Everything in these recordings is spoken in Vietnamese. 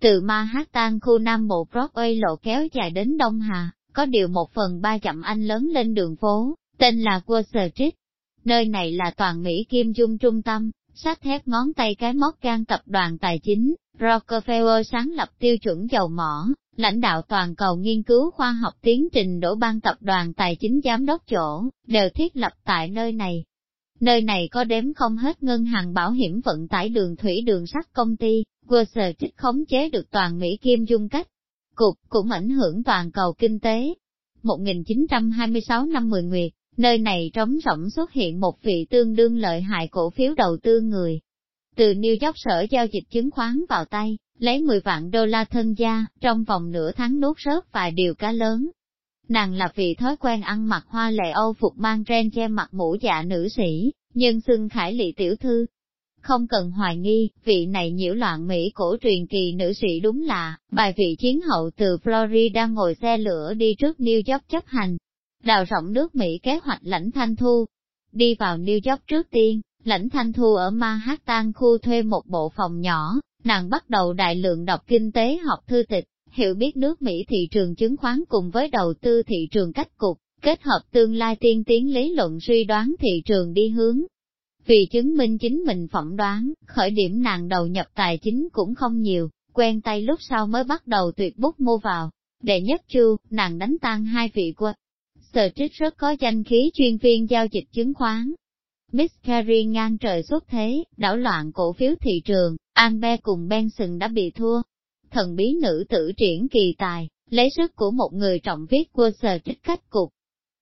Từ Manhattan khu Nam Bộ Broadway lộ kéo dài đến Đông Hà, có điều một phần ba chậm anh lớn lên đường phố, tên là Wall Street. Nơi này là toàn Mỹ Kim Dung trung tâm, sát thép ngón tay cái móc gan tập đoàn tài chính, Rockefeller sáng lập tiêu chuẩn dầu mỏ, lãnh đạo toàn cầu nghiên cứu khoa học tiến trình đổ ban tập đoàn tài chính giám đốc chỗ, đều thiết lập tại nơi này. Nơi này có đếm không hết ngân hàng bảo hiểm vận tải đường thủy đường sắt công ty, Vừa sở trích khống chế được toàn Mỹ Kim Dung cách. Cục cũng ảnh hưởng toàn cầu kinh tế. 1926 năm 10 nguyệt, nơi này trống rỗng xuất hiện một vị tương đương lợi hại cổ phiếu đầu tư người. Từ New York sở giao dịch chứng khoán vào tay, lấy 10 vạn đô la thân gia, trong vòng nửa tháng nốt rớt vài điều cá lớn. Nàng là vì thói quen ăn mặc hoa lệ Âu phục mang ren che mặt mũ dạ nữ sĩ, nhưng xưng khải lị tiểu thư. Không cần hoài nghi, vị này nhiễu loạn Mỹ cổ truyền kỳ nữ sĩ đúng là, bài vị chiến hậu từ Florida ngồi xe lửa đi trước New York chấp hành. Đào rộng nước Mỹ kế hoạch lãnh thanh thu. Đi vào New York trước tiên, lãnh thanh thu ở Manhattan khu thuê một bộ phòng nhỏ, nàng bắt đầu đại lượng đọc kinh tế học thư tịch, hiểu biết nước Mỹ thị trường chứng khoán cùng với đầu tư thị trường cách cục, kết hợp tương lai tiên tiến lý luận suy đoán thị trường đi hướng. Vì chứng minh chính mình phỏng đoán, khởi điểm nàng đầu nhập tài chính cũng không nhiều, quen tay lúc sau mới bắt đầu tuyệt bút mua vào. Đệ nhất chu, nàng đánh tan hai vị quân. Sở trích rất có danh khí chuyên viên giao dịch chứng khoán, Miss Carey ngang trời xuất thế, đảo loạn cổ phiếu thị trường, Ambe cùng Benson đã bị thua. Thần bí nữ tử triển kỳ tài, lấy sức của một người trọng viết quơ sờ trích cách cục.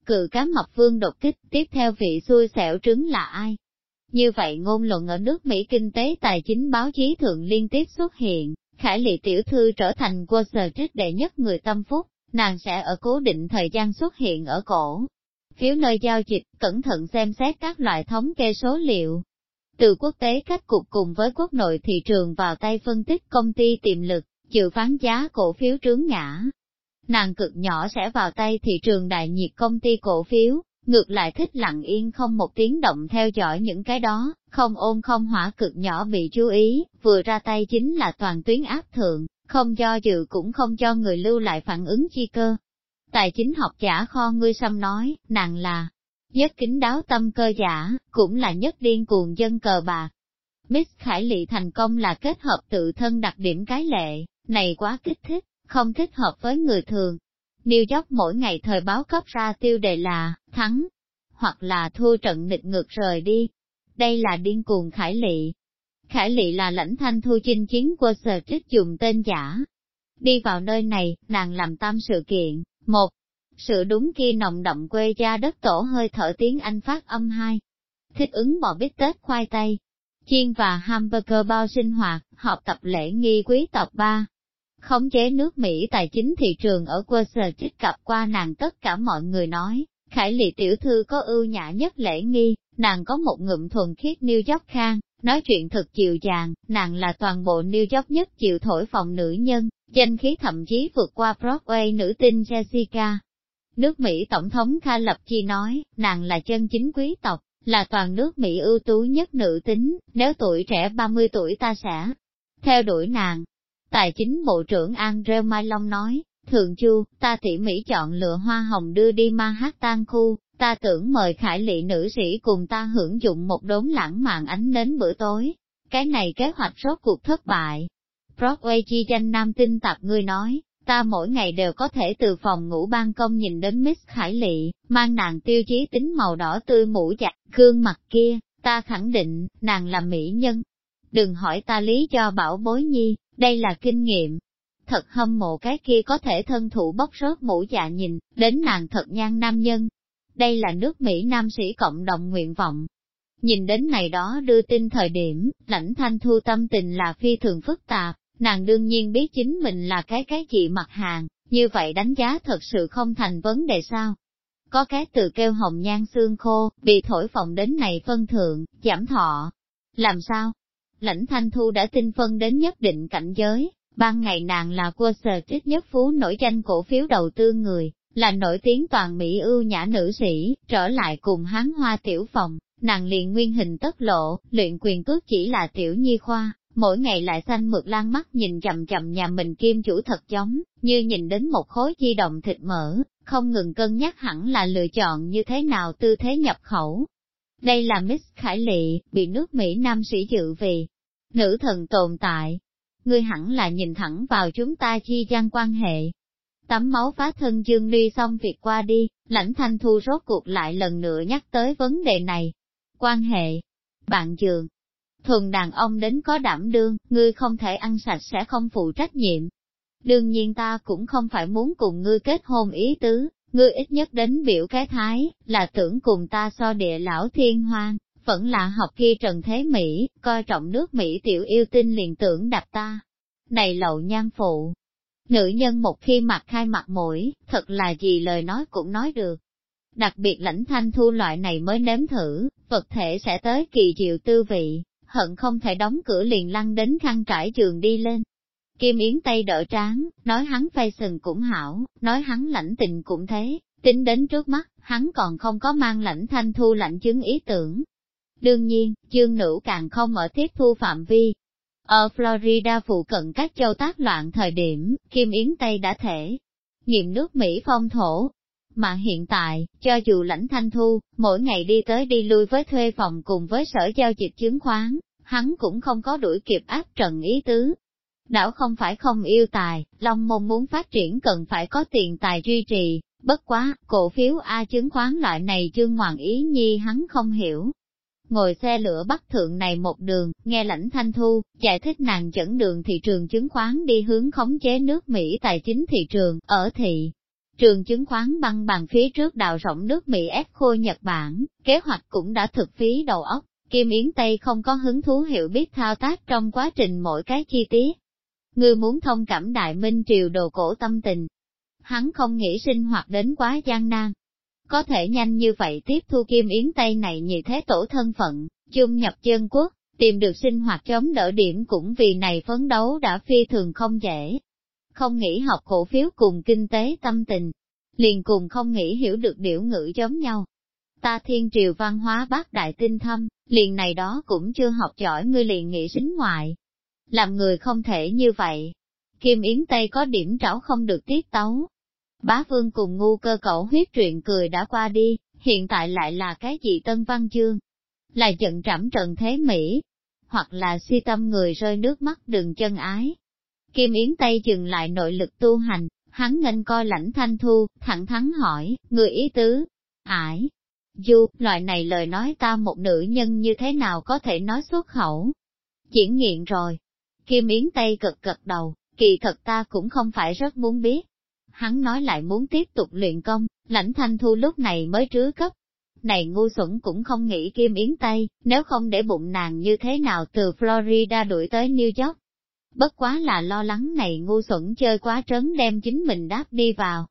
Cự cá mập vương đột kích, tiếp theo vị xui xẻo trứng là ai? Như vậy ngôn luận ở nước Mỹ kinh tế tài chính báo chí thường liên tiếp xuất hiện, Khải Lị Tiểu Thư trở thành quơ sờ trích đệ nhất người tâm phúc, nàng sẽ ở cố định thời gian xuất hiện ở cổ, phiếu nơi giao dịch, cẩn thận xem xét các loại thống kê số liệu. Từ quốc tế cách cục cùng với quốc nội thị trường vào tay phân tích công ty tiềm lực, chịu phán giá cổ phiếu trướng ngã. Nàng cực nhỏ sẽ vào tay thị trường đại nhiệt công ty cổ phiếu, ngược lại thích lặng yên không một tiếng động theo dõi những cái đó, không ôn không hỏa cực nhỏ bị chú ý, vừa ra tay chính là toàn tuyến áp thượng, không do dự cũng không cho người lưu lại phản ứng chi cơ. Tài chính học giả kho ngươi xăm nói, nàng là nhất kính đáo tâm cơ giả, cũng là nhất điên cuồng dân cờ bạc. Miss Khải Lị thành công là kết hợp tự thân đặc điểm cái lệ, này quá kích thích, không thích hợp với người thường. New York mỗi ngày thời báo cấp ra tiêu đề là, thắng, hoặc là thua trận nịch ngược rời đi. Đây là điên cuồng Khải Lị. Khải Lị là lãnh thanh thu chinh chiến của sở trích dùng tên giả. Đi vào nơi này, nàng làm tam sự kiện, một, sự đúng kia nồng đậm quê gia đất tổ hơi thở tiếng Anh phát âm hai. Thích ứng bò bít tết khoai tây, chiên và hamburger bao sinh hoạt, học tập lễ nghi quý tộc ba. Khống chế nước Mỹ tài chính thị trường ở quơ trích cập qua nàng tất cả mọi người nói, Khải lị tiểu thư có ưu nhã nhất lễ nghi, nàng có một ngụm thuần khiết New York khang, nói chuyện thật chịu dàng, nàng là toàn bộ New York nhất chịu thổi phòng nữ nhân, danh khí thậm chí vượt qua Broadway nữ tinh Jessica. Nước Mỹ Tổng thống Kha Lập Chi nói, nàng là chân chính quý tộc, là toàn nước Mỹ ưu tú nhất nữ tính, nếu tuổi trẻ 30 tuổi ta sẽ theo đuổi nàng. Tài chính Bộ trưởng Andre Mai Long nói, thượng Chu, ta tỉ mỉ chọn lựa hoa hồng đưa đi Manhattan khu, ta tưởng mời khải lị nữ sĩ cùng ta hưởng dụng một đốn lãng mạn ánh nến bữa tối. Cái này kế hoạch rốt cuộc thất bại, Broadway chi danh nam tinh tạp ngươi nói, ta mỗi ngày đều có thể từ phòng ngủ ban công nhìn đến Miss Khải Lị, mang nàng tiêu chí tính màu đỏ tươi mũ chặt, gương mặt kia, ta khẳng định, nàng là mỹ nhân. Đừng hỏi ta lý cho bảo bối nhi, đây là kinh nghiệm. Thật hâm mộ cái kia có thể thân thủ bóc rớt mũ dạ nhìn, đến nàng thật nhan nam nhân. Đây là nước Mỹ nam sĩ cộng đồng nguyện vọng. Nhìn đến này đó đưa tin thời điểm, lãnh thanh thu tâm tình là phi thường phức tạp, Nàng đương nhiên biết chính mình là cái cái gì mặt hàng, như vậy đánh giá thật sự không thành vấn đề sao. Có cái từ kêu hồng nhan xương khô, bị thổi phồng đến này phân thượng, giảm thọ. Làm sao? Lãnh thanh thu đã tinh phân đến nhất định cảnh giới, ban ngày nàng là quơ sờ trích nhất phú nổi danh cổ phiếu đầu tư người, là nổi tiếng toàn Mỹ ưu nhã nữ sĩ, trở lại cùng hán hoa tiểu phòng, nàng liền nguyên hình tất lộ, luyện quyền cước chỉ là tiểu nhi khoa, mỗi ngày lại xanh mượt lan mắt nhìn chậm chậm nhà mình kim chủ thật giống, như nhìn đến một khối di động thịt mỡ, không ngừng cân nhắc hẳn là lựa chọn như thế nào tư thế nhập khẩu. Đây là Miss Khải Lị, bị nước Mỹ Nam sĩ dự vì nữ thần tồn tại. Ngươi hẳn là nhìn thẳng vào chúng ta chi gian quan hệ. Tắm máu phá thân dương ly xong việc qua đi, lãnh thanh thu rốt cuộc lại lần nữa nhắc tới vấn đề này. Quan hệ, bạn giường. thuần đàn ông đến có đảm đương, ngươi không thể ăn sạch sẽ không phụ trách nhiệm. Đương nhiên ta cũng không phải muốn cùng ngươi kết hôn ý tứ, ngươi ít nhất đến biểu cái thái, là tưởng cùng ta so địa lão thiên hoang, vẫn là học kia trần thế Mỹ, coi trọng nước Mỹ tiểu yêu tinh liền tưởng đạp ta. Này lậu nhan phụ, nữ nhân một khi mặt khai mặt mũi, thật là gì lời nói cũng nói được. Đặc biệt lãnh thanh thu loại này mới nếm thử, vật thể sẽ tới kỳ diệu tư vị, hận không thể đóng cửa liền lăn đến khăn trải giường đi lên. Kim Yến tay đỡ tráng, nói hắn phai sừng cũng hảo, nói hắn lãnh tình cũng thế, tính đến trước mắt, hắn còn không có mang lãnh thanh thu lãnh chứng ý tưởng. Đương nhiên, dương nữ càng không ở tiếp thu phạm vi. Ở Florida phụ cận các châu tác loạn thời điểm, Kim Yến Tây đã thể nghiệm nước Mỹ phong thổ. Mà hiện tại, cho dù lãnh thanh thu, mỗi ngày đi tới đi lui với thuê phòng cùng với sở giao dịch chứng khoán, hắn cũng không có đuổi kịp áp trần ý tứ. Đảo không phải không yêu tài, Long môn muốn phát triển cần phải có tiền tài duy trì, bất quá, cổ phiếu A chứng khoán loại này chương ngoạn ý nhi hắn không hiểu. Ngồi xe lửa bắc thượng này một đường, nghe lãnh thanh thu, giải thích nàng dẫn đường thị trường chứng khoán đi hướng khống chế nước Mỹ tài chính thị trường, ở thị. Trường chứng khoán băng bằng phía trước đào rộng nước Mỹ ép khôi Nhật Bản, kế hoạch cũng đã thực phí đầu óc, Kim Yến Tây không có hứng thú hiểu biết thao tác trong quá trình mỗi cái chi tiết. Ngươi muốn thông cảm đại minh triều đồ cổ tâm tình. Hắn không nghĩ sinh hoạt đến quá gian nan. Có thể nhanh như vậy tiếp thu Kim Yến Tây này như thế tổ thân phận, chung nhập chân quốc, tìm được sinh hoạt chống đỡ điểm cũng vì này phấn đấu đã phi thường không dễ. Không nghĩ học cổ phiếu cùng kinh tế tâm tình, liền cùng không nghĩ hiểu được điểu ngữ giống nhau. Ta thiên triều văn hóa bác đại tinh thâm, liền này đó cũng chưa học giỏi ngươi liền nghĩ sính ngoại. Làm người không thể như vậy. Kim Yến Tây có điểm trảo không được tiết tấu. Bá Vương cùng ngu cơ cẩu huyết truyện cười đã qua đi, hiện tại lại là cái gì tân văn chương? Là giận trảm trần thế Mỹ, hoặc là suy tâm người rơi nước mắt đừng chân ái. Kim Yến Tây dừng lại nội lực tu hành, hắn nghênh coi lãnh thanh thu, thẳng thắn hỏi, người ý tứ, ải, Du, loại này lời nói ta một nữ nhân như thế nào có thể nói xuất khẩu? Diễn nghiện rồi. Kim Yến Tây cực cực đầu, kỳ thật ta cũng không phải rất muốn biết. Hắn nói lại muốn tiếp tục luyện công, lãnh thanh thu lúc này mới trứ cấp. Này ngu xuẩn cũng không nghĩ Kim Yến Tây, nếu không để bụng nàng như thế nào từ Florida đuổi tới New York. Bất quá là lo lắng này ngu xuẩn chơi quá trớn đem chính mình đáp đi vào,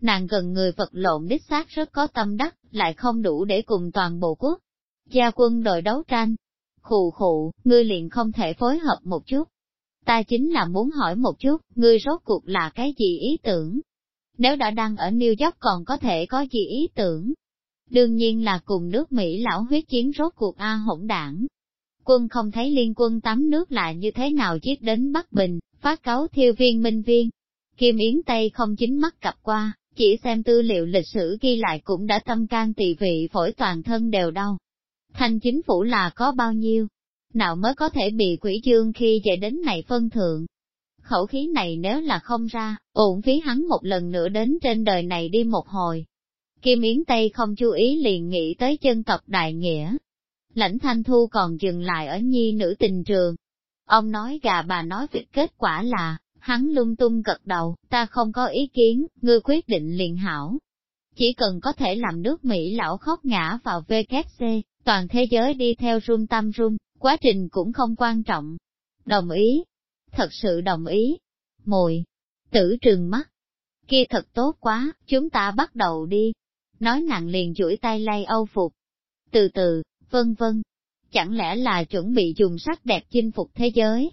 Nàng gần người vật lộn đích xác rất có tâm đắc, lại không đủ để cùng toàn bộ quốc. Gia quân đội đấu tranh. Khụ khụ, ngươi liền không thể phối hợp một chút. Ta chính là muốn hỏi một chút, ngươi rốt cuộc là cái gì ý tưởng? Nếu đã đang ở New York còn có thể có gì ý tưởng? Đương nhiên là cùng nước Mỹ lão huyết chiến rốt cuộc A hỗn đảng. Quân không thấy liên quân tắm nước lại như thế nào giết đến Bắc Bình, phát cáo thiêu viên minh viên. Kim Yến Tây không chính mắt cặp qua, chỉ xem tư liệu lịch sử ghi lại cũng đã tâm can tỳ vị phổi toàn thân đều đau. thành chính phủ là có bao nhiêu? Nào mới có thể bị quỷ dương khi về đến này phân thượng? Khẩu khí này nếu là không ra, ổn phí hắn một lần nữa đến trên đời này đi một hồi. Kim Yến Tây không chú ý liền nghĩ tới chân tộc đại nghĩa. Lãnh Thanh Thu còn dừng lại ở nhi nữ tình trường. Ông nói gà bà nói việc kết quả là, Hắn lung tung gật đầu, ta không có ý kiến, ngươi quyết định liền hảo. Chỉ cần có thể làm nước Mỹ lão khóc ngã vào VKC, toàn thế giới đi theo run tâm run, quá trình cũng không quan trọng. Đồng ý. Thật sự đồng ý. Mùi. Tử trừng mắt. Kia thật tốt quá, chúng ta bắt đầu đi. Nói nặng liền chuỗi tay lay âu phục. Từ từ, vân vân. Chẳng lẽ là chuẩn bị dùng sắc đẹp chinh phục thế giới?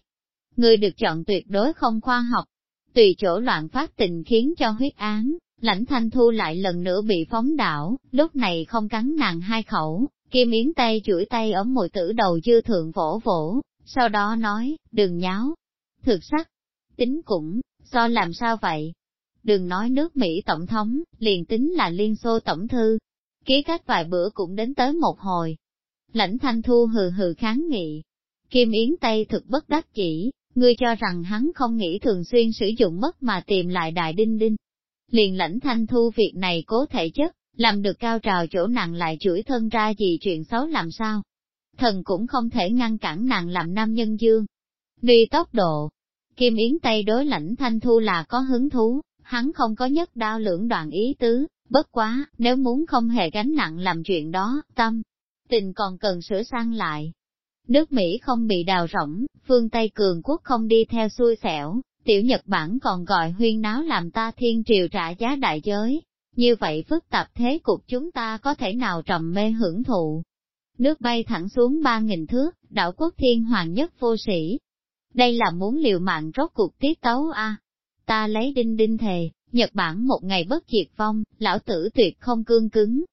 Người được chọn tuyệt đối không khoa học, tùy chỗ loạn phát tình khiến cho huyết án, lãnh thanh thu lại lần nữa bị phóng đảo, lúc này không cắn nàng hai khẩu, kim yến tay chuỗi tay ấm mùi tử đầu dư thượng vỗ vỗ, sau đó nói, đừng nháo. Thực sắc, tính cũng, do làm sao vậy? Đừng nói nước Mỹ Tổng thống, liền tính là Liên Xô Tổng Thư. Ký cách vài bữa cũng đến tới một hồi. Lãnh thanh thu hừ hừ kháng nghị. Kim Yến Tây thực bất đắc chỉ, ngươi cho rằng hắn không nghĩ thường xuyên sử dụng mất mà tìm lại đại đinh đinh. Liền lãnh thanh thu việc này cố thể chất, làm được cao trào chỗ nặng lại chửi thân ra gì chuyện xấu làm sao. Thần cũng không thể ngăn cản nàng làm nam nhân dương. Đi tốc độ, Kim Yến Tây đối lãnh thanh thu là có hứng thú, hắn không có nhất đao lưỡng đoạn ý tứ, bất quá, nếu muốn không hề gánh nặng làm chuyện đó, tâm, tình còn cần sửa sang lại. Nước Mỹ không bị đào rỗng, phương Tây cường quốc không đi theo xui xẻo, tiểu Nhật Bản còn gọi huyên náo làm ta thiên triều trả giá đại giới. Như vậy phức tạp thế cục chúng ta có thể nào trầm mê hưởng thụ. Nước bay thẳng xuống ba nghìn thước, đảo quốc thiên hoàng nhất vô sĩ. Đây là muốn liều mạng rốt cuộc tiết tấu a Ta lấy đinh đinh thề, Nhật Bản một ngày bất diệt vong, lão tử tuyệt không cương cứng.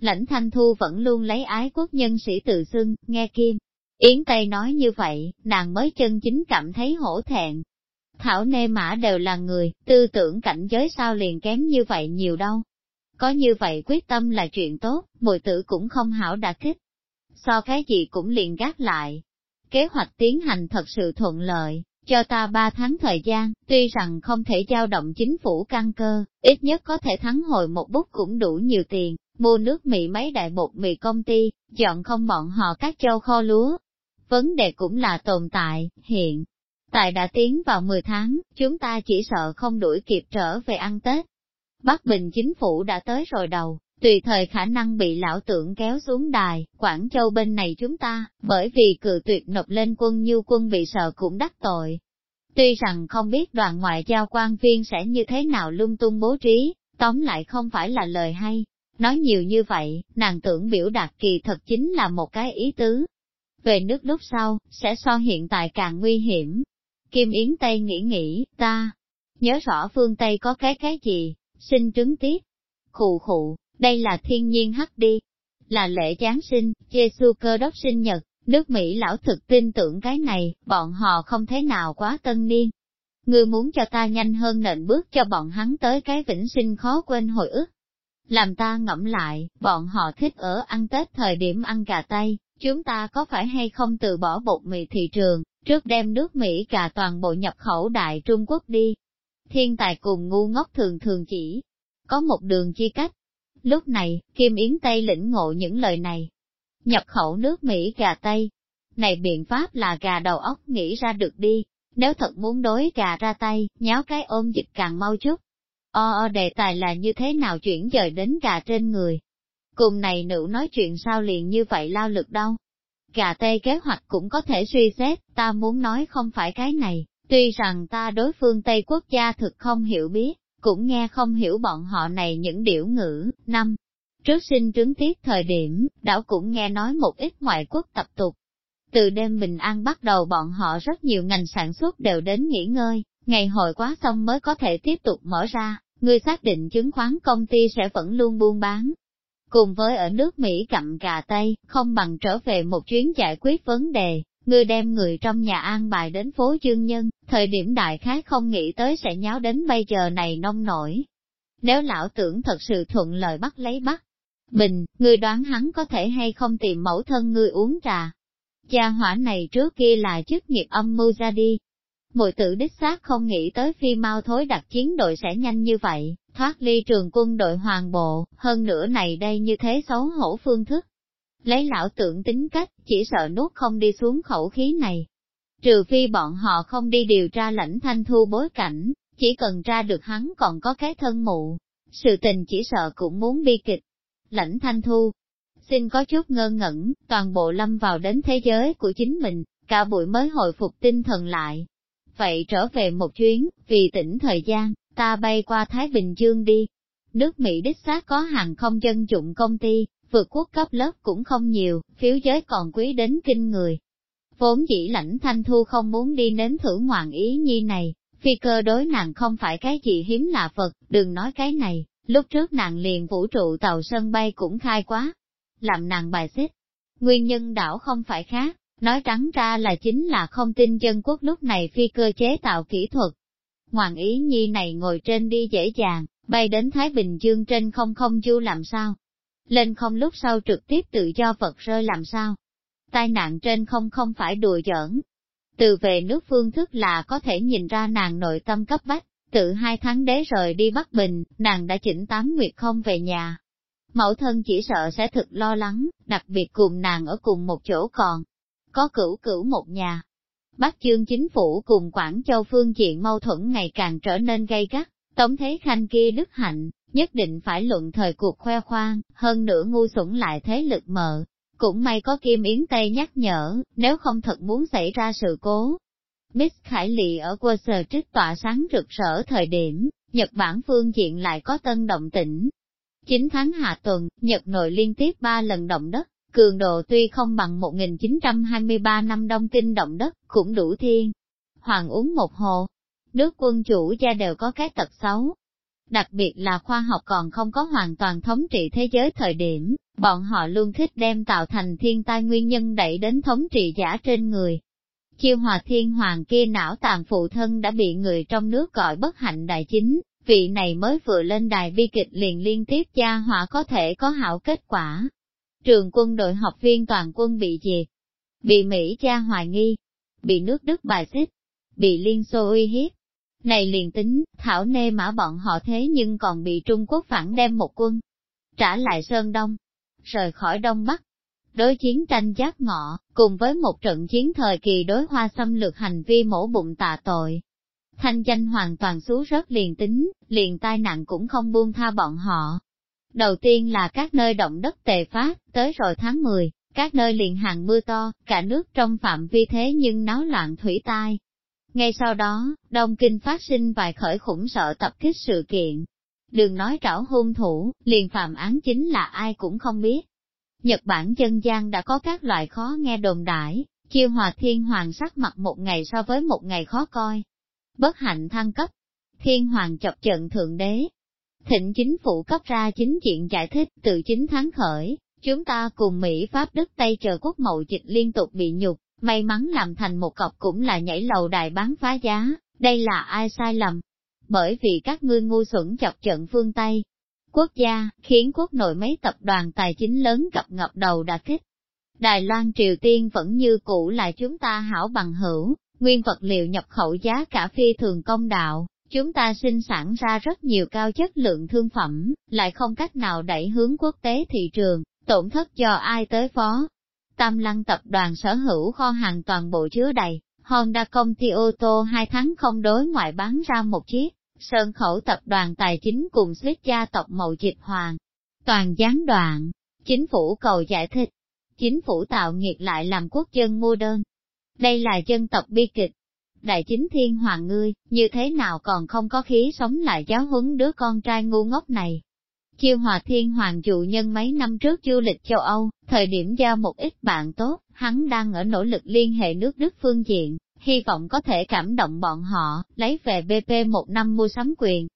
Lãnh Thanh Thu vẫn luôn lấy ái quốc nhân sĩ tự xưng, nghe Kim. Yến Tây nói như vậy, nàng mới chân chính cảm thấy hổ thẹn. Thảo nê mã đều là người, tư tưởng cảnh giới sao liền kém như vậy nhiều đâu. Có như vậy quyết tâm là chuyện tốt, mùi tử cũng không hảo đã kích. So cái gì cũng liền gác lại. Kế hoạch tiến hành thật sự thuận lợi, cho ta ba tháng thời gian, tuy rằng không thể giao động chính phủ căn cơ, ít nhất có thể thắng hồi một bút cũng đủ nhiều tiền, mua nước Mỹ mấy đại bột mì công ty, dọn không bọn họ các châu kho lúa. Vấn đề cũng là tồn tại, hiện. Tại đã tiến vào 10 tháng, chúng ta chỉ sợ không đuổi kịp trở về ăn Tết. Bắc Bình chính phủ đã tới rồi đầu, tùy thời khả năng bị lão tưởng kéo xuống đài, Quảng Châu bên này chúng ta, bởi vì cự tuyệt nộp lên quân như quân bị sợ cũng đắc tội. Tuy rằng không biết đoàn ngoại giao quan viên sẽ như thế nào lung tung bố trí, tóm lại không phải là lời hay. Nói nhiều như vậy, nàng tưởng biểu đạt kỳ thật chính là một cái ý tứ. Về nước lúc sau, sẽ so hiện tại càng nguy hiểm. Kim Yến Tây nghĩ nghĩ, ta, nhớ rõ phương Tây có cái cái gì, sinh trứng tiết. Khụ khụ, đây là thiên nhiên hắc đi. Là lễ Giáng sinh, Giêsu cơ đốc sinh nhật, nước Mỹ lão thực tin tưởng cái này, bọn họ không thế nào quá tân niên. Ngươi muốn cho ta nhanh hơn nền bước cho bọn hắn tới cái vĩnh sinh khó quên hồi ức. Làm ta ngẫm lại, bọn họ thích ở ăn Tết thời điểm ăn gà tây, chúng ta có phải hay không từ bỏ bột mì thị trường, trước đem nước Mỹ cả toàn bộ nhập khẩu đại Trung Quốc đi. Thiên tài cùng ngu ngốc thường thường chỉ có một đường chi cách, Lúc này, Kim Yến Tây lĩnh ngộ những lời này. Nhập khẩu nước Mỹ gà Tây. Này biện pháp là gà đầu óc nghĩ ra được đi, nếu thật muốn đối gà ra tay, nháo cái ôm dịch càng mau chút. O o đề tài là như thế nào chuyển dời đến gà trên người. Cùng này nữ nói chuyện sao liền như vậy lao lực đâu. Gà tây kế hoạch cũng có thể suy xét, ta muốn nói không phải cái này, tuy rằng ta đối phương Tây quốc gia thực không hiểu biết, cũng nghe không hiểu bọn họ này những điểu ngữ, năm. Trước sinh trứng tiết thời điểm, đảo cũng nghe nói một ít ngoại quốc tập tục. Từ đêm bình an bắt đầu bọn họ rất nhiều ngành sản xuất đều đến nghỉ ngơi, ngày hội quá xong mới có thể tiếp tục mở ra, người xác định chứng khoán công ty sẽ vẫn luôn buôn bán. Cùng với ở nước Mỹ cặm cà Tây, không bằng trở về một chuyến giải quyết vấn đề, Ngươi đem người trong nhà an bài đến phố dương nhân, thời điểm đại khái không nghĩ tới sẽ nháo đến bây giờ này nông nổi. Nếu lão tưởng thật sự thuận lời bắt lấy bắt, bình, ngươi đoán hắn có thể hay không tìm mẫu thân ngươi uống trà. Gia hỏa này trước kia là chức nghiệp âm mưu ra đi. Mùi tử đích xác không nghĩ tới phi mau thối đặt chiến đội sẽ nhanh như vậy, thoát ly trường quân đội hoàng bộ, hơn nữa này đây như thế xấu hổ phương thức. Lấy lão tưởng tính cách, chỉ sợ nuốt không đi xuống khẩu khí này. Trừ phi bọn họ không đi điều tra lãnh thanh thu bối cảnh, chỉ cần tra được hắn còn có cái thân mụ. Sự tình chỉ sợ cũng muốn bi kịch. Lãnh thanh thu, xin có chút ngơ ngẩn, toàn bộ lâm vào đến thế giới của chính mình, cả buổi mới hồi phục tinh thần lại. Vậy trở về một chuyến, vì tỉnh thời gian, ta bay qua Thái Bình Dương đi. Nước Mỹ đích xác có hàng không dân dụng công ty, vượt quốc cấp lớp cũng không nhiều, phiếu giới còn quý đến kinh người. Vốn dĩ lãnh thanh thu không muốn đi nếm thử ngoạn ý nhi này, phi cơ đối nàng không phải cái gì hiếm lạ vật, đừng nói cái này, lúc trước nàng liền vũ trụ tàu sân bay cũng khai quá, làm nàng bài xích. Nguyên nhân đảo không phải khác, Nói trắng ra là chính là không tin dân quốc lúc này phi cơ chế tạo kỹ thuật. Hoàng ý nhi này ngồi trên đi dễ dàng, bay đến Thái Bình Dương trên không không du làm sao? Lên không lúc sau trực tiếp tự do vật rơi làm sao? Tai nạn trên không không phải đùa giỡn. Từ về nước phương thức là có thể nhìn ra nàng nội tâm cấp bách, tự hai tháng đế rời đi Bắc Bình, nàng đã chỉnh tám nguyệt không về nhà. Mẫu thân chỉ sợ sẽ thực lo lắng, đặc biệt cùng nàng ở cùng một chỗ còn. Có cửu cửu một nhà. Bắc chương chính phủ cùng Quảng Châu phương diện mâu thuẫn ngày càng trở nên gay gắt, Tống Thế Khanh kia đức hạnh, nhất định phải luận thời cuộc khoe khoang, hơn nữa ngu xuẩn lại thế lực mờ. Cũng may có Kim Yến Tây nhắc nhở, nếu không thật muốn xảy ra sự cố. Miss Khải Lị ở quơ sờ trích tỏa sáng rực rỡ thời điểm, Nhật Bản phương diện lại có tân động tĩnh. 9 tháng hạ tuần, Nhật nội liên tiếp 3 lần động đất, cường độ tuy không bằng 1923 năm đông kinh động đất, cũng đủ thiên. Hoàng uống một hồ, nước quân chủ gia đều có cái tật xấu. Đặc biệt là khoa học còn không có hoàn toàn thống trị thế giới thời điểm, bọn họ luôn thích đem tạo thành thiên tai nguyên nhân đẩy đến thống trị giả trên người. Chiêu hòa thiên hoàng kia não tàn phụ thân đã bị người trong nước gọi bất hạnh đại chính, vị này mới vừa lên đài bi kịch liền liên tiếp gia hỏa có thể có hảo kết quả. Trường quân đội học viên toàn quân bị diệt, bị Mỹ cha hoài nghi, bị nước Đức bài xích, bị Liên Xô uy hiếp, này liền tính, thảo nê mã bọn họ thế nhưng còn bị Trung Quốc phản đem một quân. Trả lại Sơn Đông, rời khỏi Đông Bắc. Đối chiến tranh giác ngọ, cùng với một trận chiến thời kỳ đối hoa xâm lược hành vi mổ bụng tạ tội. Thanh danh hoàn toàn xú rớt liền tính, liền tai nạn cũng không buông tha bọn họ. Đầu tiên là các nơi động đất tề phát, tới rồi tháng 10, các nơi liền hàng mưa to, cả nước trong phạm vi thế nhưng náo loạn thủy tai, ngay sau đó, Đông Kinh phát sinh vài khởi khủng sợ tập kích sự kiện. Đừng nói trảo hung thủ, liền phạm án chính là ai cũng không biết. Nhật Bản dân gian đã có các loại khó nghe đồn đãi, chiêu hòa thiên hoàng sắc mặt một ngày so với một ngày khó coi. Bất hạnh thăng cấp, thiên hoàng chọc trận thượng đế. Thịnh chính phủ cấp ra chính diện giải thích từ chính tháng khởi, chúng ta cùng Mỹ Pháp Đức Tây chờ quốc mậu dịch liên tục bị nhục, may mắn làm thành một cọc cũng là nhảy lầu đài bán phá giá, đây là ai sai lầm? Bởi vì các ngươi ngu xuẩn chọc trận phương Tây. Quốc gia, khiến quốc nội mấy tập đoàn tài chính lớn gặp ngập đầu đã kích. Đài Loan Triều Tiên vẫn như cũ là chúng ta hảo bằng hữu, nguyên vật liệu nhập khẩu giá cả phi thường công đạo, chúng ta sinh sản ra rất nhiều cao chất lượng thương phẩm, lại không cách nào đẩy hướng quốc tế thị trường, tổn thất do ai tới phó, Tam Lăng tập đoàn sở hữu kho hàng toàn bộ chứa đầy, Honda công ty ô tô hai tháng không đối ngoại bán ra một chiếc, Sơn khẩu tập đoàn tài chính cùng Swiss gia tộc mậu dịch hoàng. Toàn gián đoạn, chính phủ cầu giải thích, chính phủ tạo nghiệt lại làm quốc dân mua đơn. Đây là dân tộc bi kịch. Đại chính thiên hoàng ngươi, như thế nào còn không có khí sống lại giáo huấn đứa con trai ngu ngốc này. Chiêu hòa thiên hoàng dụ nhân mấy năm trước du lịch châu Âu, thời điểm giao một ít bạn tốt, hắn đang ở nỗ lực liên hệ nước Đức phương diện, hy vọng có thể cảm động bọn họ, lấy về BP một năm mua sắm quyền.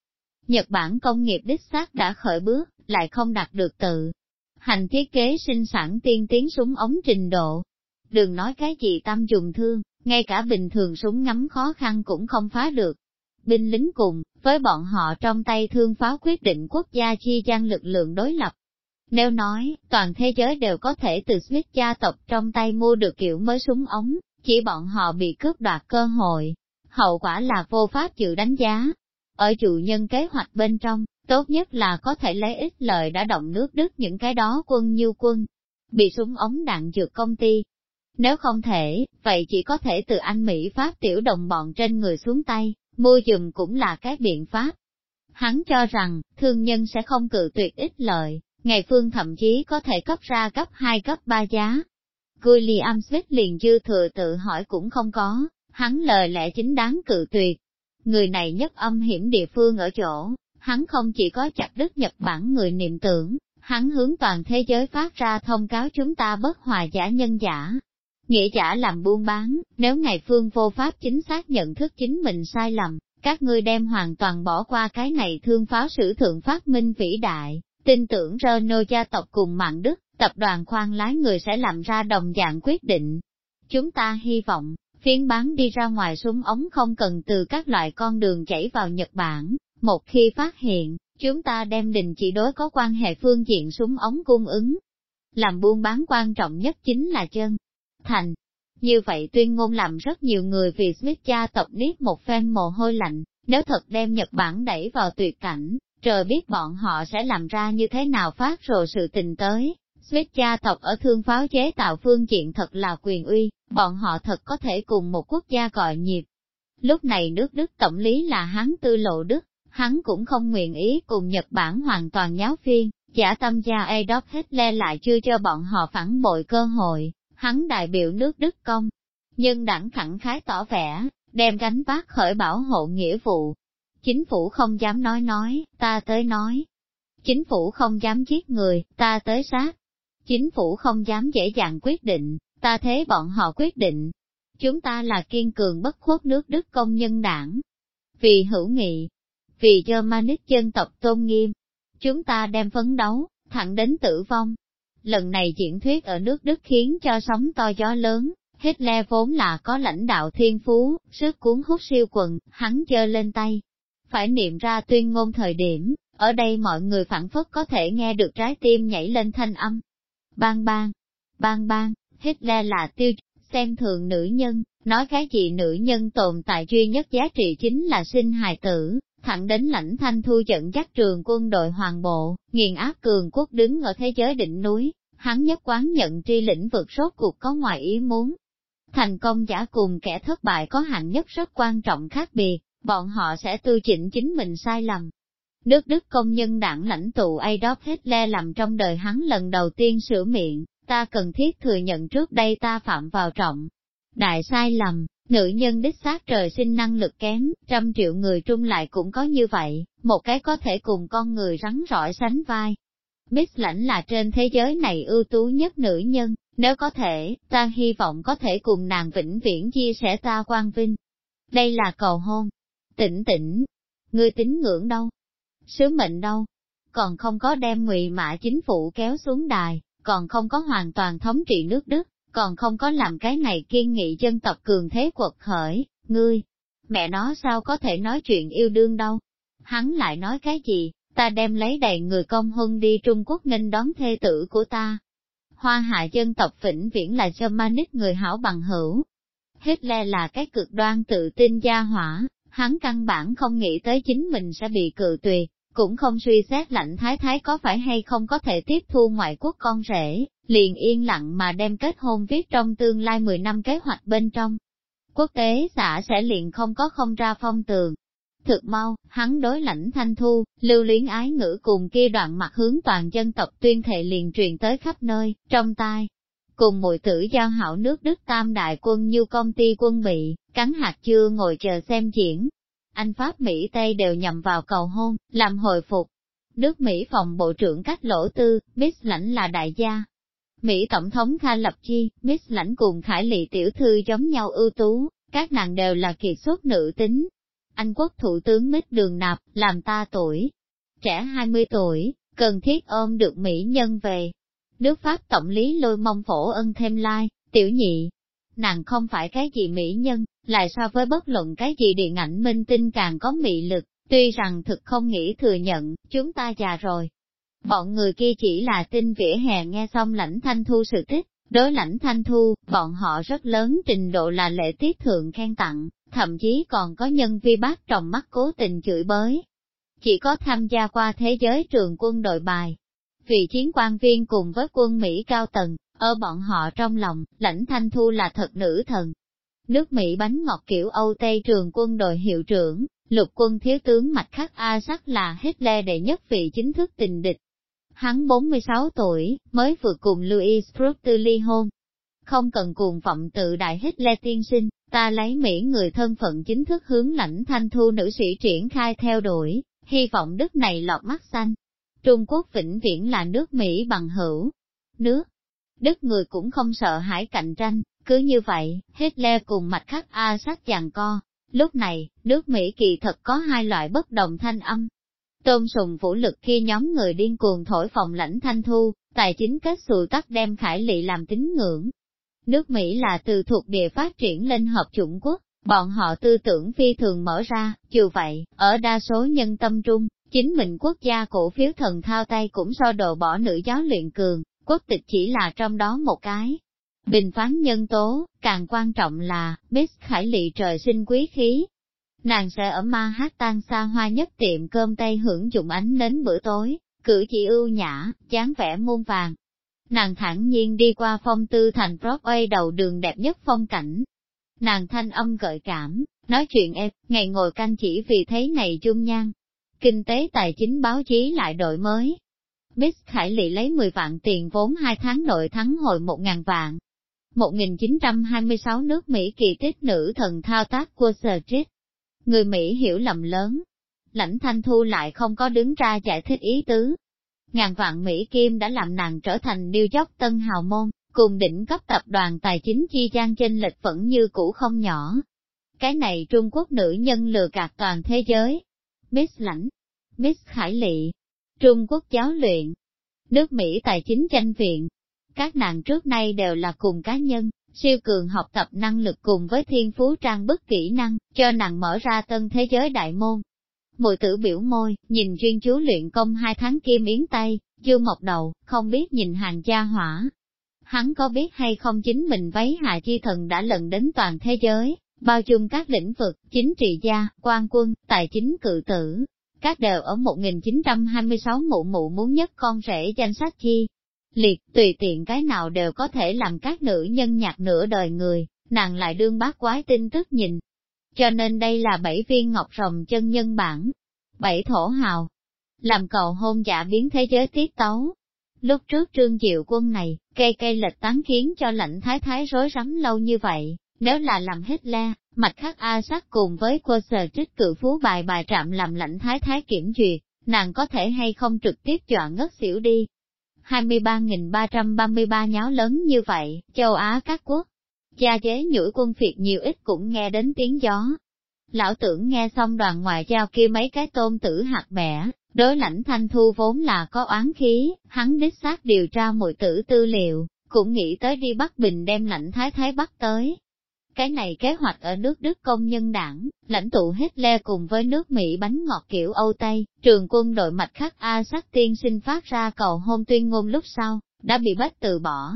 Nhật Bản công nghiệp đích xác đã khởi bước, lại không đạt được tự. Hành thiết kế sinh sản tiên tiến súng ống trình độ. Đừng nói cái gì tâm dùng thương, ngay cả bình thường súng ngắm khó khăn cũng không phá được binh lính cùng, với bọn họ trong tay thương pháo quyết định quốc gia chi gian lực lượng đối lập. Nếu nói, toàn thế giới đều có thể từ Smith gia tộc trong tay mua được kiểu mới súng ống, chỉ bọn họ bị cướp đoạt cơ hội. Hậu quả là vô pháp chịu đánh giá. Ở chủ nhân kế hoạch bên trong, tốt nhất là có thể lấy ít lợi đã động nước Đức những cái đó quân như quân, bị súng ống đạn dược công ty. Nếu không thể, vậy chỉ có thể từ Anh Mỹ Pháp tiểu đồng bọn trên người xuống tay, mua dùm cũng là cái biện pháp. Hắn cho rằng, thương nhân sẽ không cự tuyệt ích lợi, ngày phương thậm chí có thể cấp ra cấp 2 cấp 3 giá. William Smith liền dư thừa tự hỏi cũng không có, hắn lời lẽ chính đáng cự tuyệt. Người này nhất âm hiểm địa phương ở chỗ, hắn không chỉ có chặt đứt Nhật Bản người niệm tưởng, hắn hướng toàn thế giới phát ra thông cáo chúng ta bất hòa giả nhân giả, Nghĩa giả làm buôn bán, nếu ngày phương vô pháp chính xác nhận thức chính mình sai lầm, các ngươi đem hoàn toàn bỏ qua cái này thương pháo sử thượng phát minh vĩ đại, tin tưởng Renault gia tộc cùng mạng Đức, tập đoàn khoan lái người sẽ làm ra đồng dạng quyết định. Chúng ta hy vọng, phiên bán đi ra ngoài súng ống không cần từ các loại con đường chảy vào Nhật Bản. Một khi phát hiện, chúng ta đem đình chỉ đối có quan hệ phương diện súng ống cung ứng. Làm buôn bán quan trọng nhất chính là chân. Thành. Như vậy tuyên ngôn làm rất nhiều người vì Smith gia tộc niết một phen mồ hôi lạnh, nếu thật đem Nhật Bản đẩy vào tuyệt cảnh, trời biết bọn họ sẽ làm ra như thế nào phát rồi sự tình tới. Smith gia tộc ở thương pháo chế tạo phương diện thật là quyền uy, bọn họ thật có thể cùng một quốc gia gọi nhịp. Lúc này nước Đức tổng lý là hắn tư lộ Đức, hắn cũng không nguyện ý cùng Nhật Bản hoàn toàn nháo phiên, giả tâm gia Adolf Hitler lại chưa cho bọn họ phản bội cơ hội, hắn đại biểu nước Đức công. Nhưng đảng khẳng khái tỏ vẻ, đem gánh vác khởi bảo hộ nghĩa vụ. Chính phủ không dám nói nói, ta tới nói. Chính phủ không dám giết người, ta tới sát. Chính phủ không dám dễ dàng quyết định, ta thế bọn họ quyết định. Chúng ta là kiên cường bất khuất nước Đức công nhân đảng. Vì hữu nghị, vì Germanic dân tộc tôn nghiêm, chúng ta đem phấn đấu, thẳng đến tử vong. Lần này diễn thuyết ở nước Đức khiến cho sóng to gió lớn, Hitler vốn là có lãnh đạo thiên phú, sức cuốn hút siêu quần, hắn chơ lên tay. Phải niệm ra tuyên ngôn thời điểm, ở đây mọi người phản phất có thể nghe được trái tim nhảy lên thanh âm. Bang bang, bang bang, Hitler là tiêu xem thường nữ nhân, nói cái gì nữ nhân tồn tại duy nhất giá trị chính là sinh hài tử, thẳng đến lãnh thanh thu dẫn dắt trường quân đội hoàng bộ, nghiền áp cường quốc đứng ở thế giới đỉnh núi, hắn nhất quán nhận tri lĩnh vực rốt cuộc có ngoài ý muốn. Thành công giả cùng kẻ thất bại có hạng nhất rất quan trọng khác biệt, bọn họ sẽ tư chỉnh chính mình sai lầm. Nước Đức công nhân đảng lãnh tụ Adolf Hitler làm trong đời hắn lần đầu tiên sửa miệng, ta cần thiết thừa nhận trước đây ta phạm vào trọng. Đại sai lầm, nữ nhân đích xác trời sinh năng lực kém, trăm triệu người trung lại cũng có như vậy, một cái có thể cùng con người rắn rỏi sánh vai. Miss lãnh là trên thế giới này ưu tú nhất nữ nhân, nếu có thể, ta hy vọng có thể cùng nàng vĩnh viễn chia sẻ ta quan vinh. Đây là cầu hôn. Tỉnh tỉnh, ngươi tính ngưỡng đâu? Sứ mệnh đâu? Còn không có đem ngụy mã chính phủ kéo xuống đài, còn không có hoàn toàn thống trị nước Đức, còn không có làm cái này kiên nghị dân tộc cường thế quật khởi, ngươi, mẹ nó sao có thể nói chuyện yêu đương đâu. Hắn lại nói cái gì, ta đem lấy đầy người công huân đi Trung Quốc nghênh đón thê tử của ta. Hoa hạ dân tộc vĩnh viễn là Germanic người hảo bằng hữu. Hitler là cái cực đoan tự tin gia hỏa, hắn căn bản không nghĩ tới chính mình sẽ bị cự tuyệt, cũng không suy xét lạnh thái thái có phải hay không có thể tiếp thu ngoại quốc con rể, liền yên lặng mà đem kết hôn viết trong tương lai 10 năm kế hoạch bên trong. Quốc tế xã sẽ liền không có không ra phong tường. Thực mau, hắn đối lãnh thanh thu, lưu luyến ái ngữ cùng kia đoạn mặt hướng toàn dân tộc tuyên thệ liền truyền tới khắp nơi, trong tai. Cùng mùi tử giao hảo nước Đức Tam Đại quân như công ty quân bị, cắn hạt chưa ngồi chờ xem diễn, anh Pháp Mỹ Tây đều nhằm vào cầu hôn, làm hồi phục. Đức Mỹ phòng bộ trưởng cách lỗ tư, Miss Lãnh là đại gia. Mỹ Tổng thống Kha Lập Chi, Miss Lãnh cùng Khải Lị Tiểu Thư giống nhau ưu tú, các nàng đều là kiệt xuất nữ tính. Anh quốc thủ tướng Miss Đường Nạp, làm ta tuổi, trẻ 20 tuổi, cần thiết ôm được Mỹ nhân về. Nước Pháp Tổng lý lôi mong phổ ân thêm lai, tiểu nhị. Nàng không phải cái gì Mỹ nhân, lại so với bất luận cái gì điện ảnh minh tinh càng có mị lực, tuy rằng thực không nghĩ thừa nhận, chúng ta già rồi. Bọn người kia chỉ là tin vỉa hè nghe xong lãnh thanh thu sự tích, đối lãnh thanh thu, bọn họ rất lớn trình độ là lễ tiết thượng khen tặng, thậm chí còn có nhân vi bác trong mắt cố tình chửi bới. Chỉ có tham gia qua thế giới trường quân đội bài, vì chiến quan viên cùng với quân Mỹ cao tầng, ở bọn họ trong lòng, lãnh thanh thu là thật nữ thần, Nước Mỹ bánh ngọt kiểu Âu Tây trường quân đội hiệu trưởng, lục quân thiếu tướng mạch khắc A sắc là Hitler đệ nhất vị chính thức tình địch. Hắn 46 tuổi, mới vừa cùng Louis Proctor ly hôn. Không cần cuồng vọng tự đại Hitler tiên sinh, ta lấy Mỹ người thân phận chính thức hướng lãnh thanh thu nữ sĩ triển khai theo đuổi, hy vọng đất này lọt mắt xanh. Trung Quốc vĩnh viễn là nước Mỹ bằng hữu. Nước, Đức người cũng không sợ hãi cạnh tranh, cứ như vậy, Hitler cùng mặt khác A sát chàng co. Lúc này, nước Mỹ kỳ thật có hai loại bất đồng thanh âm. Tôn sùng vũ lực khi nhóm người điên cuồng thổi phòng lãnh thanh thu, tài chính kết xù tắt đem khải lị làm tín ngưỡng. Nước Mỹ là từ thuộc địa phát triển lên hợp chủng quốc, bọn họ tư tưởng phi thường mở ra, dù vậy, ở đa số nhân tâm trung, chính mình quốc gia cổ phiếu thần thao tay cũng so đồ bỏ nữ giáo luyện cường, quốc tịch chỉ là trong đó một cái. Bình phán nhân tố, càng quan trọng là, Miss Khải Lị trời sinh quý khí. Nàng sẽ ở ma hát tan xa hoa nhất tiệm cơm tây hưởng dụng ánh đến bữa tối, cử chỉ ưu nhã, dáng vẻ muôn vàng. Nàng thẳng nhiên đi qua phong tư thành Broadway đầu đường đẹp nhất phong cảnh. Nàng thanh âm gợi cảm, nói chuyện em, ngày ngồi canh chỉ vì thấy này chung nhan. Kinh tế tài chính báo chí lại đổi mới. Miss Khải Lị lấy 10 vạn tiền vốn 2 tháng nội thắng hồi 1.000 vạn. 1926 nước Mỹ kỳ tích nữ thần thao tác của Street. Người Mỹ hiểu lầm lớn, lãnh thanh thu lại không có đứng ra giải thích ý tứ. Ngàn vạn Mỹ Kim đã làm nàng trở thành điêu York tân hào môn, cùng đỉnh cấp tập đoàn tài chính chi gian trên lịch vẫn như cũ không nhỏ. Cái này Trung Quốc nữ nhân lừa gạt toàn thế giới. Miss Lãnh, Miss Khải Lị, Trung Quốc giáo luyện, nước Mỹ tài chính tranh viện. Các nàng trước nay đều là cùng cá nhân, siêu cường học tập năng lực cùng với thiên phú trang bức kỹ năng, cho nàng mở ra tân thế giới đại môn, Mùi tử biểu môi, nhìn chuyên chú luyện công hai tháng kim yến tay, chưa mọc đầu, không biết nhìn hàng gia hỏa. Hắn có biết hay không chính mình váy hạ chi thần đã lần đến toàn thế giới, bao chung các lĩnh vực, chính trị gia, quan quân, tài chính cự tử. Các đều ở 1926 mụ mụ muốn nhất con rể danh sách chi. Liệt, tùy tiện cái nào đều có thể làm các nữ nhân nhạc nửa đời người, nàng lại đương bác quái tin tức nhìn, cho nên đây là bảy viên ngọc rồng chân nhân bản. Bảy thổ hào. Làm cầu hôn giả biến thế giới tiết tấu. Lúc trước trương diệu quân này, cây cây lệch tán khiến cho lãnh thái thái rối rắm lâu như vậy, nếu là làm hết le, mặt khắc A sắc cùng với cô sở trích cự phú bài bài trạm làm lãnh thái thái kiểm duyệt, nàng có thể hay không trực tiếp chọn ngất xỉu đi. 23.333 nháo lớn như vậy, châu Á các quốc, Gia chế nhũi quân phiệt nhiều ít cũng nghe đến tiếng gió. Lão tưởng nghe xong đoàn ngoại giao kia mấy cái tôm tử hạt bẻ, đối lãnh thanh thu vốn là có oán khí, hắn đích xác điều tra mọi tử tư liệu, cũng nghĩ tới đi Bắc Bình đem lãnh thái thái bắt tới. Cái này kế hoạch ở nước Đức công nhân đảng, lãnh tụ Hitler cùng với nước Mỹ bánh ngọt kiểu Âu Tây, trường quân đội mạch khắc A sắc tiên sinh phát ra cầu hôn tuyên ngôn lúc sau, đã bị bắt từ bỏ,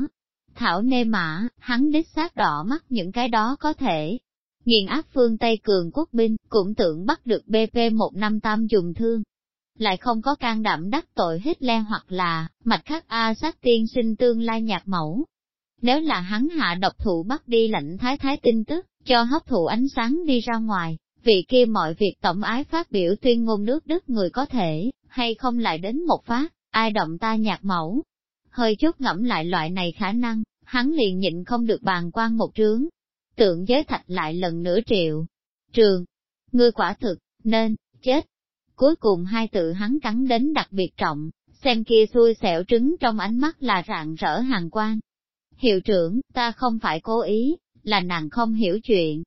Thảo nê mã, hắn đích xác đỏ mắt những cái đó có thể. Nghiền áp phương Tây cường quốc binh, cũng tưởng bắt được BP-158 dùng thương. Lại không có can đảm đắc tội hết hoặc là, mạch khắc A sát tiên sinh tương lai nhạc mẫu. Nếu là hắn hạ độc thủ bắt đi lệnh thái thái tin tức, cho hấp thụ ánh sáng đi ra ngoài, vị kia mọi việc tổng ái phát biểu tuyên ngôn nước Đức người có thể, hay không lại đến một phát, ai động ta nhạc mẫu, hơi chút ngẫm lại loại này khả năng, hắn liền nhịn không được bàn quan một trướng. Tượng giới thạch lại lần nữa triệu. Trường, ngươi quả thực, nên, chết. Cuối cùng hai tự hắn cắn đến đặc biệt trọng, xem kia xui xẻo trứng trong ánh mắt là rạng rỡ hàng quan. Hiệu trưởng, ta không phải cố ý, là nàng không hiểu chuyện.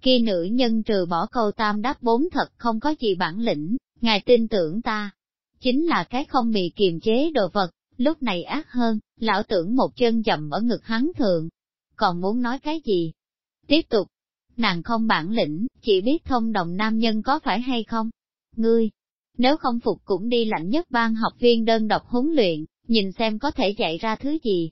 Khi nữ nhân trừ bỏ câu tam đáp bốn thật không có gì bản lĩnh, ngài tin tưởng ta. Chính là cái không bị kiềm chế đồ vật, Lúc này ác hơn, lão tưởng một chân dầm ở ngực hắn thường. Còn muốn nói cái gì? Tiếp tục. Nàng không bản lĩnh, chỉ biết thông đồng nam nhân có phải hay không? Ngươi, nếu không phục cũng đi lạnh nhất ban học viên đơn độc huấn luyện, nhìn xem có thể dạy ra thứ gì.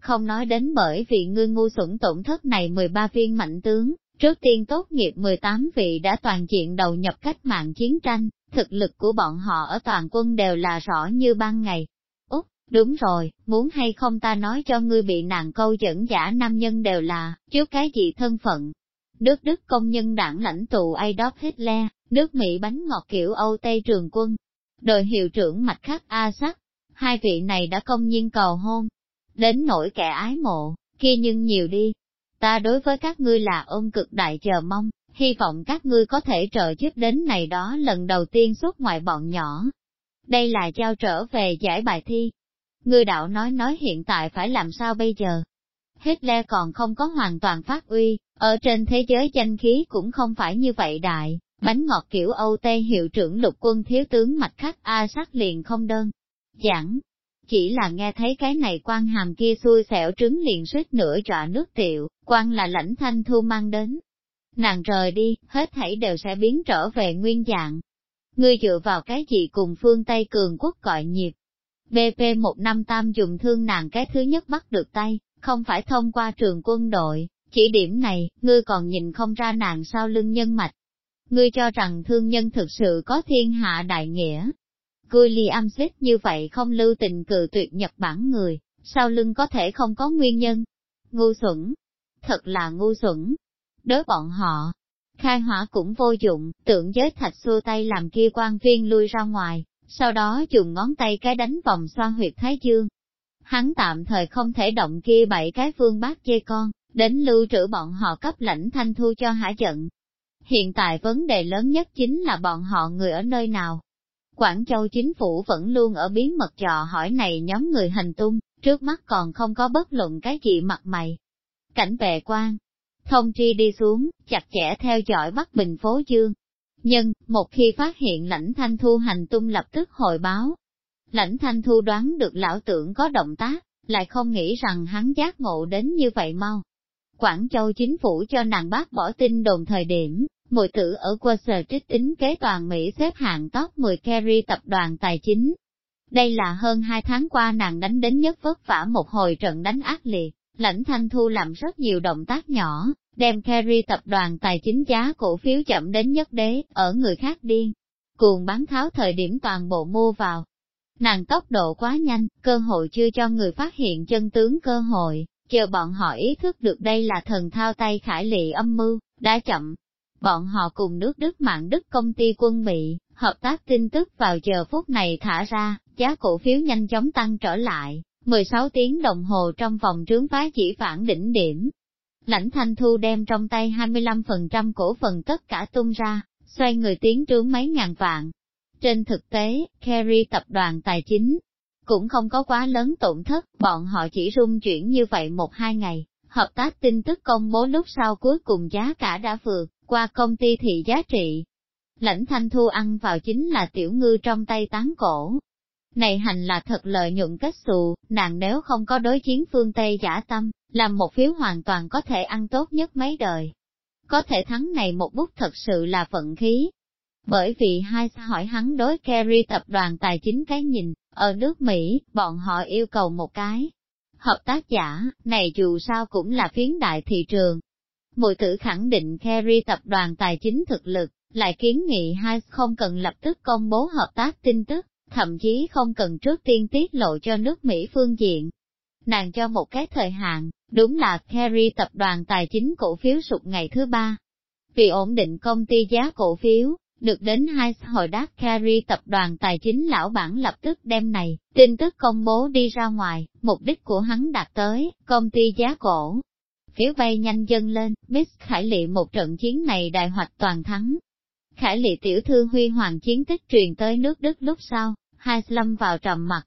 Không nói đến bởi vì ngươi ngu xuẩn tổn thất này 13 viên mạnh tướng, trước tiên tốt nghiệp 18 vị đã toàn diện đầu nhập cách mạng chiến tranh, thực lực của bọn họ ở toàn quân đều là rõ như ban ngày, Đúng rồi, muốn hay không ta nói cho ngươi bị nàng câu dẫn giả nam nhân đều là, chứ cái gì thân phận. Nước Đức công nhân đảng lãnh tụ Adolf Hitler, nước Mỹ bánh ngọt kiểu Âu Tây trường quân, đội hiệu trưởng mạch khắc A sắc, hai vị này đã công nhiên cầu hôn. Đến nỗi kẻ ái mộ, kia nhưng nhiều đi. Ta đối với các ngươi là ôm cực đại chờ mong, hy vọng các ngươi có thể trợ giúp đến này đó lần đầu tiên xuất ngoại bọn nhỏ. Đây là giao trở về giải bài thi, Ngươi đạo nói nói hiện tại phải làm sao bây giờ? Hitler còn không có hoàn toàn phát uy, ở trên thế giới danh khí cũng không phải như vậy đại, bánh ngọt kiểu Âu Tây hiệu trưởng lục quân thiếu tướng mạch khắc A sắc liền không đơn. Giảng, chỉ là nghe thấy cái này quan hàm kia xui xẻo trứng liền suýt nửa trọa nước tiệu, quan là lãnh thanh thu mang đến. Nàng rời đi, hết thảy đều sẽ biến trở về nguyên dạng. Ngươi dựa vào cái gì cùng phương Tây Cường quốc gọi nhịp. BP 158 dùng thương nàng cái thứ nhất bắt được tay, không phải thông qua trường quân đội, chỉ điểm này, ngươi còn nhìn không ra nàng sau lưng nhân mạch. Ngươi cho rằng thương nhân thực sự có thiên hạ đại nghĩa. William Smith như vậy không lưu tình cự tuyệt Nhật Bản người, sau lưng có thể không có nguyên nhân. Ngu xuẩn, thật là ngu xuẩn. Đối bọn họ, khai hỏa cũng vô dụng, tượng giới thạch xua tay làm kia quan viên lui ra ngoài, sau đó dùng ngón tay cái đánh vòng xoa huyệt thái dương. Hắn tạm thời không thể động kia bảy cái phương bát chê con, đến lưu trữ bọn họ cấp lãnh thanh thu cho hả giận. Hiện tại vấn đề lớn nhất chính là bọn họ người ở nơi nào. Quảng Châu chính phủ vẫn luôn ở bí mật trò hỏi này nhóm người hành tung, trước mắt còn không có bất luận cái gì mặt mày. Cảnh vệ quan, thông tri đi xuống, chặt chẽ theo dõi Bắc Bình phố Dương. Nhưng, một khi phát hiện lãnh thanh thu hành tung lập tức hồi báo. Lãnh thanh thu đoán được lão tưởng có động tác, lại không nghĩ rằng hắn giác ngộ đến như vậy mau. Quảng Châu chính phủ cho nàng bác bỏ tin đồn thời điểm, mùi tử ở qua sở trích tính kế toàn Mỹ xếp hạng top 10 carry tập đoàn tài chính. Đây là hơn hai tháng qua nàng đánh đến nhất vất vả một hồi trận đánh ác liệt, lãnh thanh thu làm rất nhiều động tác nhỏ, đem carry tập đoàn tài chính giá cổ phiếu chậm đến nhất đế, ở người khác điên. Cuồng bán tháo thời điểm toàn bộ mua vào. Nàng tốc độ quá nhanh, cơ hội chưa cho người phát hiện chân tướng cơ hội, chờ bọn họ ý thức được đây là thần thao tay khải lị âm mưu, đã chậm. Bọn họ cùng nước Đức mạng Đức công ty quân bị, hợp tác tin tức vào giờ phút này thả ra, giá cổ phiếu nhanh chóng tăng trở lại, 16 tiếng đồng hồ trong vòng trướng phá chỉ phản đỉnh điểm. Lãnh Thanh Thu đem trong tay 25% cổ phần tất cả tung ra, xoay người tiến trướng mấy ngàn vạn. Trên thực tế, Kerry tập đoàn tài chính, cũng không có quá lớn tổn thất, bọn họ chỉ rung chuyển như vậy một hai ngày. Hợp tác tin tức công bố lúc sau cuối cùng giá cả đã vượt qua công ty thị giá trị. Lãnh thanh thu ăn vào chính là tiểu ngư trong tay tán cổ. Này hành là thật lợi nhuận kết xù, nàng nếu không có đối chiến phương Tây giả tâm, làm một phiếu hoàn toàn có thể ăn tốt nhất mấy đời. Có thể thắng này một bút thật sự là vận khí. Bởi vì hai hỏi hắn đối Kerry tập đoàn tài chính cái nhìn, ở nước Mỹ, bọn họ yêu cầu một cái. Hợp tác giả, này dù sao cũng là phiến đại thị trường. Mùi tử khẳng định Kerry tập đoàn tài chính thực lực, lại kiến nghị hai không cần lập tức công bố hợp tác tin tức, thậm chí không cần trước tiên tiết lộ cho nước Mỹ phương diện. Nàng cho một cái thời hạn, đúng là Kerry tập đoàn tài chính cổ phiếu sụt ngày thứ ba. Vì ổn định công ty giá cổ phiếu, được đến hai hồi đáp Kerry tập đoàn tài chính lão bản lập tức đem này, tin tức công bố đi ra ngoài, mục đích của hắn đạt tới, công ty giá cổ. Phiếu bay nhanh dâng lên, Miss Khải Lị một trận chiến này đại hoạch toàn thắng. Khải Lị tiểu thư huy hoàng chiến tích truyền tới nước Đức lúc sau, hai lâm vào trầm mặt.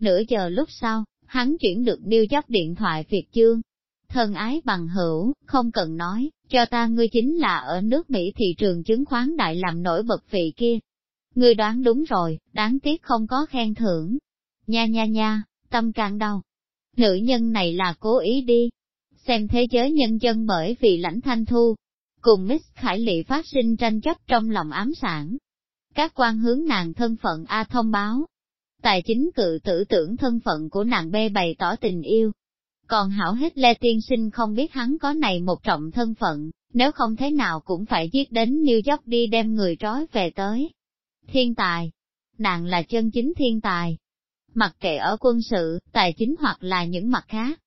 Nửa giờ lúc sau, hắn chuyển được điêu chấp điện thoại Việt chương. Thân ái bằng hữu, không cần nói, cho ta ngươi chính là ở nước Mỹ thị trường chứng khoán đại làm nổi bật vị kia. Ngươi đoán đúng rồi, đáng tiếc không có khen thưởng. Nha nha nha, tâm càng đau. Nữ nhân này là cố ý đi. Xem thế giới nhân dân bởi vì lãnh thanh thu, cùng Miss Khải Lị phát sinh tranh chấp trong lòng ám sản. Các quan hướng nàng thân phận A thông báo. Tài chính cự tử tưởng thân phận của nàng B bày tỏ tình yêu, còn hảo hết Lê Tiên Sinh không biết hắn có này một trọng thân phận, nếu không thế nào cũng phải giết đến New York đi đem người trói về tới. Thiên tài. Nàng là chân chính thiên tài. Mặc kệ ở quân sự, tài chính hoặc là những mặt khác.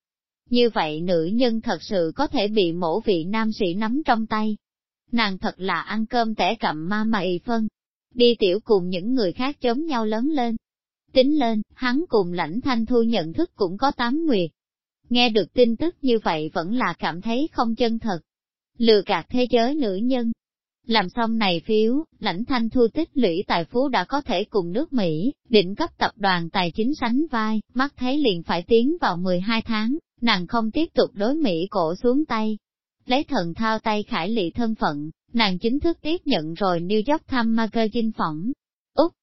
Như vậy nữ nhân thật sự có thể bị mổ vị nam sĩ nắm trong tay. Nàng thật là ăn cơm tẻ cầm ma mày phân. Đi tiểu cùng những người khác chống nhau lớn lên. Tính lên, hắn cùng lãnh thanh thu nhận thức cũng có tám nguyệt, Nghe được tin tức như vậy vẫn là cảm thấy không chân thật. Lừa gạt thế giới nữ nhân. Làm xong này phiếu, lãnh thanh thu tích lũy tài phú đã có thể cùng nước Mỹ, định cấp tập đoàn tài chính sánh vai, mắt thấy liền phải tiến vào 12 tháng, nàng không tiếp tục đối Mỹ cổ xuống tay. Lấy thần thao tay khải lị thân phận, nàng chính thức tiếp nhận rồi New York thăm magazine phỏng. Úc!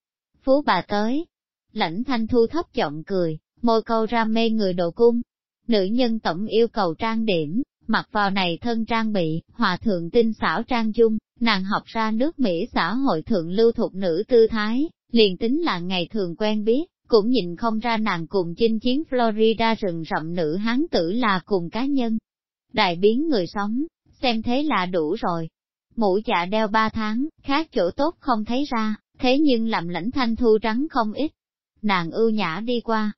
Phú bà tới! Lãnh thanh thu thấp giọng cười, môi câu ra mê người đồ cung. Nữ nhân tổng yêu cầu trang điểm, mặc vào này thân trang bị, hòa thượng tinh xảo trang dung, nàng học ra nước Mỹ xã hội thượng lưu thuộc nữ tư thái, liền tính là ngày thường quen biết, cũng nhìn không ra nàng cùng chinh chiến Florida rừng rậm nữ hán tử là cùng cá nhân. Đại biến người sống, xem thế là đủ rồi. Mũ dạ đeo ba tháng, khác chỗ tốt không thấy ra, thế nhưng làm lãnh thanh thu trắng không ít. Nàng ưu nhã đi qua.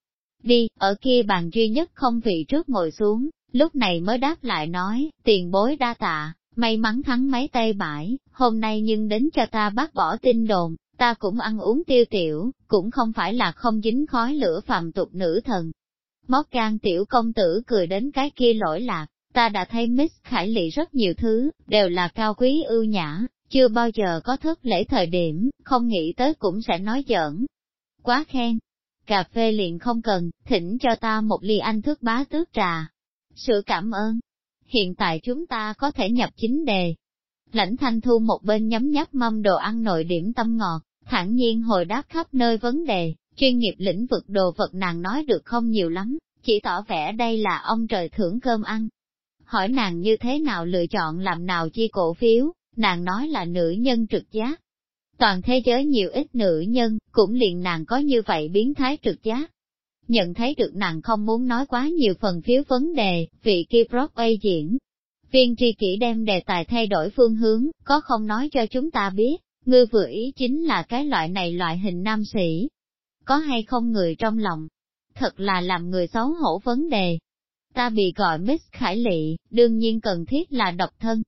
Đi, ở kia bàn duy nhất không vị trước ngồi xuống, lúc này mới đáp lại nói, tiền bối đa tạ, may mắn thắng mấy tay bãi, hôm nay nhưng đến cho ta bác bỏ tin đồn, ta cũng ăn uống tiêu tiểu, cũng không phải là không dính khói lửa phàm tục nữ thần. Mót can tiểu công tử cười đến cái kia lỗi lạc, ta đã thấy Miss Khải Lị rất nhiều thứ, đều là cao quý ưu nhã, chưa bao giờ có thức lễ thời điểm, không nghĩ tới cũng sẽ nói giỡn. Quá khen. Cà phê liền không cần, thỉnh cho ta một ly anh thức bá tước trà. Sự cảm ơn. Hiện tại chúng ta có thể nhập chính đề. Lãnh thanh thu một bên nhấm nháp mâm đồ ăn nội điểm tâm ngọt, thản nhiên hồi đáp khắp nơi vấn đề, chuyên nghiệp lĩnh vực đồ vật nàng nói được không nhiều lắm, chỉ tỏ vẻ đây là ông trời thưởng cơm ăn. Hỏi nàng như thế nào lựa chọn làm nào chi cổ phiếu, nàng nói là nữ nhân trực giác. Toàn thế giới nhiều ít nữ nhân, cũng liền nàng có như vậy biến thái trực giác. Nhận thấy được nàng không muốn nói quá nhiều phần phiếu vấn đề, vị kia Broadway diễn. Viên tri kỷ đem đề tài thay đổi phương hướng, có không nói cho chúng ta biết, Ngươi vừa ý chính là cái loại này loại hình nam sĩ. Có hay không người trong lòng? Thật là làm người xấu hổ vấn đề. Ta bị gọi Miss Khải Lị, đương nhiên cần thiết là độc thân.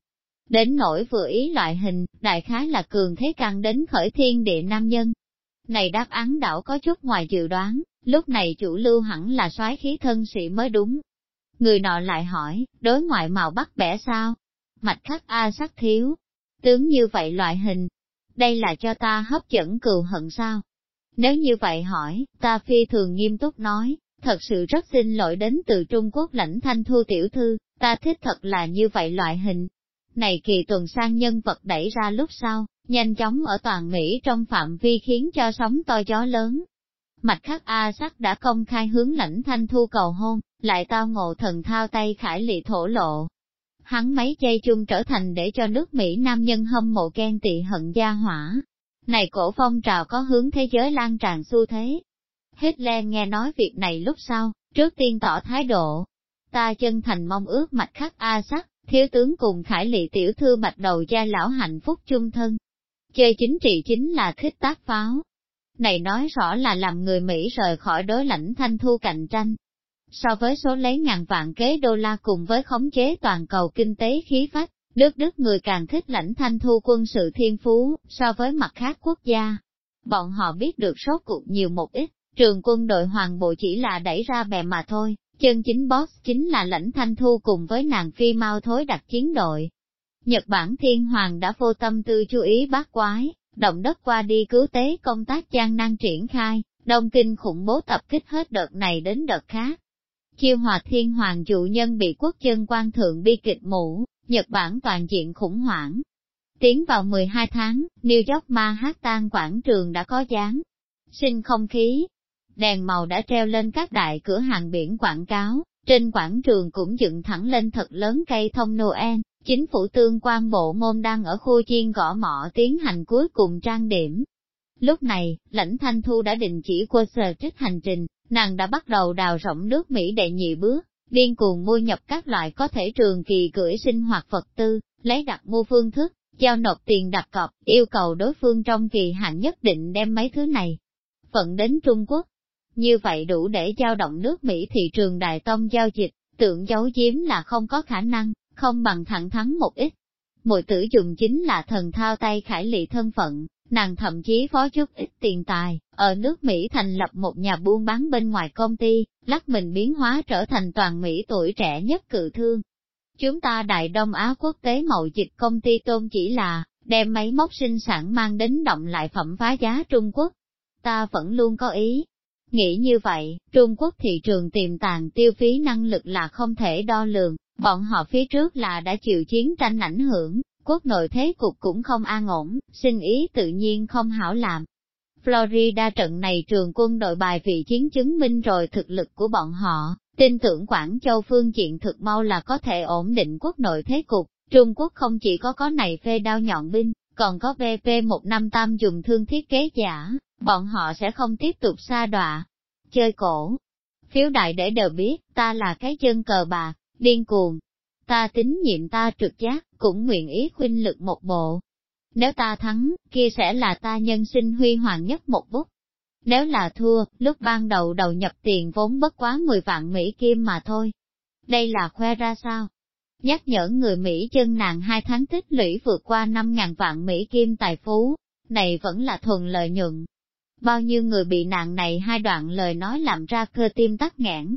Đến nỗi vừa ý loại hình, đại khái là cường thế càng đến khởi thiên địa nam nhân. Này đáp án đảo có chút ngoài dự đoán, lúc này chủ lưu hẳn là soái khí thân sĩ mới đúng. Người nọ lại hỏi, đối ngoại màu bắt bẻ sao? Mạch khắc A sắc thiếu. Tướng như vậy loại hình, đây là cho ta hấp dẫn cừu hận sao? Nếu như vậy hỏi, ta phi thường nghiêm túc nói, thật sự rất xin lỗi đến từ Trung Quốc lãnh thanh thu tiểu thư, ta thích thật là như vậy loại hình. Này kỳ tuần sang nhân vật đẩy ra lúc sau, nhanh chóng ở toàn Mỹ trong phạm vi khiến cho sóng to gió lớn. Mạch khắc A sắc đã công khai hướng lãnh thanh thu cầu hôn, lại tao ngộ thần thao tay khải lị thổ lộ, hắn mấy chay chung trở thành để cho nước Mỹ nam nhân hâm mộ ghen tị hận gia hỏa. Này cổ phong trào có hướng thế giới lan tràn xu thế. Hitler nghe nói việc này lúc sau, trước tiên tỏ thái độ. Ta chân thành mong ước mạch khắc A sắc, thiếu tướng cùng khải lị tiểu thư bạch đầu gia lão hạnh phúc chung thân. Chơi chính trị chính là thích tác pháo. Này nói rõ là làm người Mỹ rời khỏi đối lãnh thanh thu cạnh tranh, So với số lấy ngàn vạn kế đô la cùng với khống chế toàn cầu kinh tế khí phách, nước Đức người càng thích lãnh thanh thu quân sự thiên phú, so với mặt khác quốc gia. Bọn họ biết được số cuộc nhiều một ít, trường quân đội hoàng bộ chỉ là đẩy ra bè mà thôi, chân chính boss chính là lãnh thanh thu cùng với nàng phi mau thối đặt chiến đội. Nhật Bản thiên hoàng đã vô tâm tư chú ý bát quái, động đất qua đi cứu tế công tác gian năng triển khai, đông kinh khủng bố tập kích hết đợt này đến đợt khác, Chiêu hòa thiên hoàng dụ nhân bị quốc dân quan thượng bi kịch mũ, Nhật Bản toàn diện khủng hoảng. Tiến vào 12 tháng, New York Manhattan quảng trường đã có dáng. Sinh không khí. Đèn màu đã treo lên các đại cửa hàng biển quảng cáo, trên quảng trường cũng dựng thẳng lên thật lớn cây thông Noel. Chính phủ tương quan bộ môn đang ở khu chiên gõ mỏ tiến hành cuối cùng trang điểm. Lúc này, lãnh thanh thu đã đình chỉ qua sờ trích hành trình, nàng đã bắt đầu đào rộng nước Mỹ đệ nhị bước, điên cuồng mua nhập các loại có thể trường kỳ gửi sinh hoạt vật tư, lấy đặt mua phương thức, giao nộp tiền đặt cọc, yêu cầu đối phương trong kỳ hạn nhất định đem mấy thứ này vận đến Trung Quốc. Như vậy đủ để giao động nước Mỹ thị trường đại tông giao dịch, tượng giấu giếm là không có khả năng, không bằng thẳng thắn một ít. Mùi tử dùng chính là thần thao tay khải lị thân phận, nàng thậm chí phó chút ít tiền tài, ở nước Mỹ thành lập một nhà buôn bán bên ngoài công ty, lắc mình biến hóa trở thành toàn Mỹ tuổi trẻ nhất cự thương. Chúng ta Đại Đông Á quốc tế mậu dịch công ty tôn chỉ là, đem máy móc sinh sản mang đến động lại phẩm phá giá Trung Quốc. Ta vẫn luôn có ý. Nghĩ như vậy, Trung Quốc thị trường tiềm tàng tiêu phí năng lực là không thể đo lường, bọn họ phía trước là đã chịu chiến tranh ảnh hưởng, quốc nội thế cục cũng không an ổn, sinh ý tự nhiên không hảo làm. Florida trận này trường quân đội bài vị chiến chứng minh rồi thực lực của bọn họ, tin tưởng Quảng Châu phương diện thực mau là có thể ổn định quốc nội thế cục. Trung Quốc không chỉ có có này phê đao nhọn binh, còn có VP158 dùng thương thiết kế giả, bọn họ sẽ không tiếp tục xa đọa. Chơi cổ. Phiếu đại để đều biết, ta là cái chân cờ bạc, điên cuồng. Ta tín nhiệm ta trực giác, cũng nguyện ý khuynh lực một bộ. Nếu ta thắng, kia sẽ là ta nhân sinh huy hoàng nhất một bút. Nếu là thua, lúc ban đầu đầu nhập tiền vốn bất quá 10 vạn Mỹ Kim mà thôi. Đây là khoe ra sao? Nhắc nhở người Mỹ chân nàng hai tháng tích lũy vượt qua 5.000 vạn Mỹ Kim tài phú, này vẫn là thuần lợi nhuận. Bao nhiêu người bị nạn này hai đoạn lời nói làm ra cơ tim tắc nghẽn.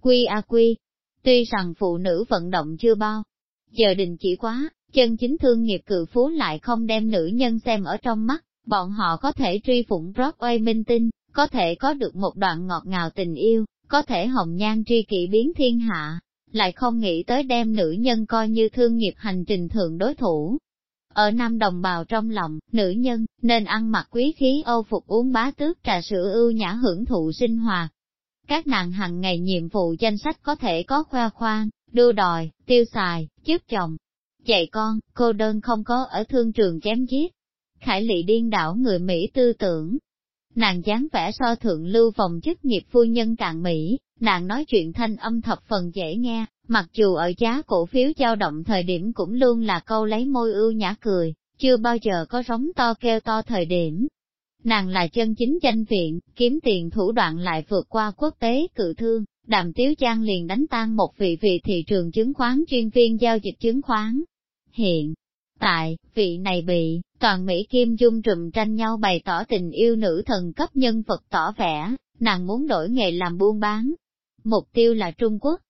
Quy a quy, tuy rằng phụ nữ vận động chưa bao, giờ đình chỉ quá, chân chính thương nghiệp cự phú lại không đem nữ nhân xem ở trong mắt, bọn họ có thể truy phụng Broadway minh tinh, có thể có được một đoạn ngọt ngào tình yêu, có thể hồng nhan tri kỷ biến thiên hạ, lại không nghĩ tới đem nữ nhân coi như thương nghiệp hành trình thường đối thủ. Ở Nam Đồng bào trong lòng, nữ nhân, nên ăn mặc quý khí âu phục uống bá tước trà sữa ưu nhã hưởng thụ sinh hoạt. Các nàng hàng ngày nhiệm vụ danh sách có thể có khoa khoang, đua đòi, tiêu xài, giúp chồng, dạy con, cô đơn không có ở thương trường chém giết. Khải lị điên đảo người Mỹ tư tưởng. Nàng dáng vẻ so thượng lưu phòng chức nghiệp phu nhân càng Mỹ, nàng nói chuyện thanh âm thập phần dễ nghe, mặc dù ở giá cổ phiếu dao động thời điểm cũng luôn là câu lấy môi ưu nhã cười, chưa bao giờ có rống to kêu to thời điểm. Nàng là chân chính danh viện, kiếm tiền thủ đoạn lại vượt qua quốc tế cự thương, đàm tiếu trang liền đánh tan một vị vị thị trường chứng khoán chuyên viên giao dịch chứng khoán. Hiện tại, vị này bị, toàn Mỹ Kim Dung trùm tranh nhau bày tỏ tình yêu nữ thần cấp nhân vật tỏ vẻ, nàng muốn đổi nghề làm buôn bán. Mục tiêu là Trung Quốc.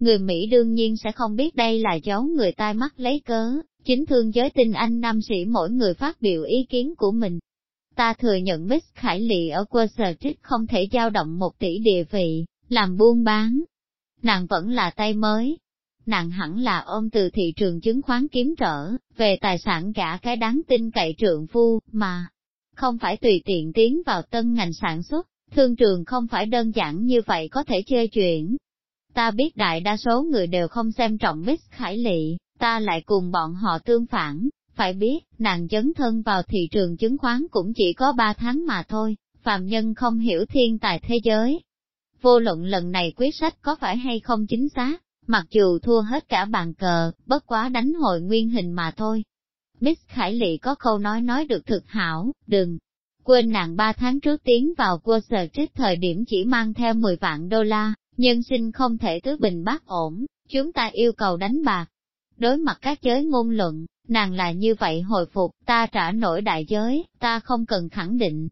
Người Mỹ đương nhiên sẽ không biết đây là giấu người tai mắt lấy cớ, chính thương giới tinh anh nam sĩ mỗi người phát biểu ý kiến của mình. Ta thừa nhận Miss Khải Lị ở Wall trích không thể dao động một tỷ địa vị, làm buôn bán. Nàng vẫn là tay mới, nàng hẳn là ôm từ thị trường chứng khoán kiếm trở, về tài sản cả cái đáng tin cậy trượng phu, mà không phải tùy tiện tiến vào tân ngành sản xuất, thương trường không phải đơn giản như vậy có thể chơi chuyển. Ta biết đại đa số người đều không xem trọng Miss Khải Lị, ta lại cùng bọn họ tương phản, phải biết, nàng dấn thân vào thị trường chứng khoán cũng chỉ có 3 tháng mà thôi, phàm nhân không hiểu thiên tài thế giới. Vô luận lần này quyết sách có phải hay không chính xác, mặc dù thua hết cả bàn cờ, bất quá đánh hồi nguyên hình mà thôi. Miss Khải Lị có câu nói nói được thực hảo, đừng quên nàng ba tháng trước tiến vào Wall trích thời điểm chỉ mang theo 10 vạn đô la, nhân sinh không thể tứ bình bác ổn, chúng ta yêu cầu đánh bạc. Đối mặt các giới ngôn luận, nàng là như vậy hồi phục, ta trả nổi đại giới, ta không cần khẳng định.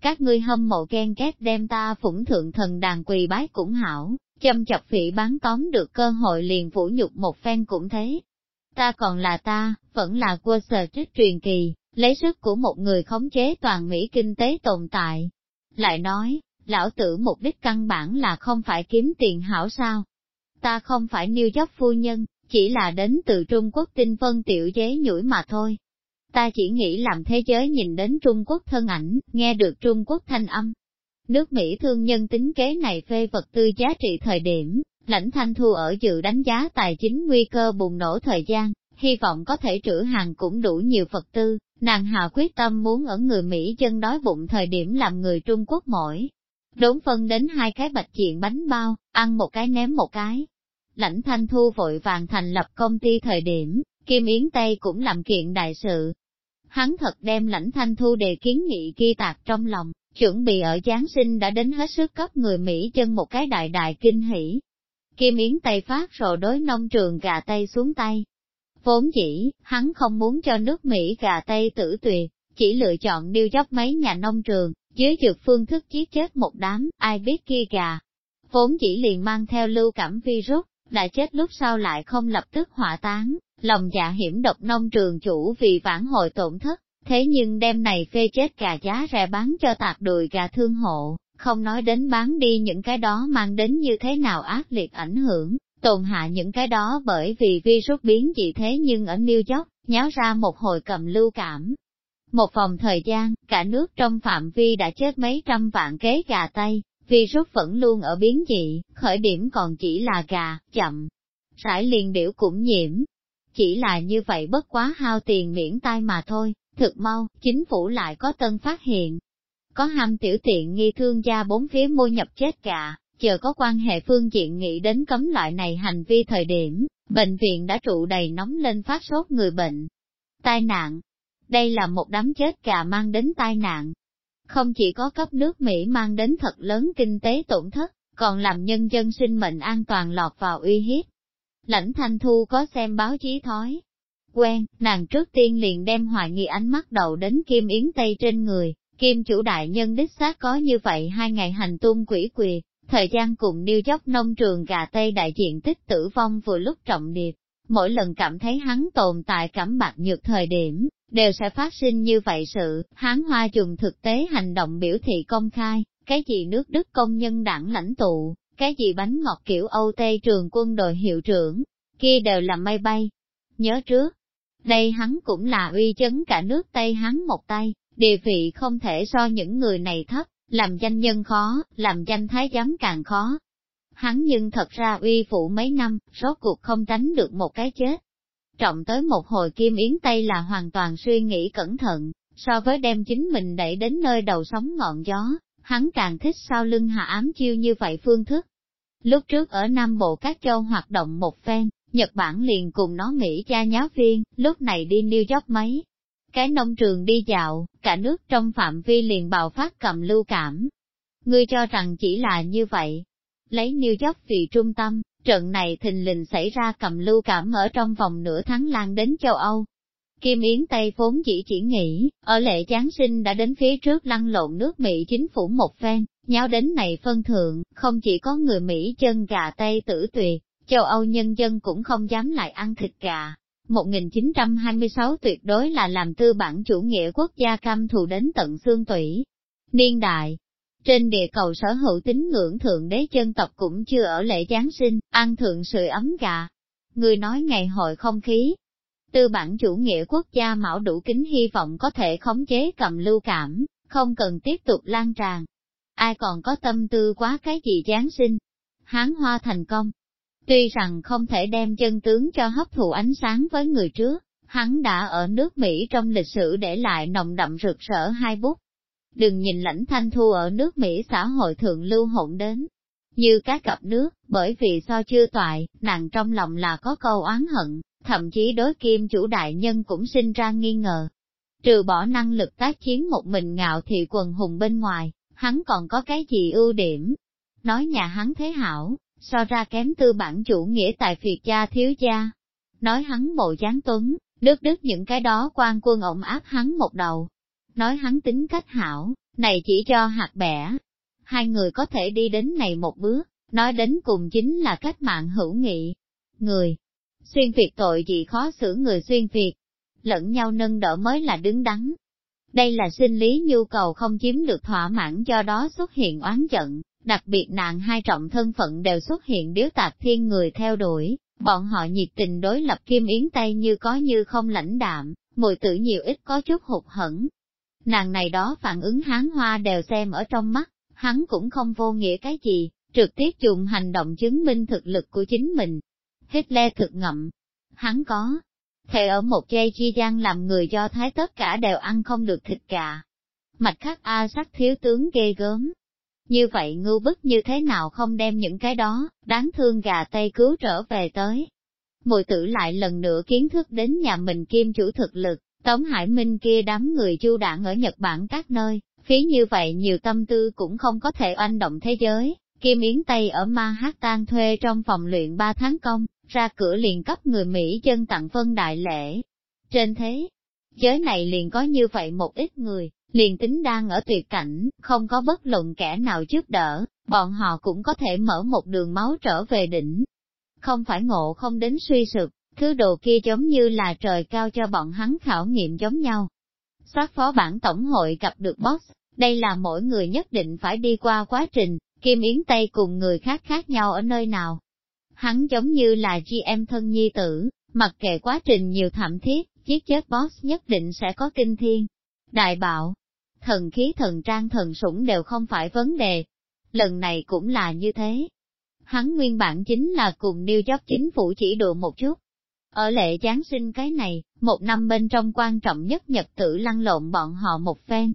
Các ngươi hâm mộ ghen ghét đem ta phủng thượng thần đàn quỳ bái cũng hảo, châm chọc phỉ bán tóm được cơ hội liền vũ nhục một phen cũng thế. Ta còn là ta, vẫn là quơ sờ trích truyền kỳ, lấy sức của một người khống chế toàn Mỹ kinh tế tồn tại. Lại nói, lão tử mục đích căn bản là không phải kiếm tiền hảo sao. Ta không phải New York phu nhân, chỉ là đến từ Trung Quốc tinh vân tiểu chế nhủi mà thôi. Ta chỉ nghĩ làm thế giới nhìn đến Trung Quốc thân ảnh, nghe được Trung Quốc thanh âm, Nước Mỹ thương nhân tính kế này phê vật tư giá trị thời điểm, lãnh thanh thu ở dự đánh giá tài chính nguy cơ bùng nổ thời gian, hy vọng có thể trữ hàng cũng đủ nhiều vật tư, nàng hạ quyết tâm muốn ở người Mỹ chân đói bụng thời điểm làm người Trung Quốc mỗi. Đốn phân đến hai cái bạch chuyện bánh bao, ăn một cái ném một cái. Lãnh thanh thu vội vàng thành lập công ty thời điểm, Kim Yến Tây cũng làm kiện đại sự. Hắn thật đem lãnh thanh thu đề kiến nghị ghi tạc trong lòng, chuẩn bị ở Giáng sinh đã đến hết sức cấp người Mỹ chân một cái đại đại kinh hỉ. Kim Yến Tây phát rồ đối nông trường gà Tây xuống tay. Vốn dĩ, hắn không muốn cho nước Mỹ gà Tây tử tuyệt, chỉ lựa chọn điêu dốc mấy nhà nông trường, dưới dược phương thức giết chết một đám, ai biết kia gà. Vốn chỉ liền mang theo lưu cảm virus, đã chết lúc sau lại không lập tức hỏa tán, lòng dạ hiểm độc nông trường chủ vì vãn hồi tổn thất, Thế nhưng đêm này phê chết gà giá rẻ bán cho tạc đùi gà thương hộ, không nói đến bán đi những cái đó mang đến như thế nào ác liệt ảnh hưởng, tồn hạ những cái đó bởi vì virus biến dị thế nhưng ở New York, nháo ra một hồi cầm lưu cảm. Một vòng thời gian, cả nước trong phạm vi đã chết mấy trăm vạn kế gà tây, virus vẫn luôn ở biến dị, khởi điểm còn chỉ là gà, chậm. Rải liền điểu cũng nhiễm. Chỉ là như vậy bất quá hao tiền miễn tai mà thôi, thực mau, chính phủ lại có tân phát hiện. Có ham tiểu tiện nghi thương gia bốn phía mua nhập chết gà, chờ có quan hệ phương diện nghĩ đến cấm loại này hành vi thời điểm, bệnh viện đã trụ đầy nóng lên phát sốt người bệnh. Tai nạn. Đây là một đám chết gà mang đến tai nạn. Không chỉ có cấp nước Mỹ mang đến thật lớn kinh tế tổn thất, còn làm nhân dân sinh mệnh an toàn lọt vào uy hiếp. Lãnh Thanh Thu có xem báo chí thói. Quen, nàng trước tiên liền đem hoài nghi ánh mắt đầu đến Kim Yến Tây trên người, Kim chủ đại nhân đích xác có như vậy hai ngày hành tung quỷ quỳ, Thời gian cùng New York nông trường gà Tây đại diện tích tử vong vừa lúc trọng điệp, mỗi lần cảm thấy hắn tồn tại cảm bạc nhược thời điểm, đều sẽ phát sinh như vậy sự, hắn hoa dùng thực tế hành động biểu thị công khai, cái gì nước Đức công nhân đảng lãnh tụ, cái gì bánh ngọt kiểu Âu Tây trường quân đội hiệu trưởng, kia đều là mây bay. Nhớ trước, đây hắn cũng là uy chấn cả nước Tây hắn một tay, địa vị không thể so những người này thấp, làm danh nhân khó, làm danh thái giám càng khó. Hắn nhưng thật ra uy phụ mấy năm, rốt cuộc không tránh được một cái chết. Trọng tới một hồi kim yến Tây là hoàn toàn suy nghĩ cẩn thận, so với đem chính mình đẩy đến nơi đầu sóng ngọn gió, hắn càng thích sau lưng hạ ám chiêu như vậy phương thức. Lúc trước ở Nam Bộ các châu hoạt động một phen, Nhật Bản liền cùng nó Mỹ cha nháo viên, lúc này đi New York mấy, cái nông trường đi dạo, cả nước trong phạm vi liền bạo phát cầm lưu cảm. Ngươi cho rằng chỉ là như vậy. Lấy New York vì trung tâm, trận này thình lình xảy ra cầm lưu cảm ở trong vòng nửa tháng lan đến châu Âu. Kim Yến Tây vốn chỉ chỉ nghĩ, ở lễ Giáng sinh đã đến phía trước lăn lộn nước Mỹ chính phủ một phen, nháo đến này phân thượng, không chỉ có người Mỹ chân gà Tây tử tuyệt, châu Âu nhân dân cũng không dám lại ăn thịt gà, 1926 tuyệt đối là làm tư bản chủ nghĩa quốc gia cam thù đến tận xương tủy. Niên đại trên địa cầu sở hữu tín ngưỡng thượng đế chân tộc cũng chưa ở lễ Giáng sinh, ăn thượng sưởi ấm gà. Người nói ngày hội không khí. Tư bản chủ nghĩa quốc gia mão đủ kính hy vọng có thể khống chế cầm lưu cảm, không cần tiếp tục lan tràn. Ai còn có tâm tư quá cái gì Giáng sinh? Hán hoa thành công, Tuy rằng không thể đem chân tướng cho hấp thụ ánh sáng với người trước, hắn đã ở nước Mỹ trong lịch sử để lại nồng đậm rực rỡ hai bút. Đừng nhìn lãnh thanh thu ở nước Mỹ xã hội thượng lưu hỗn đến, như các cặp nước, bởi vì so chưa toại, nàng trong lòng là có câu oán hận, thậm chí đối kim chủ đại nhân cũng sinh ra nghi ngờ. Trừ bỏ năng lực tác chiến một mình ngạo thị quần hùng bên ngoài, hắn còn có cái gì ưu điểm? Nói nhà hắn thế hảo, so ra kém tư bản chủ nghĩa tại phiệt gia thiếu gia. Nói hắn bộ dáng tuấn, đứt đức những cái đó quan quân ổng áp hắn một đầu. Nói hắn tính cách hảo, này chỉ cho hạt bẻ. Hai người có thể đi đến này một bước, nói đến cùng chính là cách mạng hữu nghị. Người, xuyên việt tội gì khó xử người xuyên việt, lẫn nhau nâng đỡ mới là đứng đắn. Đây là sinh lý nhu cầu không chiếm được thỏa mãn do đó xuất hiện oán giận, đặc biệt nạn hai trọng thân phận đều xuất hiện điếu tạp thiên người theo đuổi, bọn họ nhiệt tình đối lập Kim Yến Tây như có như không lãnh đạm, mùi tử nhiều ít có chút hụt hẫng. Nàng này đó phản ứng hán hoa đều xem ở trong mắt, hắn cũng không vô nghĩa cái gì, trực tiếp dùng hành động chứng minh thực lực của chính mình. Hitler thực ngậm, hắn có, thể ở một giây chi gian làm người do thái tất cả đều ăn không được thịt gà. Mạch khắc A sắc thiếu tướng ghê gớm, như vậy ngưu bức như thế nào không đem những cái đó, đáng thương gà tây cứu trở về tới. Mùi tử lại lần nữa kiến thức đến nhà mình kim chủ thực lực, Tống Hải Minh kia đám người chu đạn ở Nhật Bản các nơi, phí như vậy nhiều tâm tư cũng không có thể oanh động thế giới. Kim Yến Tây ở Manhattan thuê trong phòng luyện 3 tháng công, ra cửa liền cấp người Mỹ dân tặng phân đại lễ. Trên thế, giới này liền có như vậy một ít người, liền tính đang ở tuyệt cảnh, không có bất luận kẻ nào giúp đỡ, bọn họ cũng có thể mở một đường máu trở về đỉnh. Không phải ngộ không đến suy sụp, thứ đồ kia giống như là trời cao cho bọn hắn khảo nghiệm giống nhau. Soát phó bản tổng hội gặp được boss, đây là mỗi người nhất định phải đi qua quá trình, Kim Yến Tây cùng người khác khác nhau ở nơi nào. Hắn giống như là GM thân nhi tử, mặc kệ quá trình nhiều thảm thiết, giết chết boss nhất định sẽ có kinh thiên đại bạo. Thần khí thần trang thần sủng đều không phải vấn đề. Lần này cũng là như thế. Hắn nguyên bản chính là cùng New York chính phủ chỉ đùa một chút. Ở lễ Giáng sinh cái này, một năm bên trong quan trọng nhất nhật tử lăn lộn bọn họ một phen.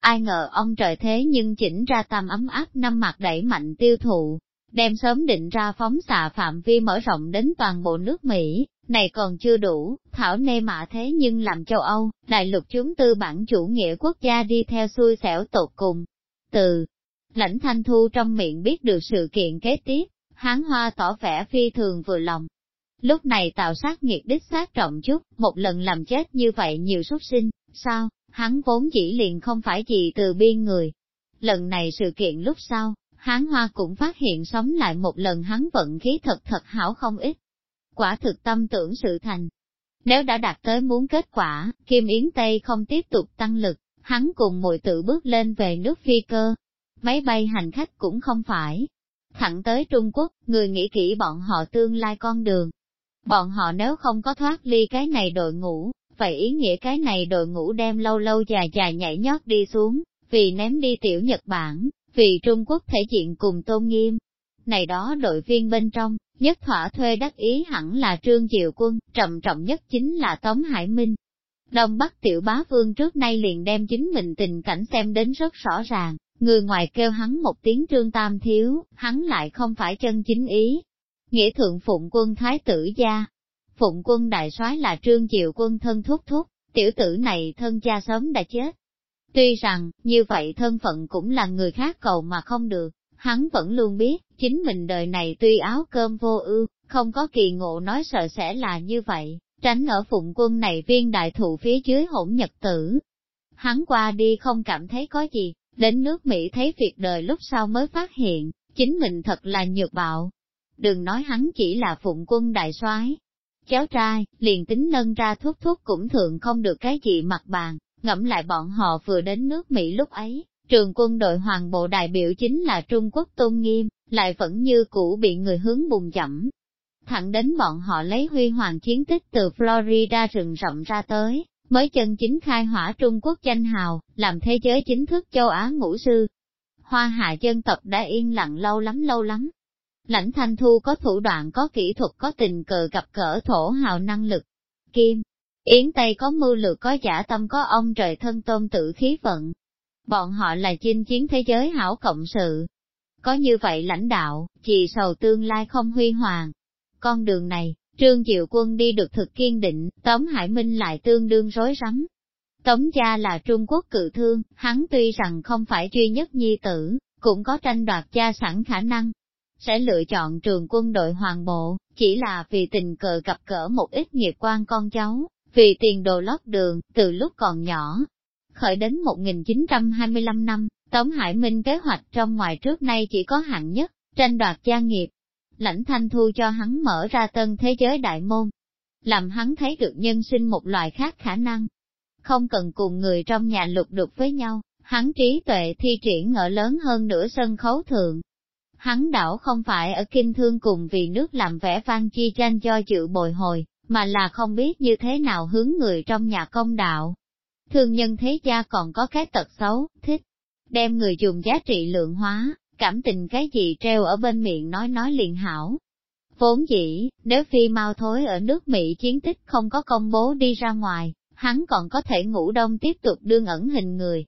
Ai ngờ ông trời thế nhưng chỉnh ra tam ấm áp năm mặt đẩy mạnh tiêu thụ, đem sớm định ra phóng xạ phạm vi mở rộng đến toàn bộ nước Mỹ, này còn chưa đủ, thảo nê mạ thế nhưng làm châu Âu, đại lục chúng tư bản chủ nghĩa quốc gia đi theo xui xẻo tột cùng. Từ lãnh thanh thu trong miệng biết được sự kiện kế tiếp, hán hoa tỏ vẻ phi thường vừa lòng. Lúc này tạo sát nghiệt đích xác trọng chút, một lần làm chết như vậy nhiều xuất sinh, sao, hắn vốn chỉ liền không phải gì từ biên người. Lần này sự kiện lúc sau, hán hoa cũng phát hiện sống lại một lần hắn vận khí thật thật hảo không ít. Quả thực tâm tưởng sự thành. Nếu đã đạt tới muốn kết quả, Kim Yến Tây không tiếp tục tăng lực, hắn cùng mùi tự bước lên về nước phi cơ. Máy bay hành khách cũng không phải. Thẳng tới Trung Quốc, người nghĩ kỹ bọn họ tương lai con đường. Bọn họ nếu không có thoát ly cái này đội ngũ, vậy ý nghĩa cái này đội ngũ đem lâu lâu dài dài nhảy nhót đi xuống, vì ném đi tiểu Nhật Bản, vì Trung Quốc thể diện cùng tôn nghiêm. Này đó đội viên bên trong, nhất thỏa thuê đắc ý hẳn là Trương Diệu Quân, trầm trọng nhất chính là Tống Hải Minh. Đông Bắc tiểu bá vương trước nay liền đem chính mình tình cảnh xem đến rất rõ ràng, người ngoài kêu hắn một tiếng trương tam thiếu, hắn lại không phải chân chính ý. Nghĩa thượng phụng quân thái tử gia, phụng quân đại soái là trương diệu quân thân thúc thúc, tiểu tử này thân cha sớm đã chết, Tuy rằng, như vậy thân phận cũng là người khác cầu mà không được, hắn vẫn luôn biết, chính mình đời này tuy áo cơm vô ưu, không có kỳ ngộ nói sợ sẽ là như vậy, tránh ở phụng quân này viên đại thụ phía dưới hỗn nhật tử. Hắn qua đi không cảm thấy có gì, đến nước Mỹ thấy việc đời lúc sau mới phát hiện, chính mình thật là nhược bạo. Đừng nói hắn chỉ là phụng quân đại soái chéo trai, liền tính nâng ra thuốc thuốc cũng thường không được cái gì mặt bàn, Ngẫm lại bọn họ vừa đến nước Mỹ lúc ấy, trường quân đội hoàng bộ đại biểu chính là Trung Quốc tôn nghiêm, lại vẫn như cũ bị người hướng bùng chậm. Thẳng đến bọn họ lấy huy hoàng chiến tích từ Florida rừng rậm ra tới, mới chân chính khai hỏa Trung Quốc danh hào, làm thế giới chính thức châu Á ngũ sư. Hoa hạ dân tộc đã yên lặng lâu lắm lâu lắm. Lãnh thanh thu có thủ đoạn có kỹ thuật có tình cờ gặp cỡ thổ hào năng lực. Kim, Yến Tây có mưu lược có giả tâm có ông trời thân tôn tự khí vận. Bọn họ là chinh chiến thế giới hảo cộng sự. Có như vậy lãnh đạo, chỉ sầu tương lai không huy hoàng. Con đường này, Trương Diệu Quân đi được thực kiên định, Tống Hải Minh lại tương đương rối rắm. Tống gia là Trung Quốc cự thương, hắn tuy rằng không phải duy nhất nhi tử, cũng có tranh đoạt gia sản khả năng. Sẽ lựa chọn trường quân đội hoàng bộ, chỉ là vì tình cờ gặp cỡ một ít nghiệp quan con cháu, vì tiền đồ lót đường, từ lúc còn nhỏ, khởi đến 1925 năm, Tống Hải Minh kế hoạch trong ngoài trước nay chỉ có hạng nhất, tranh đoạt gia nghiệp. Lãnh thanh thu cho hắn mở ra tân thế giới đại môn, làm hắn thấy được nhân sinh một loại khác khả năng. Không cần cùng người trong nhà lục đục với nhau, hắn trí tuệ thi triển ở lớn hơn nửa sân khấu thượng. Hắn đảo không phải ở kinh thương cùng vì nước làm vẽ văn chi tranh cho chịu bồi hồi, mà là không biết như thế nào hướng người trong nhà công đạo. Thương nhân thế gia còn có cái tật xấu, thích, đem người dùng giá trị lượng hóa, cảm tình cái gì treo ở bên miệng nói nói liền hảo. Vốn dĩ, nếu phi mau thối ở nước Mỹ chiến tích không có công bố đi ra ngoài, hắn còn có thể ngủ đông tiếp tục đương ẩn hình người.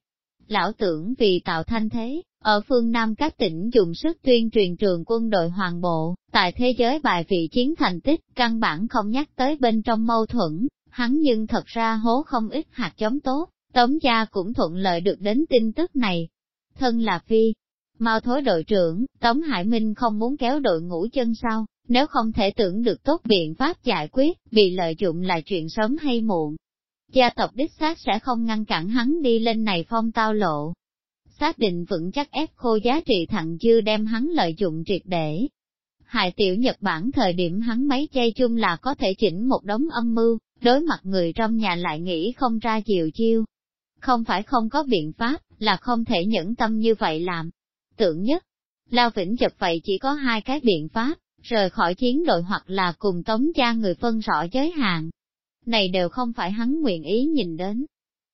Lão tưởng vì tạo thanh thế, ở phương Nam các tỉnh dùng sức tuyên truyền trường quân đội hoàng bộ, tại thế giới bài vị chiến thành tích, căn bản không nhắc tới bên trong mâu thuẫn, hắn nhưng thật ra hố không ít hạt giống tốt, tống gia cũng thuận lợi được đến tin tức này. Thân là phi, mau thối đội trưởng, Tống Hải Minh không muốn kéo đội ngũ chân sau, nếu không thể tưởng được tốt biện pháp giải quyết, bị lợi dụng là chuyện sớm hay muộn. Gia tộc đích xác sẽ không ngăn cản hắn đi lên này phong tao lộ, xác định vững chắc ép khô giá trị thặng dư đem hắn lợi dụng triệt để. Hại tiểu Nhật Bản thời điểm hắn mấy chay chung là có thể chỉnh một đống âm mưu, đối mặt người trong nhà lại nghĩ không ra chiều chiêu. Không phải không có biện pháp, là không thể nhẫn tâm như vậy làm. Tưởng nhất, Lao Vĩnh chật vậy chỉ có hai cái biện pháp, rời khỏi chiến đội hoặc là cùng tống gia người phân rõ giới hạn. Này đều không phải hắn nguyện ý nhìn đến.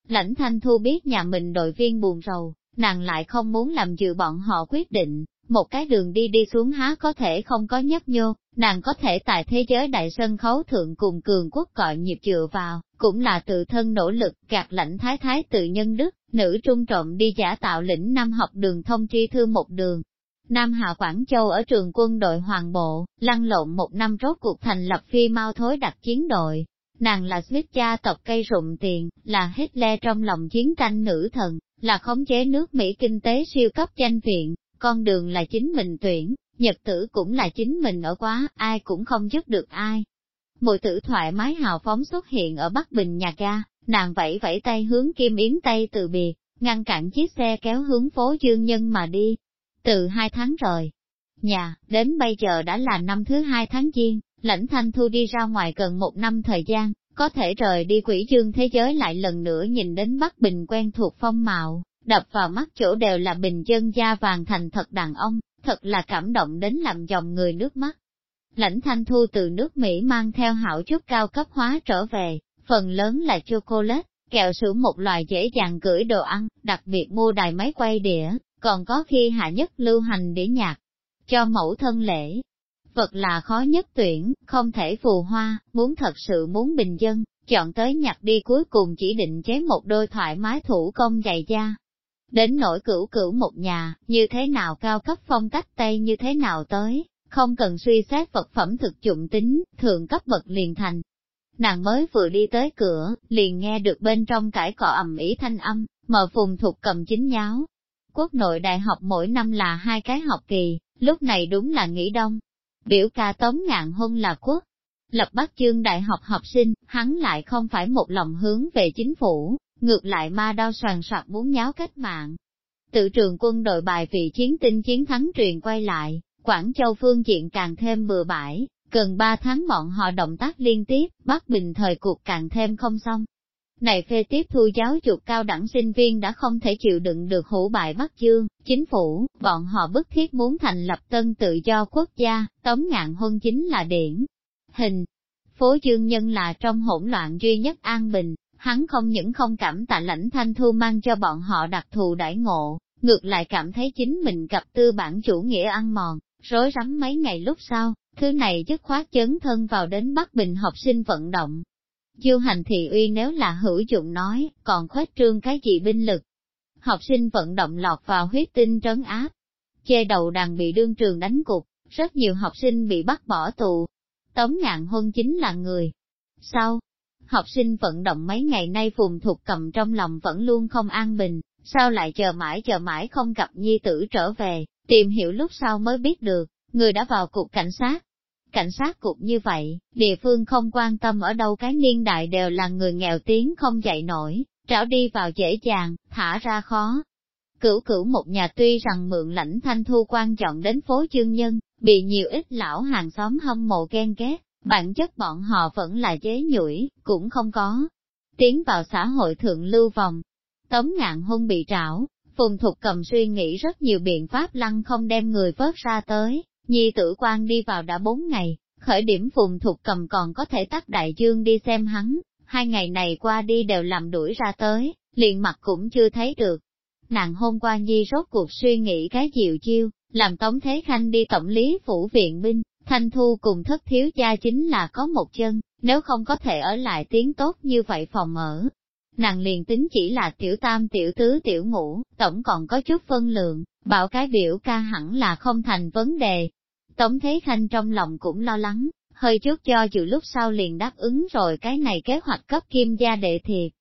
Lãnh Thanh Thu biết nhà mình đội viên buồn rầu, nàng lại không muốn làm dự bọn họ quyết định, một cái đường đi đi xuống há có thể không có nhấp nhô, nàng có thể tại thế giới đại sân khấu thượng cùng cường quốc gọi nhịp dựa vào, cũng là tự thân nỗ lực gạt lãnh thái thái tự nhân đức, nữ trung trộm đi giả tạo lĩnh năm học đường thông tri thư một đường. Nam Hạ Quảng Châu ở trường quân đội Hoàng Bộ, lăn lộn một năm rốt cuộc thành lập phi mau thối đặc chiến đội. Nàng là Smith gia tộc cây rụng tiền, là Hitler trong lòng chiến tranh nữ thần, là khống chế nước Mỹ kinh tế siêu cấp danh viện, con đường là chính mình tuyển, nhật tử cũng là chính mình ở quá, ai cũng không giúp được ai. Mùi tử thoải mái hào phóng xuất hiện ở Bắc Bình nhà ga, nàng vẫy vẫy tay hướng Kim Yến Tây từ biệt, ngăn cản chiếc xe kéo hướng phố Dương Nhân mà đi. Từ hai tháng rồi, nhà, đến bây giờ đã là năm thứ hai tháng Giêng, lãnh thanh thu đi ra ngoài gần một năm thời gian, có thể rời đi quỷ dương thế giới lại lần nữa nhìn đến Bắc Bình quen thuộc phong mạo, đập vào mắt chỗ đều là bình dân da vàng thành thật đàn ông, thật là cảm động đến làm dòng người nước mắt. Lãnh thanh thu từ nước Mỹ mang theo hảo chút cao cấp hóa trở về, phần lớn là chocolate, kẹo sữa một loại dễ dàng gửi đồ ăn, đặc biệt mua đài máy quay đĩa, còn có khi hạ nhất lưu hành đĩa nhạc, cho mẫu thân lễ. Vật là khó nhất tuyển, không thể phù hoa, muốn thật sự muốn bình dân, chọn tới nhặt đi cuối cùng chỉ định chế một đôi thoải mái thủ công dày da, Đến nỗi cửu cửu một nhà, như thế nào cao cấp phong cách Tây như thế nào tới, không cần suy xét vật phẩm thực dụng tính, thượng cấp bậc liền thành. Nàng mới vừa đi tới cửa, liền nghe được bên trong cãi cọ ầm ĩ thanh âm, mở phùng thuộc cầm chính nháo. Quốc nội đại học mỗi năm là hai cái học kỳ, lúc này đúng là nghỉ đông. Biểu ca tống ngạn hôn là quốc. Lập Bắc chương đại học học sinh, hắn lại không phải một lòng hướng về chính phủ, ngược lại ma đao soàn soạt muốn nháo cách mạng. Tự trường quân đội bài vị chiến tinh chiến thắng truyền quay lại, Quảng Châu phương diện càng thêm bừa bãi, gần ba tháng bọn họ động tác liên tiếp, Bắc Bình thời cuộc càng thêm không xong. Này phê tiếp thu giáo dục cao đẳng sinh viên đã không thể chịu đựng được hủ bại Bắc Dương, chính phủ, bọn họ bức thiết muốn thành lập tân tự do quốc gia, tống ngạn huân chính là điển. Hình, phố dương nhân là trong hỗn loạn duy nhất an bình, hắn không những không cảm tạ lãnh thanh thu mang cho bọn họ đặc thù đãi ngộ, ngược lại cảm thấy chính mình gặp tư bản chủ nghĩa ăn mòn, rối rắm mấy ngày lúc sau, thứ này dứt khoát chấn thân vào đến Bắc Bình học sinh vận động. Chiêu hành thị uy nếu là hữu dụng nói, còn khuếch trương cái gì binh lực. Học sinh vận động lọt vào huyết tinh trấn áp, chê đầu đàn bị đương trường đánh cục, rất nhiều học sinh bị bắt bỏ tù. Tống ngạn huân chính là người. Sau, học sinh vận động mấy ngày nay phùng thuộc cầm trong lòng vẫn luôn không an bình, sao lại chờ mãi chờ mãi không gặp nhi tử trở về, tìm hiểu lúc sau mới biết được, người đã vào cục cảnh sát. Cảnh sát cục như vậy, địa phương không quan tâm ở đâu cái niên đại đều là người nghèo tiếng không dậy nổi, trảo đi vào dễ dàng, thả ra khó. Cửu cửu một nhà tuy rằng mượn lãnh thanh thu quan trọng đến phố chương nhân, bị nhiều ít lão hàng xóm hâm mộ ghen ghét, Bản chất bọn họ vẫn là chế nhủi, cũng không có. Tiến vào xã hội thượng lưu vòng. Tống ngạn hôn bị trảo, phùng thục cầm suy nghĩ rất nhiều biện pháp lăng không đem người vớt ra tới, nhi tử quan đi vào đã bốn ngày, khởi điểm phùng thục cầm còn có thể tắt đại dương đi xem hắn, hai ngày này qua đi đều làm đuổi ra tới, liền mặt cũng chưa thấy được. Nàng hôm qua nhi rốt cuộc suy nghĩ cái diệu chiêu, làm Tống Thế Khanh đi tổng lý phủ viện binh, Thanh Thu cùng thất thiếu gia chính là có một chân, nếu không có thể ở lại tiếng tốt như vậy phòng ở. Nàng liền tính chỉ là tiểu tam tiểu tứ tiểu ngũ, tổng còn có chút phân lượng, bảo cái biểu ca hẳn là không thành vấn đề. Tống Thế Khanh trong lòng cũng lo lắng, hơi trước cho dự lúc sau liền đáp ứng rồi cái này kế hoạch cấp kim gia đệ thiệt.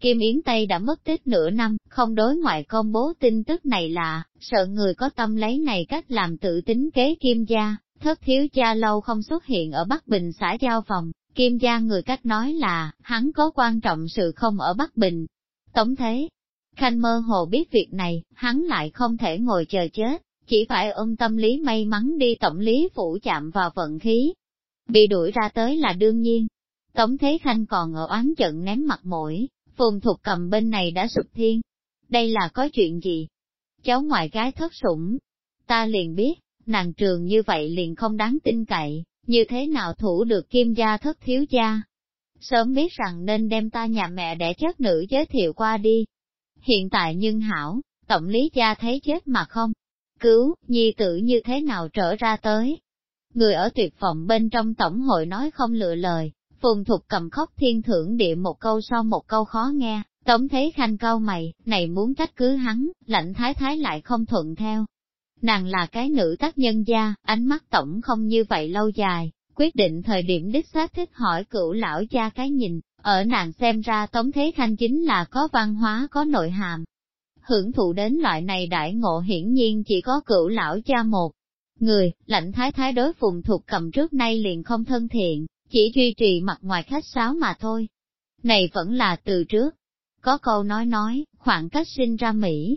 Kim Yến Tây đã mất tích nửa năm, không đối ngoại công bố tin tức này là, sợ người có tâm lấy này cách làm tự tính kế kim gia, Thất thiếu cha lâu không xuất hiện ở Bắc Bình xã giao phòng, Kim gia người cách nói là, hắn có quan trọng sự không ở Bắc Bình. Tổng thế, Khanh mơ hồ biết việc này, hắn lại không thể ngồi chờ chết, chỉ phải ôm tâm lý may mắn đi tổng lý phủ chạm vào vận khí. Bị đuổi ra tới là đương nhiên. Tống Thế Khanh còn ở oán trận ném mặt mũi, phùng thuộc cầm bên này đã sụp thiên. Đây là có chuyện gì? Cháu ngoại gái thất sủng. Ta liền biết, nàng trường như vậy liền không đáng tin cậy, như thế nào thủ được kim gia thất thiếu gia. sớm biết rằng nên đem ta nhà mẹ đẻ chất nữ giới thiệu qua đi. Hiện tại nhưng hảo, tổng lý gia thấy chết mà không. Cứu, nhi tử như thế nào trở ra tới. Người ở tuyệt vọng bên trong tổng hội nói không lựa lời, phùng thục cầm khóc thiên thưởng địa một câu sau một câu khó nghe, tống thấy khanh câu mày, này muốn trách cứ hắn, lạnh thái thái lại không thuận theo. Nàng là cái nữ tác nhân gia, ánh mắt tổng không như vậy lâu dài, quyết định thời điểm đích xác thích hỏi cửu lão gia cái nhìn, ở nàng xem ra Tống Thế Khanh chính là có văn hóa có nội hàm. Hưởng thụ đến loại này đại ngộ hiển nhiên chỉ có cửu lão cha một. Người, lạnh thái thái đối phùng thuộc cầm trước nay liền không thân thiện, chỉ duy trì mặt ngoài khách sáo mà thôi. Này vẫn là từ trước. Có câu nói nói, khoảng cách sinh ra Mỹ.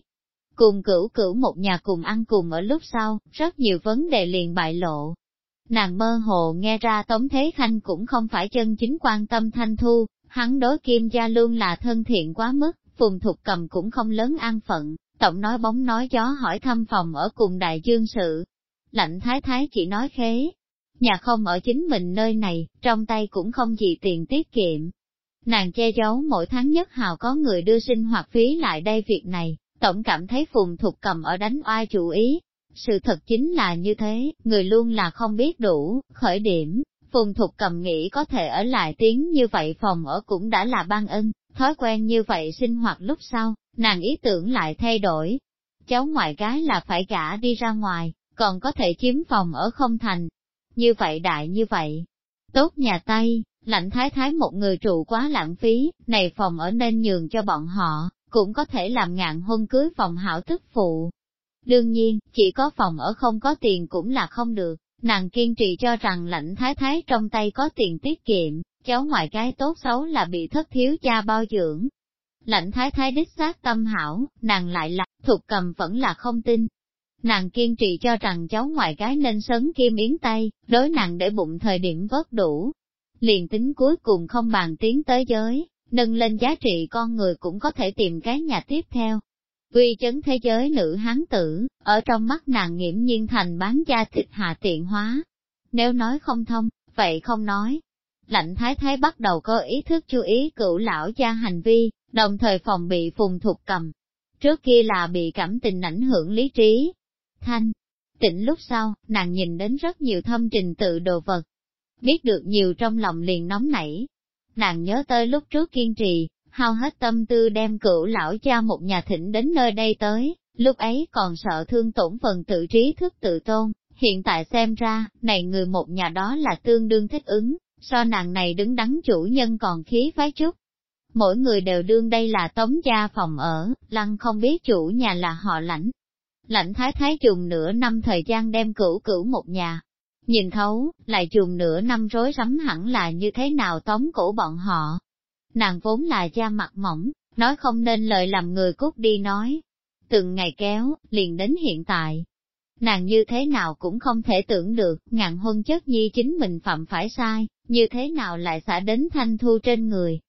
Cùng cửu cửu một nhà cùng ăn cùng ở lúc sau, rất nhiều vấn đề liền bại lộ, Nàng mơ hồ nghe ra Tống Thế Khanh cũng không phải chân chính quan tâm Thanh Thu, hắn đối Kim Gia luôn là thân thiện quá mức, Phùng Thục Cầm cũng không lớn an phận, tổng nói bóng nói gió hỏi thăm phòng ở cùng đại dương sự. Lạnh Thái Thái chỉ nói khế, nhà không ở chính mình nơi này, trong tay cũng không gì tiền tiết kiệm. Nàng che giấu mỗi tháng nhất hào có người đưa sinh hoạt phí lại đây việc này, tổng cảm thấy Phùng Thục Cầm ở đánh oai chủ ý, sự thật chính là như thế, người luôn là không biết đủ, khởi điểm, Phùng Thục cầm nghĩ có thể ở lại tiếng như vậy phòng ở cũng đã là ban ân, thói quen như vậy sinh hoạt lúc sau, nàng ý tưởng lại thay đổi. Cháu ngoại gái là phải gả đi ra ngoài, còn có thể chiếm phòng ở không thành. Như vậy đại như vậy. Tốt nhà Tây, lạnh thái thái một người trụ quá lãng phí, này phòng ở nên nhường cho bọn họ, cũng có thể làm ngạn hôn cưới phòng hảo tức phụ, Đương nhiên, chỉ có phòng ở không có tiền cũng là không được, nàng kiên trì cho rằng lãnh thái thái trong tay có tiền tiết kiệm, cháu ngoại cái tốt xấu là bị thất thiếu cha bao dưỡng. Lãnh thái thái đích xác tâm hảo, nàng lại là, thuộc cầm vẫn là không tin. Nàng kiên trì cho rằng cháu ngoại gái nên sấn kim yến tay, đối nàng để bụng thời điểm vớt đủ. Liền tính cuối cùng không bàn tiến tới giới, nâng lên giá trị con người cũng có thể tìm cái nhà tiếp theo uy chấn thế giới nữ hán tử, ở trong mắt nàng nghiễm nhiên thành bán gia thịt hạ tiện hóa. Nếu nói không thông, vậy không nói. Lạnh thái thái bắt đầu có ý thức chú ý cửu lão gia hành vi, đồng thời phòng bị phùng thuộc cầm. Trước kia là bị cảm tình ảnh hưởng lý trí. Thanh, tỉnh lúc sau, nàng nhìn đến rất nhiều thâm trình tự đồ vật. Biết được nhiều trong lòng liền nóng nảy. Nàng nhớ tới lúc trước kiên trì, hao hết tâm tư đem cửu lão cha một nhà thỉnh đến nơi đây tới, lúc ấy còn sợ thương tổn phần tự trí thức tự tôn, hiện tại xem ra, này người một nhà đó là tương đương thích ứng, so nàng này đứng đắn chủ nhân còn khí phái chút. Mỗi người đều đương đây là tống gia phòng ở, lăng không biết chủ nhà là họ lãnh. Lãnh thái thái dùng nửa năm thời gian đem cửu cửu một nhà. Nhìn thấu, lại dùng nửa năm rối rắm hẳn là như thế nào tống cổ bọn họ, nàng vốn là da mặt mỏng, nói không nên lời làm người cút đi nói. Từng ngày kéo, liền đến hiện tại. Nàng như thế nào cũng không thể tưởng được, ngạn huân chất nhi chính mình phạm phải sai, như thế nào lại xả đến thanh thu trên người.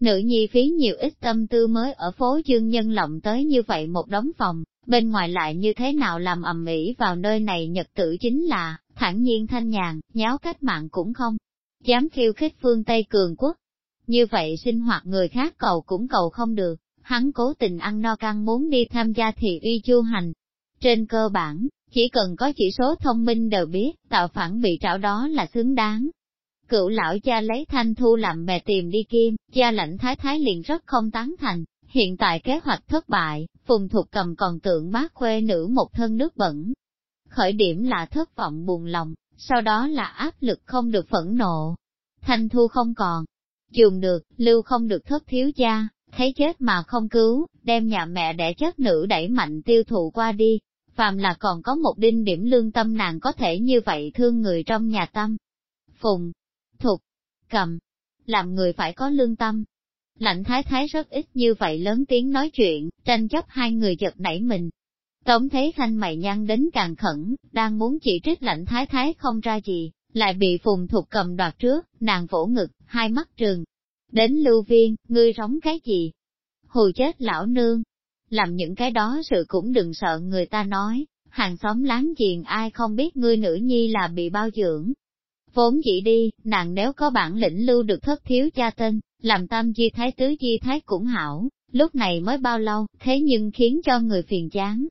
Nữ nhi phí nhiều ít tâm tư mới ở phố dương nhân lộng tới như vậy một đống phòng, bên ngoài lại như thế nào làm ầm ĩ vào nơi này nhật tử chính là, thản nhiên thanh nhàn, nháo cách mạng cũng không. Dám khiêu khích phương Tây cường quốc, như vậy sinh hoạt người khác cầu cũng cầu không được, hắn cố tình ăn no căng muốn đi tham gia thị uy chu hành. Trên cơ bản, chỉ cần có chỉ số thông minh đều biết, tạo phản bị trảo đó là xứng đáng. Cựu lão cha lấy thanh thu làm bè tìm đi kim, cha lãnh thái thái liền rất không tán thành, hiện tại kế hoạch thất bại, phùng thuộc cầm còn tượng bác khuê nữ một thân nước bẩn. Khởi điểm là thất vọng buồn lòng, sau đó là áp lực không được phẫn nộ. Thanh thu không còn, dùng được, lưu không được thất thiếu gia, thấy chết mà không cứu, đem nhà mẹ đẻ chất nữ đẩy mạnh tiêu thụ qua đi. Phàm là còn có một đinh điểm lương tâm nàng có thể như vậy thương người trong nhà tâm. Phùng, thục, cầm, làm người phải có lương tâm. Lạnh thái thái rất ít như vậy lớn tiếng nói chuyện, tranh chấp hai người giật nảy mình. Tống thấy khanh mày nhăn đến càng khẩn, đang muốn chỉ trích lạnh thái thái không ra gì, lại bị phùng thục cầm đoạt trước, nàng vỗ ngực, hai mắt trừng. Đến lưu viên, ngươi rống cái gì? Hù chết lão nương. Làm những cái đó sự cũng đừng sợ người ta nói, hàng xóm láng giềng ai không biết ngươi nữ nhi là bị bao dưỡng. Vốn dĩ đi, nàng nếu có bản lĩnh lưu được thất thiếu cha tên, làm tam di thái tứ di thái cũng hảo, lúc này mới bao lâu, thế nhưng khiến cho người phiền chán.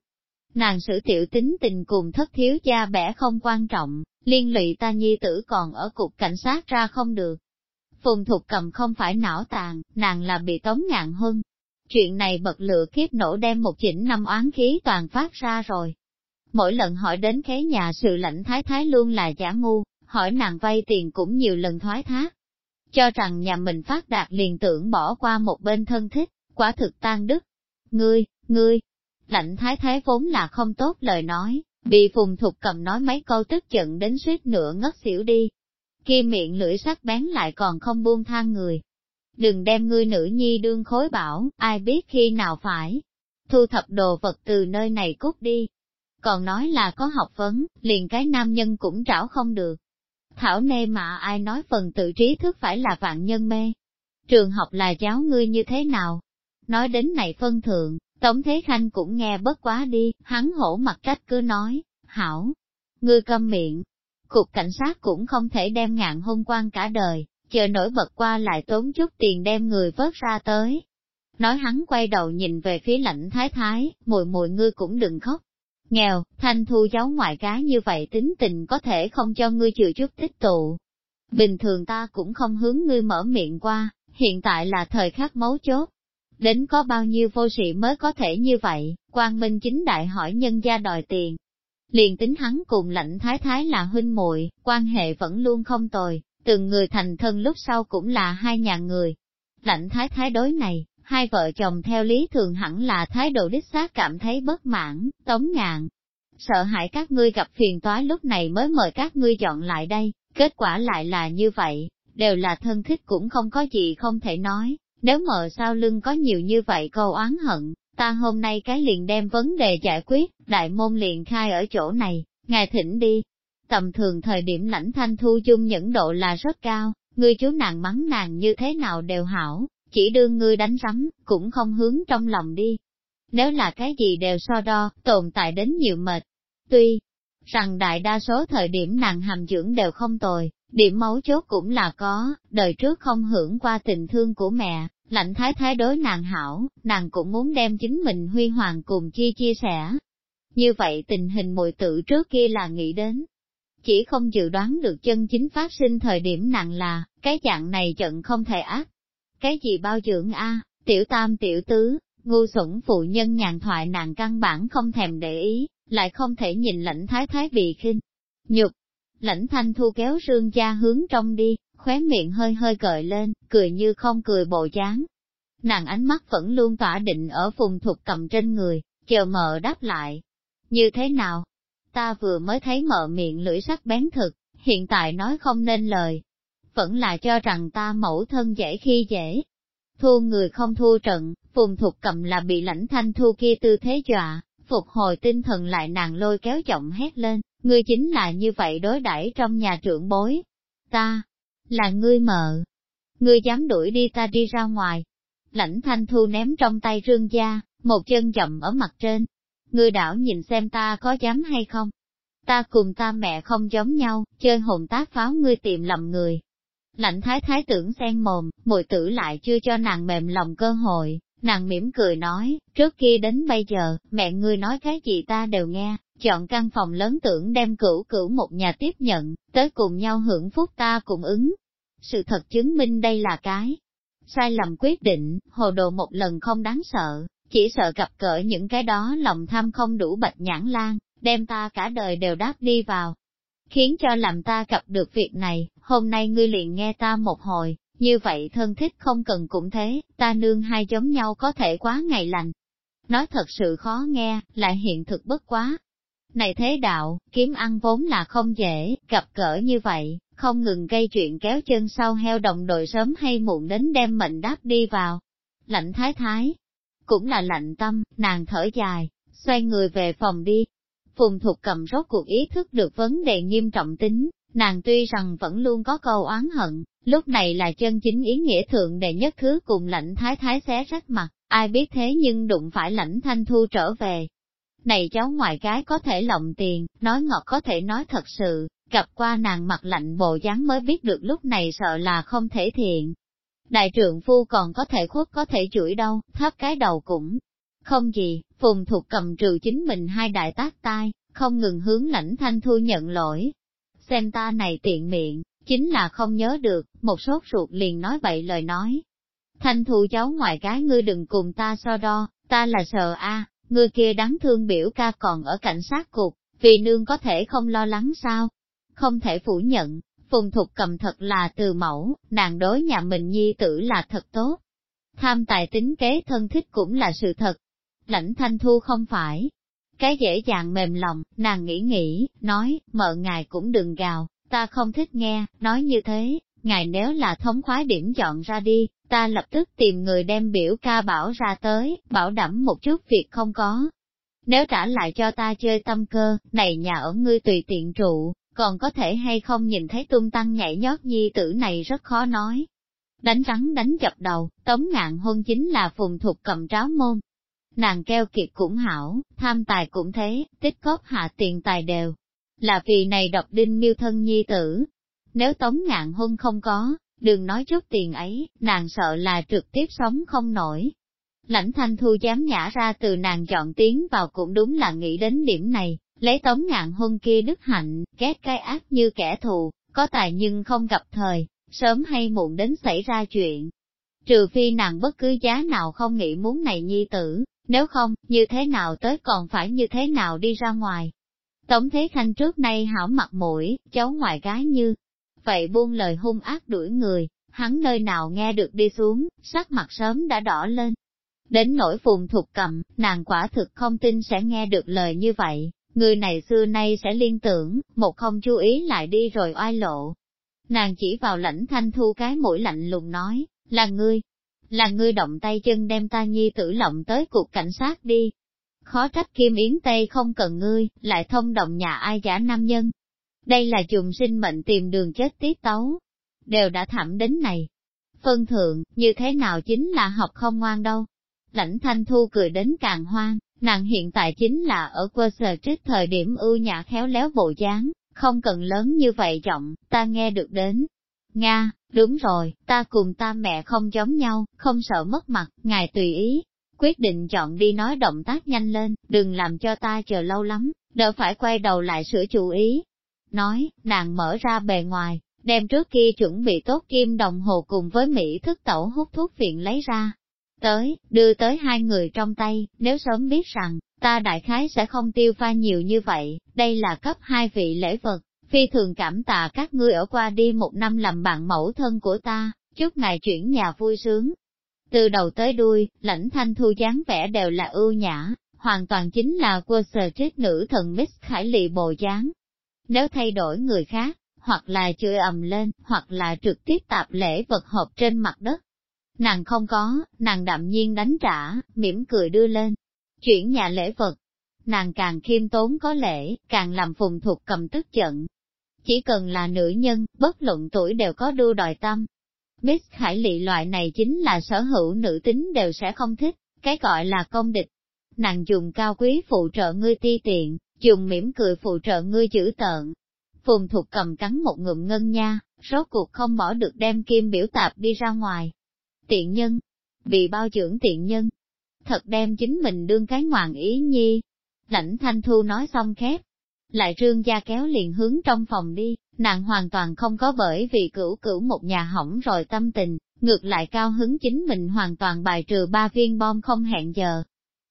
Nàng sử tiểu tính tình cùng thất thiếu cha bẻ không quan trọng, liên lụy ta nhi tử còn ở cục cảnh sát ra không được. Phùng Thục cầm không phải não tàn, nàng là bị tống ngạn huân. Chuyện này bật lửa kiếp nổ đem một chỉnh năm oán khí toàn phát ra rồi. Mỗi lần hỏi đến khế nhà sự lãnh thái thái luôn là giả ngu, hỏi nàng vay tiền cũng nhiều lần thoái thác. Cho rằng nhà mình phát đạt liền tưởng bỏ qua một bên thân thích, quả thực tan đức. Ngươi, ngươi, lãnh thái thái vốn là không tốt lời nói, bị phùng thục cầm nói mấy câu tức giận đến suýt nửa ngất xỉu đi. Kia miệng lưỡi sắc bén lại còn không buông than người. Đừng đem ngươi nữ nhi đương khối bảo, ai biết khi nào phải. Thu thập đồ vật từ nơi này cút đi. Còn nói là có học vấn, liền cái nam nhân cũng trảo không được. Thảo nê mà ai nói phần tự trí thức phải là vạn nhân mê. Trường học là cháu ngươi như thế nào? Nói đến này phân thượng, Tống Thế Khanh cũng nghe bất quá đi, hắn hổ mặt trách cứ nói, hảo, ngươi câm miệng. Cục cảnh sát cũng không thể đem ngạn hôn quan cả đời, chờ nổi bật qua lại tốn chút tiền đem người vớt ra tới. Nói hắn quay đầu nhìn về phía lãnh thái thái, mùi mùi ngươi cũng đừng khóc. Nghèo, thanh thu cháu ngoại cá như vậy tính tình có thể không cho ngươi chịu chút tích tụ. Bình thường ta cũng không hướng ngươi mở miệng qua, hiện tại là thời khắc mấu chốt. Đến có bao nhiêu vô sĩ mới có thể như vậy, quan minh chính đại hỏi nhân gia đòi tiền. Liền tính hắn cùng lãnh thái thái là huynh muội quan hệ vẫn luôn không tồi, từng người thành thân lúc sau cũng là hai nhà người. Lãnh thái thái đối này, hai vợ chồng theo lý thường hẳn là thái độ đích xác cảm thấy bất mãn, tống ngạn. Sợ hãi các ngươi gặp phiền toái lúc này mới mời các ngươi chọn lại đây, kết quả lại là như vậy, đều là thân thích cũng không có gì không thể nói, nếu mờ sau lưng có nhiều như vậy câu oán hận, ta hôm nay cái liền đem vấn đề giải quyết, đại môn liền khai ở chỗ này, ngài thỉnh đi. Tầm thường thời điểm lãnh thanh thu chung những độ là rất cao, ngươi chú nàng mắng nàng như thế nào đều hảo, chỉ đương ngươi đánh rắm, cũng không hướng trong lòng đi. Nếu là cái gì đều so đo, tồn tại đến nhiều mệt. Tuy rằng đại đa số thời điểm nàng hàm dưỡng đều không tồi, điểm mấu chốt cũng là có, đời trước không hưởng qua tình thương của mẹ, lạnh thái thái đối nàng hảo, nàng cũng muốn đem chính mình huy hoàng cùng chi chia sẻ. Như vậy tình hình mùi tự trước kia là nghĩ đến, chỉ không dự đoán được chân chính phát sinh thời điểm nàng là, cái dạng này trận không thể ác, cái gì bao dưỡng a tiểu tam tiểu tứ, ngu xuẩn phụ nhân nhàn thoại nàng căn bản không thèm để ý, lại không thể nhìn lãnh thái thái bị khinh. Nhục, lãnh thanh thu kéo Sương gia hướng trong đi, khóe miệng hơi hơi cợi lên, cười như không cười bộ dáng. Nàng ánh mắt vẫn luôn tỏa định ở phùng thục cầm trên người, chờ mợ đáp lại. Như thế nào? Ta vừa mới thấy mợ miệng lưỡi sắc bén thực, hiện tại nói không nên lời, vẫn là cho rằng ta mẫu thân dễ khi dễ. Thua người không thua trận, phùng thục cầm là bị lãnh thanh thu kia tư thế dọa, phục hồi tinh thần lại nàng lôi kéo giọng hét lên, ngươi chính là như vậy đối đãi trong nhà trưởng bối. Ta, là ngươi mợ. Ngươi dám đuổi đi ta đi ra ngoài. Lãnh thanh thu ném trong tay rương gia, một chân chậm ở mặt trên. Ngươi đảo nhìn xem ta có dám hay không? Ta cùng ta mẹ không giống nhau, chơi hồn tác pháo ngươi tìm lầm người, Lãnh thái thái tưởng xen mồm, mùi tử lại chưa cho nàng mềm lòng cơ hội, nàng mỉm cười nói, trước kia đến bây giờ, mẹ ngươi nói cái gì ta đều nghe, chọn căn phòng lớn tưởng đem cửu cửu một nhà tiếp nhận, tới cùng nhau hưởng phúc ta cùng ứng. Sự thật chứng minh đây là cái sai lầm quyết định, hồ đồ một lần không đáng sợ, chỉ sợ gặp cỡ những cái đó lòng tham không đủ bạch nhãn lan, đem ta cả đời đều đáp đi vào, khiến cho làm ta gặp được việc này, hôm nay ngươi liền nghe ta một hồi, như vậy thân thích không cần cũng thế, ta nương hai giống nhau có thể quá ngày lành. Nói thật sự khó nghe, lại hiện thực bất quá. Này thế đạo, kiếm ăn vốn là không dễ, gặp cỡ như vậy, không ngừng gây chuyện kéo chân sau heo đồng đội sớm hay muộn đến đem mệnh đáp đi vào. Lạnh thái thái, cũng là lạnh tâm, nàng thở dài, xoay người về phòng đi, Phùng Thục cầm rốt cuộc ý thức được vấn đề nghiêm trọng tính, nàng tuy rằng vẫn luôn có câu oán hận, lúc này là chân chính ý nghĩa thượng đệ nhất thứ cùng lãnh thái thái xé rách mặt, ai biết thế nhưng đụng phải lãnh thanh thu trở về. Này cháu ngoại gái có thể lộng tiền, nói ngọt có thể nói thật sự, gặp qua nàng mặt lạnh bộ dáng mới biết được lúc này sợ là không thể thiện. Đại trượng phu còn có thể khuất có thể chửi đâu, thấp cái đầu cũng không gì, phùng thuộc cầm trừ chính mình hai đại tác tai, không ngừng hướng lãnh thanh thu nhận lỗi. Xem ta này tiện miệng, chính là không nhớ được, một sốt ruột liền nói bậy lời nói. Thanh thu cháu ngoài cái ngươi đừng cùng ta so đo, ta là sợ a, ngươi kia đáng thương biểu ca còn ở cảnh sát cục, vì nương có thể không lo lắng sao? Không thể phủ nhận, phùng thục cầm thật là từ mẫu, nàng đối nhà mình nhi tử là thật tốt. Tham tài tính kế thân thích cũng là sự thật. Lãnh thanh thu không phải. Cái dễ dàng mềm lòng, nàng nghĩ nghĩ, nói, mợ ngài cũng đừng gào, ta không thích nghe, nói như thế, ngài nếu là thống khoái điểm chọn ra đi, ta lập tức tìm người đem biểu ca bảo ra tới, bảo đảm một chút việc không có. Nếu trả lại cho ta chơi tâm cơ, này nhà ở ngươi tùy tiện trụ, còn có thể hay không nhìn thấy tung tăng nhảy nhót nhi tử này rất khó nói. Đánh rắn đánh chập đầu, tống ngạn hôn chính là phùng thuộc cầm tráo môn. Nàng keo kiệt cũng hảo, tham tài cũng thế, tích cóp hạ tiền tài đều. Là vì này độc đinh miêu thân nhi tử. Nếu tống ngạn hôn không có, đừng nói chút tiền ấy, nàng sợ là trực tiếp sống không nổi. Lãnh thanh thu dám nhả ra từ nàng chọn tiếng vào cũng đúng là nghĩ đến điểm này, lấy tống ngạn hôn kia đức hạnh, ghét cái ác như kẻ thù, có tài nhưng không gặp thời, sớm hay muộn đến xảy ra chuyện. Trừ phi nàng bất cứ giá nào không nghĩ muốn này nhi tử, nếu không, như thế nào tới còn phải như thế nào đi ra ngoài. Tống Thế Khanh trước nay hảo mặt mũi, cháu ngoại gái như, vậy buông lời hung ác đuổi người, hắn nơi nào nghe được đi xuống, sắc mặt sớm đã đỏ lên. Đến nỗi phùng thuộc cầm, nàng quả thực không tin sẽ nghe được lời như vậy, người này xưa nay sẽ liên tưởng, một không chú ý lại đi rồi oai lộ. Nàng chỉ vào lãnh thanh thu cái mũi lạnh lùng nói, là ngươi, là ngươi động tay chân đem ta nhi tử lộng tới cục cảnh sát đi. Khó trách Kim Yến Tây không cần ngươi, lại thông động nhà ai giả nam nhân. Đây là trùng sinh mệnh tìm đường chết tiết tấu. Đều đã thảm đến này. Phân thượng, như thế nào chính là học không ngoan đâu. Lãnh thanh thu cười đến càng hoang, Nàng hiện tại chính là ở cơ sở trích thời điểm ưu nhã khéo léo bộ dáng, không cần lớn như vậy trọng, ta nghe được đến. Nga, đúng rồi, ta cùng ta mẹ không giống nhau, không sợ mất mặt, ngài tùy ý. Quyết định chọn đi nói động tác nhanh lên, đừng làm cho ta chờ lâu lắm, đỡ phải quay đầu lại sửa chủ ý. Nói, nàng mở ra bề ngoài, đem trước kia chuẩn bị tốt kim đồng hồ cùng với Mỹ thức tẩu hút thuốc phiện lấy ra, tới, đưa tới hai người trong tay, nếu sớm biết rằng, ta đại khái sẽ không tiêu pha nhiều như vậy, đây là cấp hai vị lễ vật, phi thường cảm tạ các ngươi ở qua đi một năm làm bạn mẫu thân của ta, chúc ngài chuyển nhà vui sướng. Từ đầu tới đuôi, lãnh thanh thu dáng vẻ đều là ưu nhã, hoàn toàn chính là quơ sờ chết nữ thần Miss Khải Lị bồ dáng. Nếu thay đổi người khác, hoặc là chửi ầm lên, hoặc là trực tiếp tạp lễ vật hộp trên mặt đất, Nàng không có, nàng đạm nhiên đánh trả, mỉm cười đưa lên. Chuyển nhà lễ vật. Nàng càng khiêm tốn có lễ, càng làm phùng thuộc cầm tức giận. Chỉ cần là nữ nhân, bất luận tuổi đều có đua đòi tâm. Miss Khải Lị loại này chính là sở hữu nữ tính đều sẽ không thích, cái gọi là công địch. Nàng dùng cao quý phụ trợ ngươi ti tiện, dùng mỉm cười phụ trợ ngươi chữ tợn. Phùng thuộc cầm cắn một ngụm ngân nha, rốt cuộc không bỏ được đem kim biểu tạp đi ra ngoài, tiện nhân, bị bao trưởng tiện nhân, thật đem chính mình đương cái ngoạn ý nhi. Lãnh thanh thu nói xong khép, lại trương gia kéo liền hướng trong phòng đi, nàng hoàn toàn không có bởi vì cửu cửu một nhà hỏng rồi tâm tình, ngược lại cao hứng chính mình hoàn toàn bài trừ ba viên bom không hẹn giờ.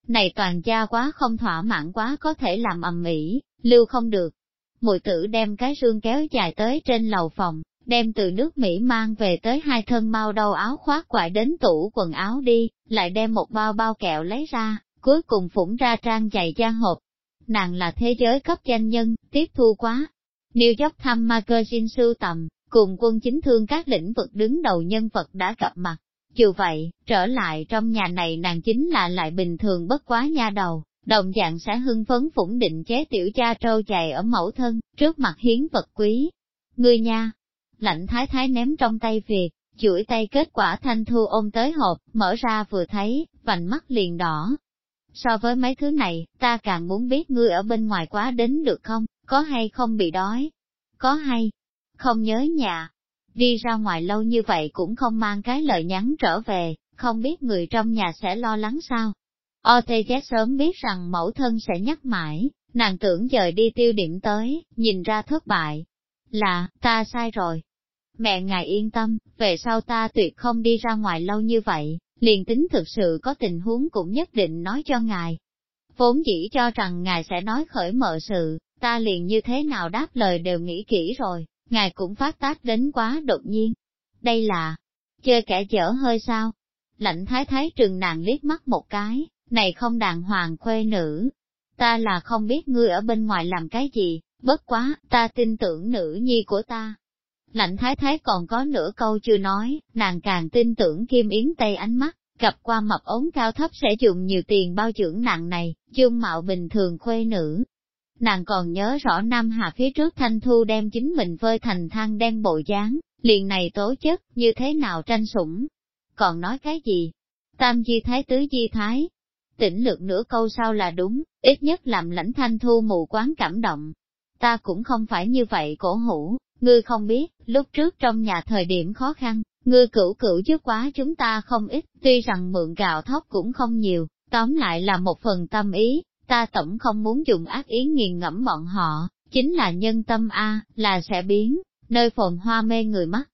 Này toàn gia quá không thỏa mãn quá có thể làm ầm ĩ, lưu không được. Mùi tử đem cái rương kéo dài tới trên lầu phòng, đem từ nước Mỹ mang về tới hai thân mau đầu áo khoác quại đến tủ quần áo đi, lại đem một bao bao kẹo lấy ra, cuối cùng phủng ra trang giày da hộp. Nàng là thế giới cấp danh nhân, tiếp thu quá. New York thăm magazine sưu tầm, cùng quân chính thương các lĩnh vực đứng đầu nhân vật đã gặp mặt. Dù vậy, trở lại trong nhà này nàng chính là lại bình thường bất quá nha đầu, đồng dạng sẽ hưng phấn phủng định chế tiểu cha trâu chày ở mẫu thân, trước mặt hiến vật quý. Ngươi nha, lạnh thái thái ném trong tay việc, chuỗi tay kết quả thanh thu ôm tới hộp, mở ra vừa thấy, vành mắt liền đỏ. So với mấy thứ này, ta càng muốn biết ngươi ở bên ngoài quá đến được không, có hay không bị đói. có hay, không nhớ nhà. Đi ra ngoài lâu như vậy cũng không mang cái lời nhắn trở về, không biết người trong nhà sẽ lo lắng sao. OTZ sớm biết rằng mẫu thân sẽ nhắc mãi, nàng tưởng dời đi tiêu điểm tới, nhìn ra thất bại. Là, ta sai rồi. Mẹ ngài yên tâm, về sau ta tuyệt không đi ra ngoài lâu như vậy, liền tính thực sự có tình huống cũng nhất định nói cho ngài. Vốn chỉ cho rằng ngài sẽ nói khởi mở sự, ta liền như thế nào đáp lời đều nghĩ kỹ rồi, ngài cũng phát tác đến quá đột nhiên. Đây là, chơi kẻ dở hơi sao? Lạnh thái thái trừng nàng liếc mắt một cái, này không đàng hoàng khuê nữ. Ta là không biết ngươi ở bên ngoài làm cái gì, bất quá, ta tin tưởng nữ nhi của ta. Lạnh thái thái còn có nửa câu chưa nói, nàng càng tin tưởng Kim Yến Tây ánh mắt, gặp qua mập ống cao thấp sẽ dùng nhiều tiền bao trưởng nặng này, dung mạo bình thường khuê nữ. Nàng còn nhớ rõ Nam Hà phía trước Thanh Thu đem chính mình phơi thành thang đen bộ dáng, liền này tố chất, như thế nào tranh sủng. Còn nói cái gì? Tam di thái tứ di thái. Tỉnh lược nửa câu sau là đúng, ít nhất làm lãnh Thanh Thu mù quán cảm động. Ta cũng không phải như vậy cổ hủ, ngươi không biết, lúc trước trong nhà thời điểm khó khăn, Ngươi cửu cửu giúp quá chúng ta không ít, tuy rằng mượn gạo thóc cũng không nhiều, tóm lại là một phần tâm ý, ta tổng không muốn dùng ác ý nghiền ngẫm bọn họ, chính là nhân tâm A, là sẽ biến, nơi phồn hoa mê người mắt.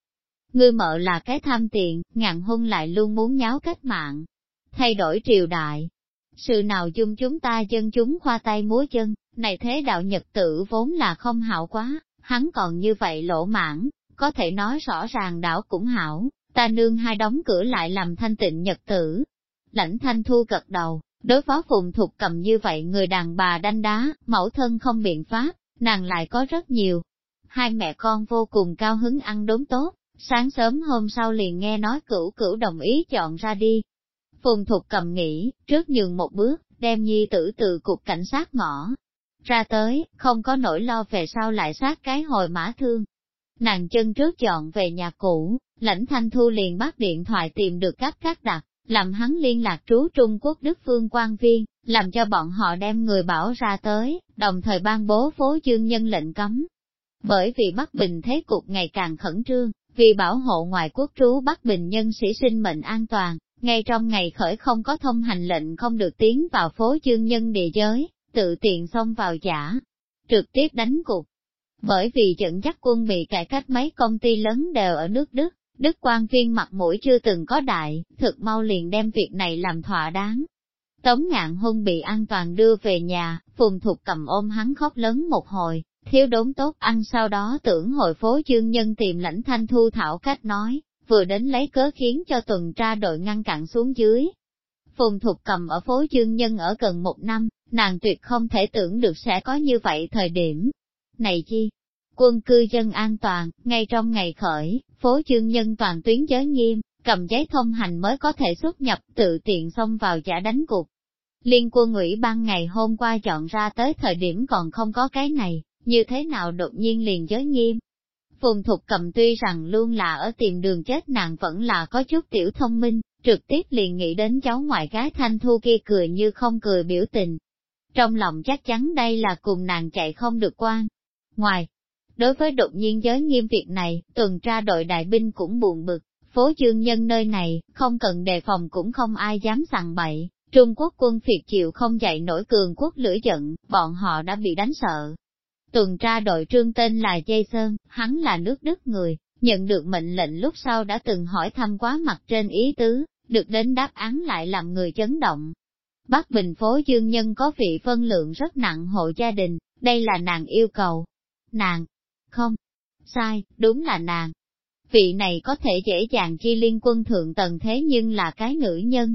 Ngươi mợ là cái tham tiện, ngàn hôn lại luôn muốn nháo cách mạng, thay đổi triều đại. Sự nào chung chúng ta chân chúng khoa tay múa chân, này thế đạo nhật tử vốn là không hảo quá, hắn còn như vậy lỗ mãn, có thể nói rõ ràng đảo cũng hảo, ta nương hai đóng cửa lại làm thanh tịnh nhật tử. Lãnh thanh thu gật đầu, đối phó phùng thục cầm như vậy người đàn bà đanh đá, mẫu thân không biện pháp, nàng lại có rất nhiều. Hai mẹ con vô cùng cao hứng ăn đốn tốt, sáng sớm hôm sau liền nghe nói cửu cửu đồng ý chọn ra đi. Phùng thục cầm nghĩ, trước nhường một bước, đem nhi tử từ cục cảnh sát ngõ. Ra tới, không có nỗi lo về sau lại sát cái hồi mã thương, Nàng chân trước chọn về nhà cũ, lãnh thanh thu liền bắt điện thoại tìm được các các đặt, làm hắn liên lạc trú Trung Quốc Đức Phương quan viên, làm cho bọn họ đem người bảo ra tới, đồng thời ban bố phố dương nhân lệnh cấm. Bởi vì Bắc Bình thế cục ngày càng khẩn trương, vì bảo hộ ngoài quốc trú Bắc Bình nhân sĩ sinh mệnh an toàn, ngay trong ngày khởi không có thông hành lệnh không được tiến vào phố dương nhân địa giới, tự tiện xông vào giả, trực tiếp đánh cục. Bởi vì dẫn dắt quân bị cải cách mấy công ty lớn đều ở nước Đức, Đức quan viên mặt mũi chưa từng có đại, thực mau liền đem việc này làm thỏa đáng. Tống ngạn hôn bị an toàn đưa về nhà, phùng thục cầm ôm hắn khóc lớn một hồi, thiếu đốn tốt ăn sau đó tưởng hội phố chương nhân tìm lãnh thanh thu thảo cách nói, vừa đến lấy cớ khiến cho tuần tra đội ngăn cản xuống dưới. Phùng thục cầm ở phố chương nhân ở gần một năm, nàng tuyệt không thể tưởng được sẽ có như vậy thời điểm, này chi, quân cư dân an toàn, ngay trong ngày khởi, phố chương nhân toàn tuyến giới nghiêm, cầm giấy thông hành mới có thể xuất nhập tự tiện xông vào giả đánh cục. Liên quân ủy ban ngày hôm qua chọn ra tới thời điểm còn không có cái này, như thế nào đột nhiên liền giới nghiêm. Phùng Thục cầm tuy rằng luôn là ở tìm đường chết nàng vẫn là có chút tiểu thông minh, trực tiếp liền nghĩ đến cháu ngoại gái thanh thu kia cười như không cười biểu tình. Trong lòng chắc chắn đây là cùng nàng chạy không được quan, Ngoài, đối với đột nhiên giới nghiêm việc này, tuần tra đội đại binh cũng buồn bực, phố chương nhân nơi này, không cần đề phòng cũng không ai dám sằng bậy. Trung Quốc quân phiệt chịu không dậy nổi cường quốc lửa giận, bọn họ đã bị đánh sợ. Tuần tra đội trương tên là Dây Sơn, hắn là nước Đức người, nhận được mệnh lệnh lúc sau đã từng hỏi thăm quá mặt trên ý tứ, được đến đáp án lại làm người chấn động. Bắc Bình phố dương nhân có vị phân lượng rất nặng hộ gia đình, đây là nàng yêu cầu, nàng. Không, sai, đúng là nàng. Vị này có thể dễ dàng chi liên quân thượng tầng thế nhưng là cái nữ nhân.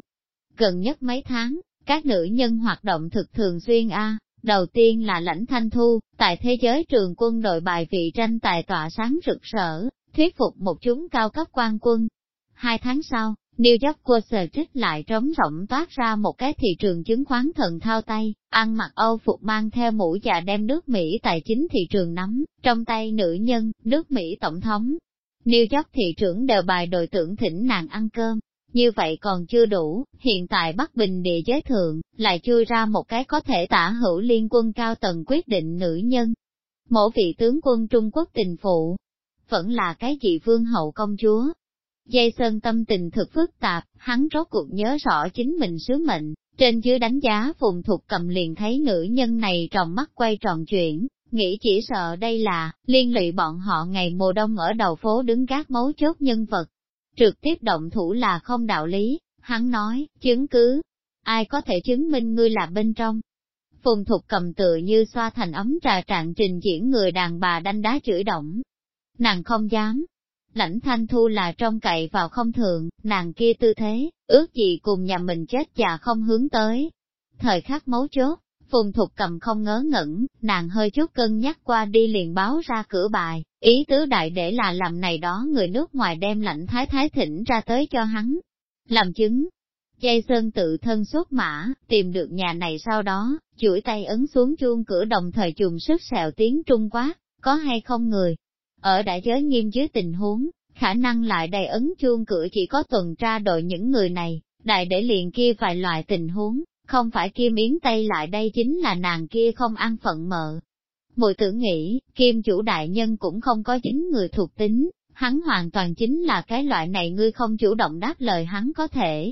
Gần nhất mấy tháng, các nữ nhân hoạt động thực thường xuyên A, đầu tiên là lãnh thanh thu, tại thế giới trường quân đội bài vị tranh tài tỏa sáng rực rỡ, thuyết phục một chúng cao cấp quan quân. Hai tháng sau, New York Wall Street lại trống rộng toát ra một cái thị trường chứng khoán thần thao tay, ăn mặc Âu phục mang theo mũ già đem nước Mỹ tài chính thị trường nắm, trong tay nữ nhân, nước Mỹ tổng thống. New York thị trưởng đều bài đội tưởng thỉnh nàng ăn cơm. Như vậy còn chưa đủ, hiện tại Bắc Bình địa giới thượng, lại chui ra một cái có thể tả hữu liên quân cao tầng quyết định nữ nhân. Mỗi vị tướng quân Trung Quốc tình phụ, vẫn là cái gì vương hậu công chúa. Dây Sơn tâm tình thực phức tạp, hắn rốt cuộc nhớ rõ chính mình sứ mệnh, trên dưới đánh giá phùng thục cầm liền thấy nữ nhân này tròng mắt quay tròn chuyển, nghĩ chỉ sợ đây là, liên lụy bọn họ ngày mùa đông ở đầu phố đứng gác mấu chốt nhân vật. Trực tiếp động thủ là không đạo lý, hắn nói, chứng cứ, ai có thể chứng minh ngươi là bên trong. Phùng thục cầm tự như xoa thành ấm trà trạng trình diễn người đàn bà đanh đá chửi động. Nàng không dám. Lãnh thanh thu là trong cậy vào không thường, nàng kia tư thế, ước gì cùng nhà mình chết già không hướng tới. Thời khắc mấu chốt, Phùng Thục cầm không ngớ ngẩn, nàng hơi chút cân nhắc qua đi liền báo ra cửa bài, ý tứ đại để là làm này đó người nước ngoài đem lãnh thái thái thỉnh ra tới cho hắn. Làm chứng, Dây Sơn tự thân xuất mã, tìm được nhà này sau đó, chuỗi tay ấn xuống chuông cửa đồng thời dùng sức sẹo tiếng Trung quá, có hay không người. Ở đại giới nghiêm dưới tình huống, khả năng lại đầy ấn chuông cửa chỉ có tuần tra đội những người này, đại để liền kia vài loại tình huống, không phải Kim Yến Tây lại đây chính là nàng kia không ăn phận mợ. Mùi tưởng nghĩ, Kim chủ đại nhân cũng không có chính người thuộc tính, hắn hoàn toàn chính là cái loại này ngươi không chủ động đáp lời hắn có thể.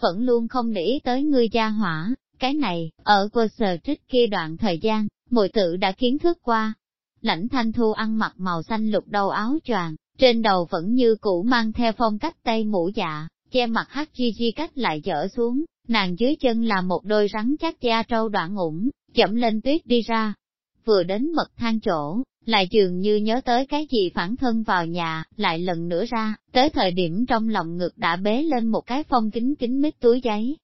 Vẫn luôn không để ý tới ngươi gia hỏa, cái này, ở quơ sờ trích kia đoạn thời gian, mùi tự đã kiến thức qua. Lãnh thanh thu ăn mặc màu xanh lục đầu áo choàng, trên đầu vẫn như cũ mang theo phong cách tây mũ dạ, che mặt hát chi chi cách lại dở xuống, nàng dưới chân là một đôi rắn chắc da trâu đoạn ủng, chậm lên tuyết đi ra. Vừa đến mật thang chỗ, lại dường như nhớ tới cái gì phản thân vào nhà, lại lần nữa ra, tới thời điểm trong lòng ngực đã bế lên một cái phong kính kính mít túi giấy.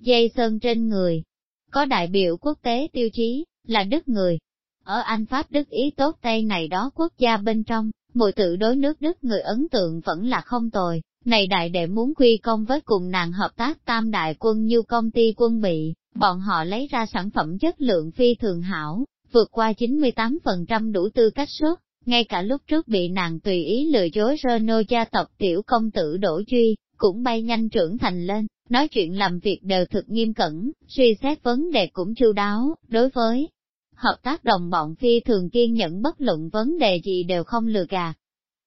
Dây sơn trên người, có đại biểu quốc tế tiêu chí, là Đức người. Ở Anh Pháp Đức Ý tốt Tây này đó quốc gia bên trong, mùi tự đối nước Đức người ấn tượng vẫn là không tồi, này đại đệ muốn quy công với cùng nàng hợp tác tam đại quân như công ty quân bị, bọn họ lấy ra sản phẩm chất lượng phi thường hảo, vượt qua 98% đủ tư cách suất, ngay cả lúc trước bị nàng tùy ý lừa dối Renault gia tộc tiểu công tử Đỗ Duy, cũng bay nhanh trưởng thành lên, nói chuyện làm việc đều thực nghiêm cẩn, suy xét vấn đề cũng chu đáo, đối với hợp tác đồng bọn phi thường kiên nhẫn bất luận vấn đề gì đều không lừa gạt.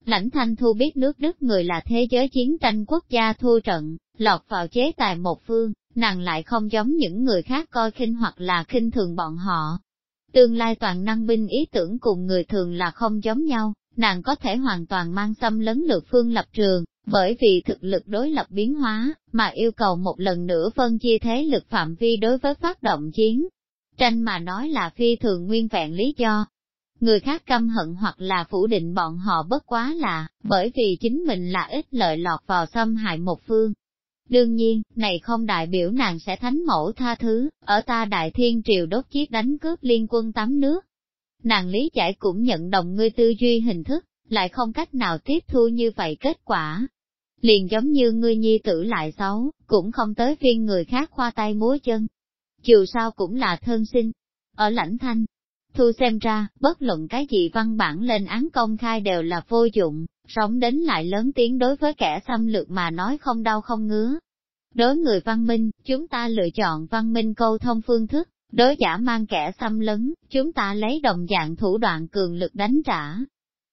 Lãnh Thanh Thu biết nước Đức người là thế giới chiến tranh quốc gia thua trận, lọt vào chế tài một phương, nàng lại không giống những người khác coi khinh hoặc là khinh thường bọn họ. Tương lai toàn năng binh ý tưởng cùng người thường là không giống nhau, nàng có thể hoàn toàn mang xâm lấn lược phương lập trường, bởi vì thực lực đối lập biến hóa, mà yêu cầu một lần nữa phân chia thế lực phạm vi đối với phát động chiến. Tranh mà nói là phi thường nguyên vẹn lý do, Người khác căm hận hoặc là phủ định bọn họ bất quá là, bởi vì chính mình là ít lợi lọt vào xâm hại một phương. Đương nhiên, này không đại biểu nàng sẽ thánh mẫu tha thứ, ở ta đại thiên triều đốt chiếc đánh cướp liên quân tắm nước. Nàng lý giải cũng nhận đồng ngươi tư duy hình thức, lại không cách nào tiếp thu như vậy kết quả. Liền giống như ngươi nhi tử lại xấu, cũng không tới phiên người khác khoa tay múa chân. Dù sao cũng là thân sinh. Ở lãnh thanh, Thu xem ra, bất luận cái gì văn bản lên án công khai đều là vô dụng, sống đến lại lớn tiếng đối với kẻ xâm lược mà nói không đau không ngứa. Đối người văn minh, chúng ta lựa chọn văn minh câu thông phương thức, đối giả mang kẻ xâm lấn, chúng ta lấy đồng dạng thủ đoạn cường lực đánh trả.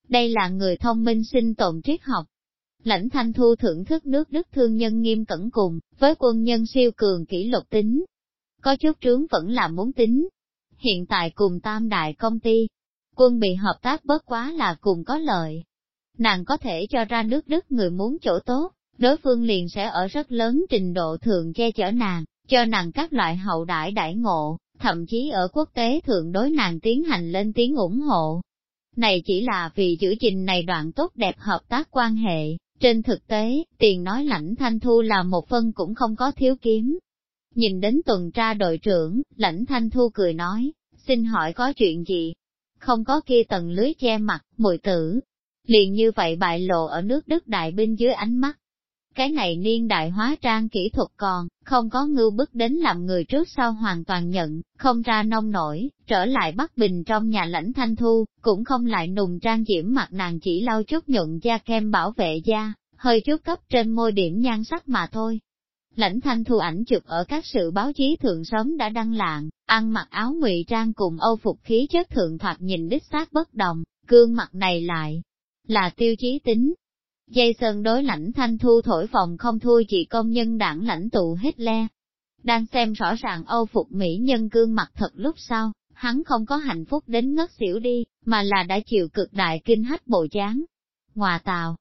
Đây là người thông minh sinh tồn triết học. Lãnh thanh thu thưởng thức nước Đức thương nhân nghiêm cẩn cùng, với quân nhân siêu cường kỷ luật tính. Có chút trướng vẫn là muốn tính, hiện tại cùng tam đại công ty, quân bị hợp tác bất quá là cùng có lợi. Nàng có thể cho ra nước Đức người muốn chỗ tốt, đối phương liền sẽ ở rất lớn trình độ thường che chở nàng, cho nàng các loại hậu đãi đãi ngộ, thậm chí ở quốc tế thường đối nàng tiến hành lên tiếng ủng hộ. Này chỉ là vì giữ gìn này đoạn tốt đẹp hợp tác quan hệ, trên thực tế, tiền nói lãnh thanh thu là một phân cũng không có thiếu kiếm, Nhìn đến tuần tra đội trưởng, lãnh thanh thu cười nói, xin hỏi có chuyện gì? Không có kia tầng lưới che mặt, mùi tử. Liền như vậy bại lộ ở nước Đức đại binh dưới ánh mắt. Cái này niên đại hóa trang kỹ thuật còn, không có ngưu bức đến làm người trước sau hoàn toàn nhận, không ra nông nổi, trở lại bắt bình trong nhà lãnh thanh thu, cũng không lại nùng trang diễm mặt nàng chỉ lau chút nhuận da kem bảo vệ da, hơi chút cấp trên môi điểm nhan sắc mà thôi. Lãnh thanh thu ảnh chụp ở các sự báo chí thượng sớm đã đăng lạng, ăn mặc áo ngụy trang cùng âu phục khí chất thượng thoạt nhìn đích xác bất đồng, gương mặt này lại là tiêu chí tính. Dây sơn đối lãnh thanh thu thổi phòng không thua chỉ công nhân đảng lãnh tụ hết le. Đang xem rõ ràng âu phục mỹ nhân gương mặt thật lúc sau, hắn không có hạnh phúc đến ngất xỉu đi, mà là đã chịu cực đại kinh hách bộ dáng. Ngoà tàu,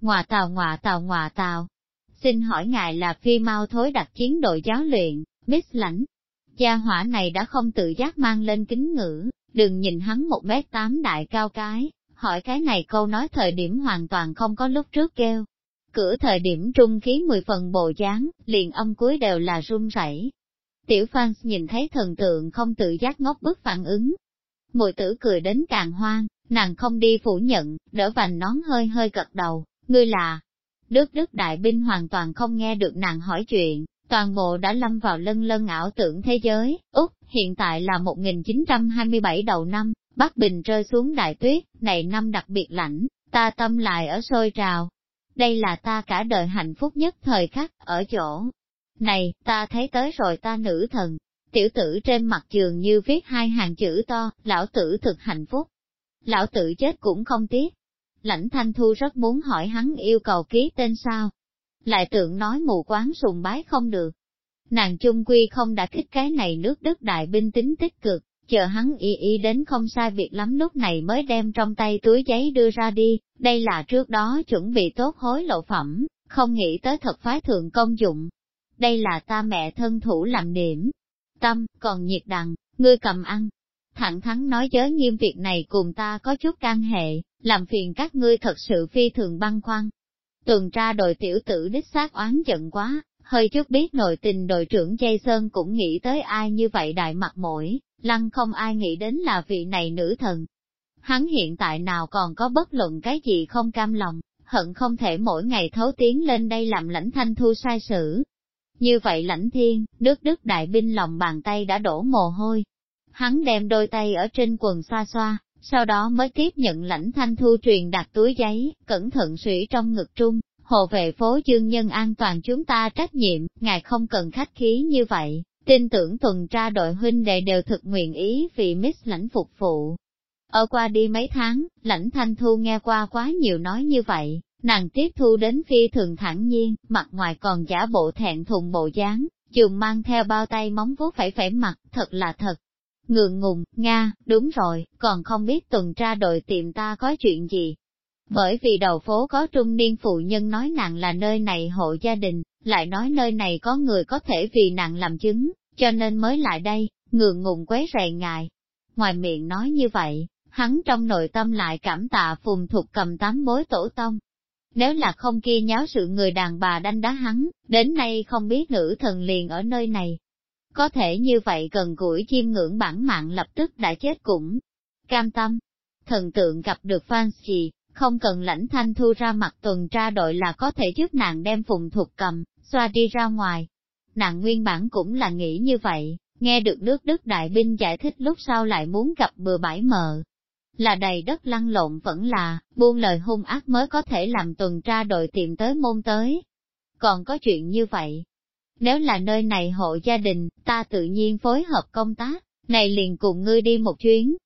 ngoà tàu ngoà tàu ngoà tàu, xin hỏi ngài là phi mau thối đặc chiến đội giáo luyện, Miss lãnh. Gia hỏa này đã không tự giác mang lên kính ngữ, đừng nhìn hắn một mét tám đại cao cái, hỏi cái này câu nói thời điểm hoàn toàn không có lúc trước kêu. Cửa thời điểm trung khí mười phần bộ dáng, liền âm cuối đều là run rẩy. Tiểu Phan nhìn thấy thần tượng không tự giác ngốc bức phản ứng. Mùi tử cười đến càng hoang, nàng không đi phủ nhận, đỡ vành nón hơi hơi gật đầu, ngươi là, Đức Đức Đại Binh hoàn toàn không nghe được nàng hỏi chuyện, toàn bộ đã lâm vào lân lân ảo tưởng thế giới. Úc, hiện tại là 1927 đầu năm, Bắc Bình rơi xuống đại tuyết, này năm đặc biệt lạnh, ta tâm lại ở sôi trào. Đây là ta cả đời hạnh phúc nhất thời khắc, ở chỗ. Này, ta thấy tới rồi ta nữ thần. Tiểu tử trên mặt trường như viết hai hàng chữ to, lão tử thực hạnh phúc. Lão tử chết cũng không tiếc, Lãnh Thanh Thu rất muốn hỏi hắn yêu cầu ký tên sao. Lại tưởng nói mù quán sùng bái không được. Nàng chung quy không đã kích cái này nước Đức đại binh tính tích cực, chờ hắn y y đến không sai việc lắm lúc này mới đem trong tay túi giấy đưa ra đi, đây là trước đó chuẩn bị tốt hối lộ phẩm, không nghĩ tới thật phái thượng công dụng. Đây là ta mẹ thân thủ làm điểm. Tâm, còn nhiệt đằng, ngươi cầm ăn. Thẳng thắn nói giới nghiêm việc này cùng ta có chút can hệ, làm phiền các ngươi thật sự phi thường băng khoăn. Tuần tra đội tiểu tử đích xác oán giận quá, hơi chút biết nội tình đội trưởng Dây Sơn cũng nghĩ tới ai như vậy đại mặt mũi, lăng không ai nghĩ đến là vị này nữ thần. Hắn hiện tại nào còn có bất luận cái gì không cam lòng, hận không thể mỗi ngày thấu tiến lên đây làm lãnh thanh thu sai sử. Như vậy lãnh thiên, đức đức đại binh lòng bàn tay đã đổ mồ hôi. Hắn đem đôi tay ở trên quần xoa xoa, sau đó mới tiếp nhận lãnh thanh thu truyền đặt túi giấy, cẩn thận sủy trong ngực trung, hộ vệ phố dương nhân an toàn chúng ta trách nhiệm, ngài không cần khách khí như vậy, tin tưởng tuần tra đội huynh đệ đều thực nguyện ý vì Miss lãnh phục vụ. Ở qua đi mấy tháng, lãnh thanh thu nghe qua quá nhiều nói như vậy, nàng tiếp thu đến phi thường thẳng nhiên, mặt ngoài còn giả bộ thẹn thùng bộ dáng, dùng mang theo bao tay móng vuốt phải phải mặt, thật là thật, Ngượng ngùng, Nga, đúng rồi, còn không biết tuần tra đội tìm ta có chuyện gì. Bởi vì đầu phố có trung niên phụ nhân nói nàng là nơi này hộ gia đình, lại nói nơi này có người có thể vì nàng làm chứng, cho nên mới lại đây, ngượng ngùng quấy rầy ngài. Ngoài miệng nói như vậy, hắn trong nội tâm lại cảm tạ phùng thục cầm tám bối tổ tông. Nếu là không kia nháo sự người đàn bà đanh đá hắn, đến nay không biết nữ thần liền ở nơi này, có thể như vậy gần gũi chiêm ngưỡng bản mạng lập tức đã chết cũng cam tâm. Thần tượng gặp được Fancy, không cần lãnh thanh thu ra mặt tuần tra đội là có thể giúp nàng đem phùng thuộc cầm, xoa đi ra ngoài. Nàng nguyên bản cũng là nghĩ như vậy, nghe được nước Đức Đại binh giải thích lúc sau lại muốn gặp bừa bãi mờ. Là đầy đất lăn lộn vẫn là, buông lời hung ác mới có thể làm tuần tra đội tìm tới môn tới. Còn có chuyện như vậy, nếu là nơi này hộ gia đình, ta tự nhiên phối hợp công tác, này liền cùng ngươi đi một chuyến.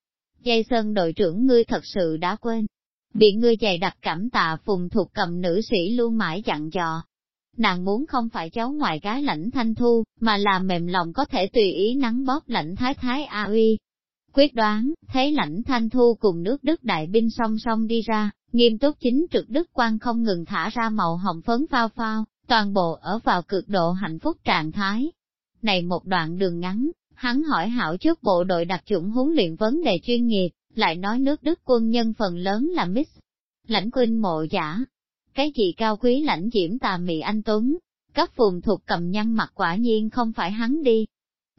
Dây sơn đội trưởng ngươi thật sự đã quên. Bị ngươi dày đặt cảm tạ phùng thuộc cầm nữ sĩ luôn mãi dặn dò. Nàng muốn không phải cháu ngoại gái lãnh thanh thu, mà là mềm lòng có thể tùy ý nắng bóp lãnh thái thái A uy. Quyết đoán, thấy lãnh thanh thu cùng nước Đức đại binh song song đi ra, nghiêm túc chính trực Đức quan không ngừng thả ra màu hồng phấn phao phao, toàn bộ ở vào cực độ hạnh phúc trạng thái. Này một đoạn đường ngắn, hắn hỏi hảo trước bộ đội đặc chủng huấn luyện vấn đề chuyên nghiệp, lại nói nước Đức quân nhân phần lớn là miss. Lãnh quynh mộ giả, cái gì cao quý lãnh diễm tà mị anh Tuấn, các phùng thuộc cầm nhăn mặt quả nhiên không phải hắn đi.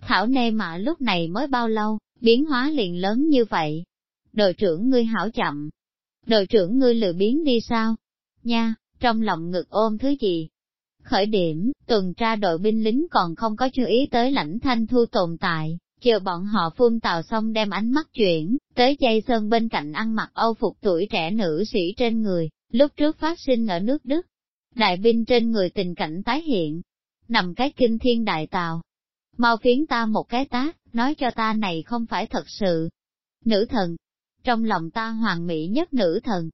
Thảo nê mà lúc này mới bao lâu, biến hóa liền lớn như vậy. Đội trưởng ngươi hảo chậm. Đội trưởng ngươi lừa biến đi sao? Nha, trong lòng ngực ôm thứ gì, Khởi điểm, tuần tra đội binh lính còn không có chú ý tới lãnh thanh thu tồn tại, chờ bọn họ phun tàu xong đem ánh mắt chuyển, tới dây sơn bên cạnh ăn mặc âu phục tuổi trẻ nữ sĩ trên người, lúc trước phát sinh ở nước Đức. Đại binh trên người tình cảnh tái hiện. nằm cái kinh thiên đại tào. Mau phiến ta một cái tác, nói cho ta này không phải thật sự. Nữ thần, trong lòng ta hoàng mỹ nhất nữ thần.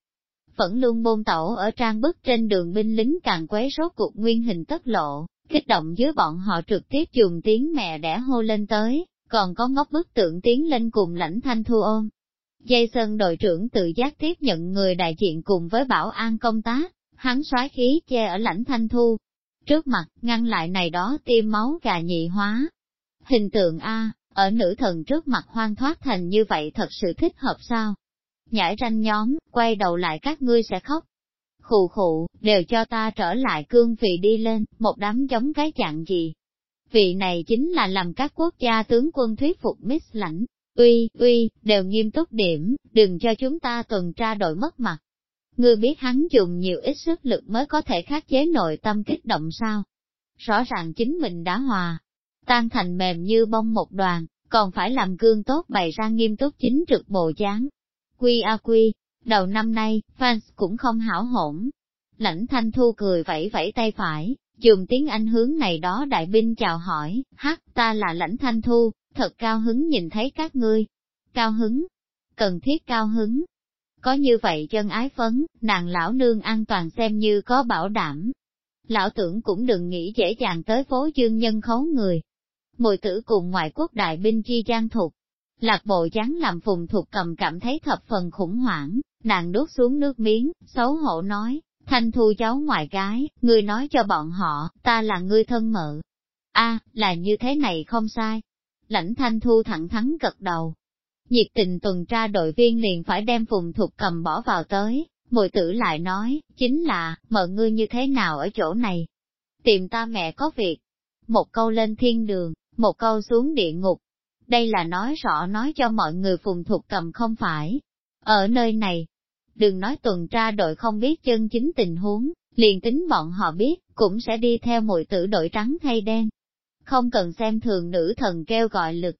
Vẫn luôn bôn tẩu ở trang bức trên đường binh lính càng quấy rốt cuộc nguyên hình tất lộ, kích động dưới bọn họ trực tiếp dùng tiếng mẹ đẻ hô lên tới, còn có ngốc bức tượng tiến lên cùng lãnh thanh thu ôm. Dây sơn đội trưởng tự giác tiếp nhận người đại diện cùng với bảo an công tác, hắn xoáy khí che ở lãnh thanh thu. Trước mặt, ngăn lại này đó tiêm máu gà nhị hóa. Hình tượng A, ở nữ thần trước mặt hoang thoát thành như vậy thật sự thích hợp sao? Nhảy ranh nhóm, quay đầu lại các ngươi sẽ khóc. Khụ khụ, đều cho ta trở lại cương vị đi lên, một đám giống cái dạng gì. Vị này chính là làm các quốc gia tướng quân thuyết phục Miss lãnh. Uy, uy, đều nghiêm túc điểm, đừng cho chúng ta tuần tra đội mất mặt. Ngươi biết hắn dùng nhiều ít sức lực mới có thể khắc chế nội tâm kích động sao? Rõ ràng chính mình đã hòa, tan thành mềm như bông một đoàn, còn phải làm gương tốt bày ra nghiêm túc chính trực bộ dáng. Quy a quy, đầu năm nay, fans cũng không hảo hổn. Lãnh thanh thu cười vẫy vẫy tay phải, dùng tiếng Anh hướng này đó đại binh chào hỏi, hát ta là lãnh thanh thu, thật cao hứng nhìn thấy các ngươi. Cao hứng, cần thiết cao hứng. Có như vậy chân ái phấn, nàng lão nương an toàn xem như có bảo đảm. Lão tưởng cũng đừng nghĩ dễ dàng tới phố dương nhân khấu người, mùi tử cùng ngoại quốc đại binh chi trang thuộc. Lạc bộ chán làm phùng thuộc cầm cảm thấy thập phần khủng hoảng, nàng đốt xuống nước miếng, xấu hổ nói, thanh thu cháu ngoại gái, ngươi nói cho bọn họ, ta là ngươi thân mợ. a là như thế này không sai. Lãnh thanh thu thẳng thắn gật đầu. Nhiệt tình tuần tra đội viên liền phải đem phùng thuộc cầm bỏ vào tới, mùi tử lại nói, chính là, mợ ngươi như thế nào ở chỗ này? Tìm ta mẹ có việc. Một câu lên thiên đường, một câu xuống địa ngục. Đây là nói rõ nói cho mọi người phùng thuộc cầm không phải. Ở nơi này, đừng nói tuần tra đội không biết chân chính tình huống, liền tính bọn họ biết, cũng sẽ đi theo mùi tử đội trắng thay đen. Không cần xem thường nữ thần kêu gọi lực.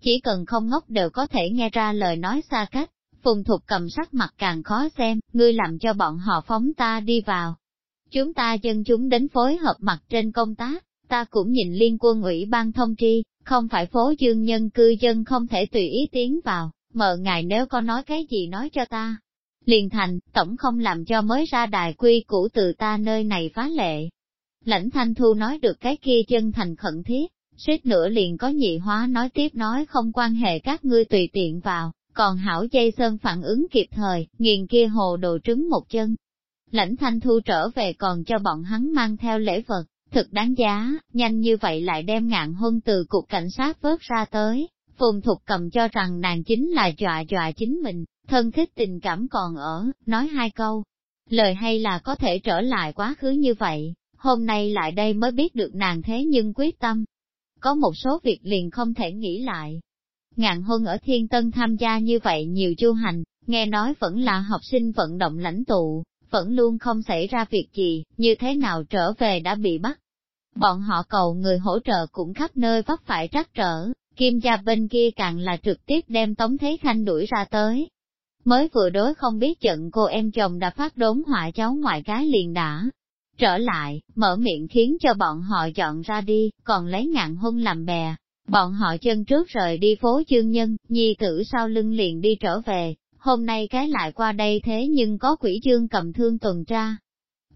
Chỉ cần không ngốc đều có thể nghe ra lời nói xa cách, phùng thục cầm sắc mặt càng khó xem, ngươi làm cho bọn họ phóng ta đi vào. Chúng ta dân chúng đến phối hợp mặt trên công tác, ta cũng nhìn liên quân ủy ban thông tri, không phải phố dương nhân cư dân không thể tùy ý tiến vào, mợ ngài nếu có nói cái gì nói cho ta. Liền thành, tổng không làm cho mới ra đài quy củ từ ta nơi này phá lệ. Lãnh thanh thu nói được cái kia chân thành khẩn thiết, suýt nữa liền có nhị hóa nói tiếp nói không quan hệ các ngươi tùy tiện vào, còn hảo dây sơn phản ứng kịp thời, nghiền kia hồ đồ trứng một chân. Lãnh thanh thu trở về còn cho bọn hắn mang theo lễ vật, Thực đáng giá, nhanh như vậy lại đem ngạn huân từ cục cảnh sát vớt ra tới. Phùng Thục cầm cho rằng nàng chính là dọa dọa chính mình, thân thích tình cảm còn ở, nói hai câu. Lời hay là có thể trở lại quá khứ như vậy, hôm nay lại đây mới biết được nàng thế nhưng quyết tâm. Có một số việc liền không thể nghĩ lại. Ngạn huân ở Thiên Tân tham gia như vậy nhiều du hành, nghe nói vẫn là học sinh vận động lãnh tụ, vẫn luôn không xảy ra việc gì, như thế nào trở về đã bị bắt. Bọn họ cầu người hỗ trợ cũng khắp nơi vấp phải trắc trở, kim gia bên kia càng là trực tiếp đem Tống Thế Khanh đuổi ra tới. Mới vừa đối không biết trận cô em chồng đã phát đốn họa cháu ngoại cái liền đã. Trở lại, mở miệng khiến cho bọn họ dọn ra đi, còn lấy ngạn hung làm bè. Bọn họ chân trước rời đi phố chương nhân, nhi tử sau lưng liền đi trở về, hôm nay cái lại qua đây thế nhưng có quỷ chương cầm thương tuần tra,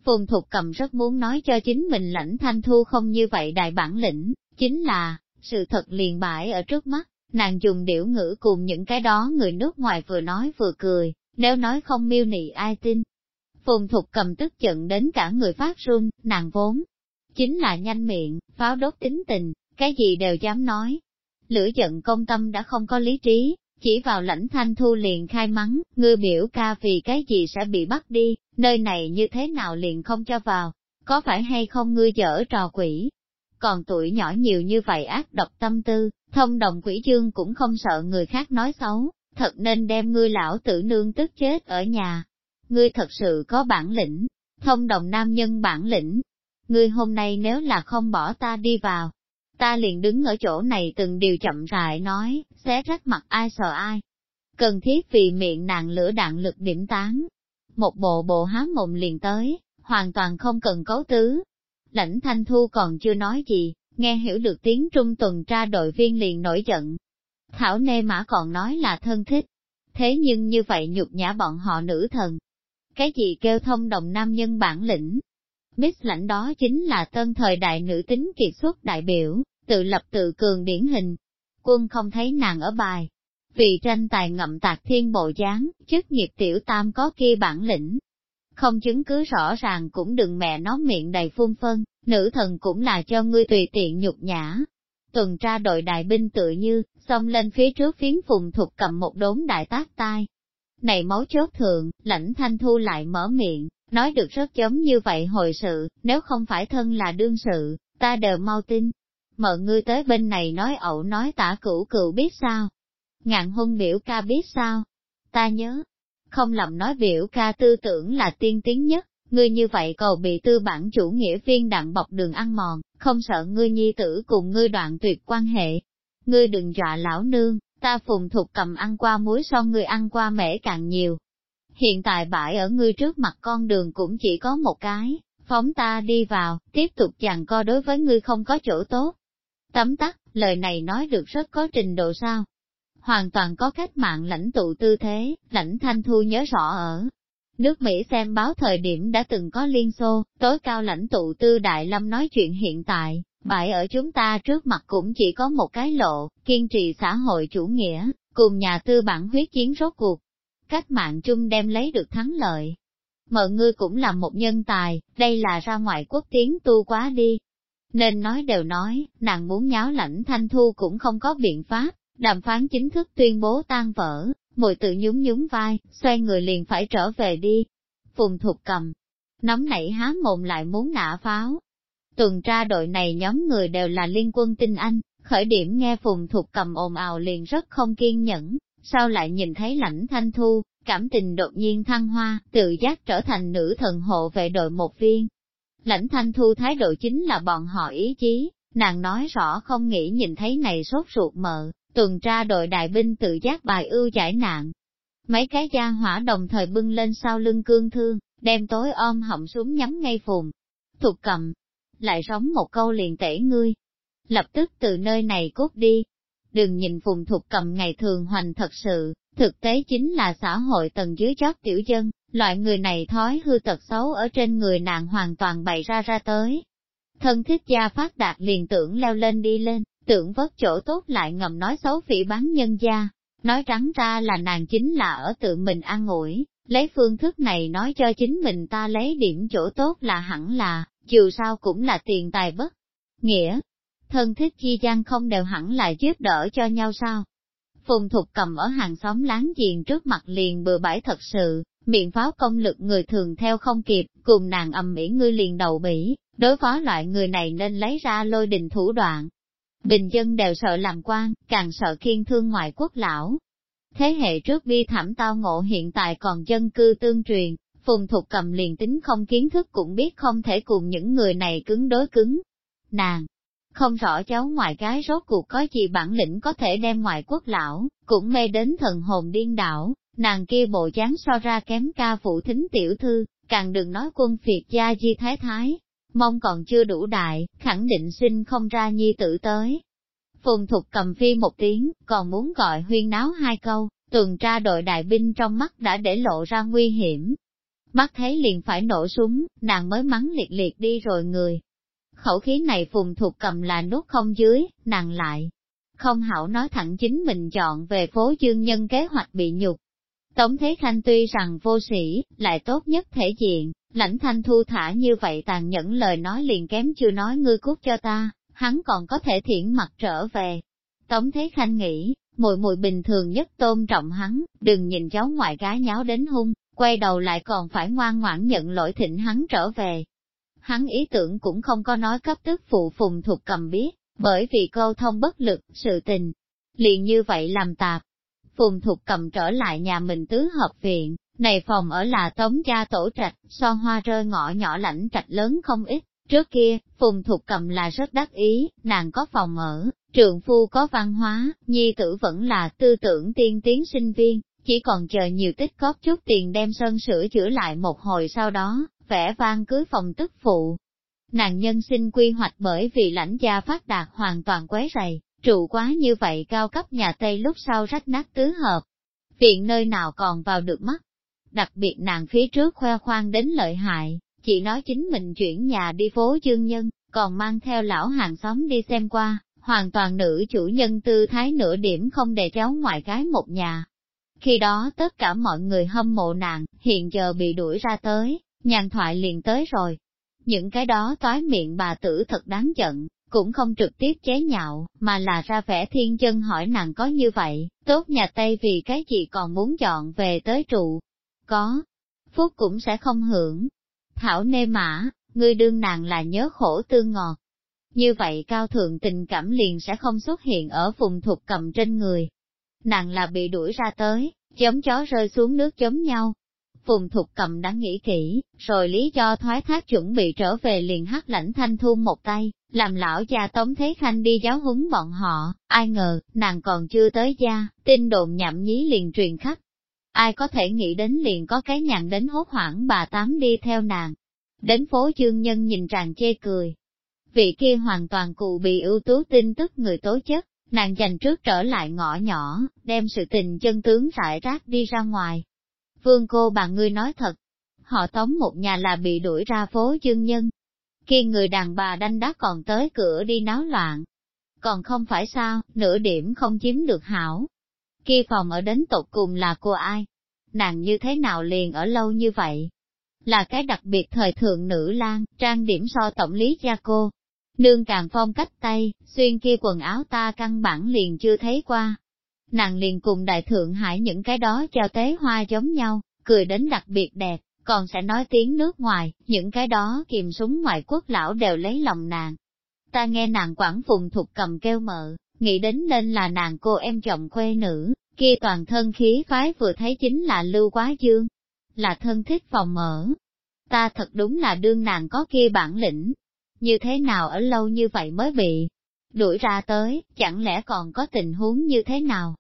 Phùng Thục Cầm rất muốn nói cho chính mình lãnh thanh thu không như vậy đại bản lĩnh, chính là, sự thật liền bãi ở trước mắt, nàng dùng điểu ngữ cùng những cái đó người nước ngoài vừa nói vừa cười, nếu nói không miêu nị ai tin. Phùng Thục Cầm tức giận đến cả người phát run, nàng vốn, chính là nhanh miệng, pháo đốt tính tình, cái gì đều dám nói. Lửa giận công tâm đã không có lý trí, chỉ vào lãnh thanh thu liền khai mắng, ngươi biểu ca vì cái gì sẽ bị bắt đi, nơi này như thế nào liền không cho vào, có phải hay không ngươi dở trò quỷ. Còn tuổi nhỏ nhiều như vậy ác độc tâm tư, thông đồng quỷ dương cũng không sợ người khác nói xấu, thật nên đem ngươi lão tử nương tức chết ở nhà. Ngươi thật sự có bản lĩnh, thông đồng nam nhân bản lĩnh. Ngươi hôm nay nếu là không bỏ ta đi vào, ta liền đứng ở chỗ này từng điều chậm rãi nói, xé rách mặt ai sợ ai. Cần thiết vì miệng nàng lửa đạn lực điểm tán. Một bộ bộ há mồm liền tới, hoàn toàn không cần cấu tứ. lãnh thanh thu còn chưa nói gì, nghe hiểu được tiếng trung tuần tra đội viên liền nổi giận. Thảo nê mã còn nói là thân thích, thế nhưng như vậy nhục nhã bọn họ nữ thần. Cái gì kêu thông đồng nam nhân bản lĩnh? Miss lãnh đó chính là tân thời đại nữ tính kiệt xuất đại biểu, tự lập tự cường điển hình. Quân không thấy nàng ở bài. Vì tranh tài ngậm tạc thiên bộ dáng, chức nghiệp tiểu tam có kia bản lĩnh. Không chứng cứ rõ ràng cũng đừng mẹ nó miệng đầy phun phân, nữ thần cũng là cho ngươi tùy tiện nhục nhã. Tuần tra đội đại binh tự như, xông lên phía trước phiến phùng thục cầm một đốn đại tác tai. Này máu chốt thượng, lãnh thanh thu lại mở miệng, nói được rất giống như vậy hồi sự, nếu không phải thân là đương sự, ta đều mau tin. Mợ ngươi tới bên này nói ẩu nói tả cửu cửu biết sao? Ngạn hung biểu ca biết sao? Ta nhớ, không lầm nói biểu ca tư tưởng là tiên tiến nhất, ngươi như vậy cầu bị tư bản chủ nghĩa viên đặng bọc đường ăn mòn, không sợ ngươi nhi tử cùng ngươi đoạn tuyệt quan hệ. Ngươi đừng dọa lão nương, ta phùng thuộc cầm ăn qua muối so ngươi ăn qua mẻ càng nhiều. Hiện tại bãi ở ngươi trước mặt con đường cũng chỉ có một cái, phóng ta đi vào, tiếp tục chàng co đối với ngươi không có chỗ tốt. Tấm tắc, lời này nói được rất có trình độ sao. Hoàn toàn có cách mạng lãnh tụ tư thế, lãnh thanh thu nhớ rõ ở. Nước Mỹ xem báo thời điểm đã từng có liên xô, tối cao lãnh tụ tư Đại Lâm nói chuyện hiện tại, bại ở chúng ta trước mặt cũng chỉ có một cái lộ, kiên trì xã hội chủ nghĩa, cùng nhà tư bản huyết chiến rốt cuộc. Cách mạng chung đem lấy được thắng lợi. Mợ ngươi cũng là một nhân tài, đây là ra ngoại quốc tiến tu quá đi. Nên nói đều nói, nàng muốn nháo lãnh thanh thu cũng không có biện pháp, đàm phán chính thức tuyên bố tan vỡ, mùi tự nhún nhún vai, xoay người liền phải trở về đi. Phùng thục cầm, nóng nảy há mồm lại muốn nã pháo. Tuần tra đội này nhóm người đều là liên quân tinh anh, khởi điểm nghe phùng thục cầm ồn ào liền rất không kiên nhẫn, sau lại nhìn thấy lãnh thanh thu, cảm tình đột nhiên thăng hoa, tự giác trở thành nữ thần hộ vệ đội một viên. Lãnh thanh thu thái độ chính là bọn họ ý chí, nàng nói rõ không nghĩ nhìn thấy này sốt ruột mờ, tuần tra đội đại binh tự giác bài ưu giải nạn. Mấy cái gia hỏa đồng thời bưng lên sau lưng cương thương, đem tối ôm họng xuống nhắm ngay phùng. Thục cầm, lại sống một câu liền tể ngươi. Lập tức từ nơi này cút đi. Đừng nhìn phùng thục cầm ngày thường hoành thật sự, thực tế chính là xã hội tầng dưới chót tiểu dân, loại người này thói hư tật xấu ở trên người nàng hoàn toàn bày ra ra tới. Thân thích gia phát đạt liền tưởng leo lên đi lên, tưởng vớt chỗ tốt lại ngầm nói xấu phỉ bán nhân gia, nói trắng ra là nàng chính là ở tự mình an ủi lấy phương thức này nói cho chính mình ta lấy điểm chỗ tốt là hẳn là, dù sao cũng là tiền tài bất. Nghĩa, thân thích chi gian không đều hẳn là giúp đỡ cho nhau sao? Phùng Thục cầm ở hàng xóm láng giềng trước mặt liền bừa bãi thật sự, miệng pháo công lực người thường theo không kịp, cùng nàng ầm mỹ ngươi liền đầu bỉ, đối phó loại người này nên lấy ra lôi đình thủ đoạn, Bình dân đều sợ làm quan, càng sợ khiên thương ngoại quốc lão. Thế hệ trước bi thảm tao ngộ hiện tại còn dân cư tương truyền, phùng thục cầm liền tính không kiến thức cũng biết không thể cùng những người này cứng đối cứng. Nàng, không rõ cháu ngoại gái rốt cuộc có gì bản lĩnh có thể đem ngoại quốc lão, cũng mê đến thần hồn điên đảo, nàng kia bộ dáng so ra kém ca phụ thính tiểu thư, càng đừng nói quân phiệt gia di thái thái, mong còn chưa đủ đại, khẳng định sinh không ra nhi tử tới. Phùng Thục cầm phi một tiếng, còn muốn gọi huyên náo hai câu, tuần tra đội đại binh trong mắt đã để lộ ra nguy hiểm. Mắt thấy liền phải nổ súng, nàng mới mắng liệt liệt đi rồi người. Khẩu khí này Phùng thuộc cầm là nút không dưới, nàng lại. Không hảo nói thẳng chính mình chọn về phố dương nhân kế hoạch bị nhục. Tống Thế Khanh tuy rằng vô sĩ, lại tốt nhất thể diện, Lãnh thanh thu thả như vậy tàn nhẫn lời nói liền kém chưa nói ngươi cút cho ta, hắn còn có thể thiển mặt trở về. Tống Thế Khanh nghĩ, mùi mùi bình thường nhất tôn trọng hắn, đừng nhìn cháu ngoại gái nháo đến hung, quay đầu lại còn phải ngoan ngoãn nhận lỗi thịnh hắn trở về. Hắn ý tưởng cũng không có nói cấp tức phụ phùng thuộc cầm biết, bởi vì câu thông bất lực, sự tình, liền như vậy làm tạp. Phùng thuộc cầm trở lại nhà mình tứ hợp viện, này phòng ở là tống gia tổ trạch, so hoa rơi ngõ nhỏ lãnh trạch lớn không ít. Trước kia, Phùng Thục Cầm là rất đắc ý, nàng có phòng ở, trường phu có văn hóa, nhi tử vẫn là tư tưởng tiên tiến sinh viên, chỉ còn chờ nhiều tích góp chút tiền đem sơn sửa chữa lại một hồi sau đó, vẽ vang cưới phòng tức phụ. Nàng nhân sinh quy hoạch bởi vì lãnh gia phát đạt hoàn toàn quấy rầy, trụ quá như vậy cao cấp nhà Tây lúc sau rách nát tứ hợp. Viện nơi nào còn vào được mắt. Đặc biệt nàng phía trước khoe khoang đến lợi hại, chỉ nói chính mình chuyển nhà đi phố dương nhân, còn mang theo lão hàng xóm đi xem qua, hoàn toàn nữ chủ nhân tư thái nửa điểm không để cháu ngoại gái một nhà. Khi đó tất cả mọi người hâm mộ nàng, hiện giờ bị đuổi ra tới, nhàn thoại liền tới rồi. Những cái đó toái miệng bà tử thật đáng giận, cũng không trực tiếp chế nhạo, mà là ra vẻ thiên chân hỏi nàng có như vậy, tốt nhà Tây vì cái gì còn muốn chọn về tới trụ. Có, phúc cũng sẽ không hưởng. Thảo nê mã, ngươi đương nàng là nhớ khổ tư ngọt. Như vậy cao thượng tình cảm liền sẽ không xuất hiện ở vùng thuộc cầm trên người. Nàng là bị đuổi ra tới, giống chó rơi xuống nước giống nhau. Phùng thục cầm đã nghĩ kỹ, rồi lý do thoái thác chuẩn bị trở về liền hắc lãnh thanh thu một tay, làm lão già Tống Thế Khanh đi giáo huấn bọn họ, ai ngờ, nàng còn chưa tới gia, tin đồn nhậm nhí liền truyền khắp. Ai có thể nghĩ đến liền có cái nhàn đến hốt hoảng bà Tám đi theo nàng. Đến phố chương nhân nhìn tràn chê cười. Vị kia hoàn toàn cụ bị ưu tú tin tức người tố chất, nàng dành trước trở lại ngõ nhỏ, đem sự tình chân tướng rải rác đi ra ngoài. Vương cô bà ngươi nói thật, họ tống một nhà là bị đuổi ra phố dương nhân, khi người đàn bà đanh đá còn tới cửa đi náo loạn. Còn không phải sao, nửa điểm không chiếm được hảo. Kia phòng ở đến tột cùng là của ai? Nàng như thế nào liền ở lâu như vậy? Là cái đặc biệt thời thượng nữ lang, trang điểm so tổng lý gia cô. Nương càng phong cách tay, xuyên kia quần áo ta căn bản liền chưa thấy qua. Nàng liền cùng đại thượng hải những cái đó trao tế hoa giống nhau, cười đến đặc biệt đẹp còn sẽ nói tiếng nước ngoài, những cái đó kìm súng ngoại quốc lão đều lấy lòng nàng. Ta nghe nàng quảng phùng thục cầm kêu mợ, nghĩ đến nên là nàng cô em chồng quê nữ, kia toàn thân khí phái vừa thấy chính là lưu quá dương, là thân thích phòng mở. Ta thật đúng là đương nàng có kia bản lĩnh, như thế nào ở lâu như vậy mới bị đuổi ra tới, chẳng lẽ còn có tình huống như thế nào?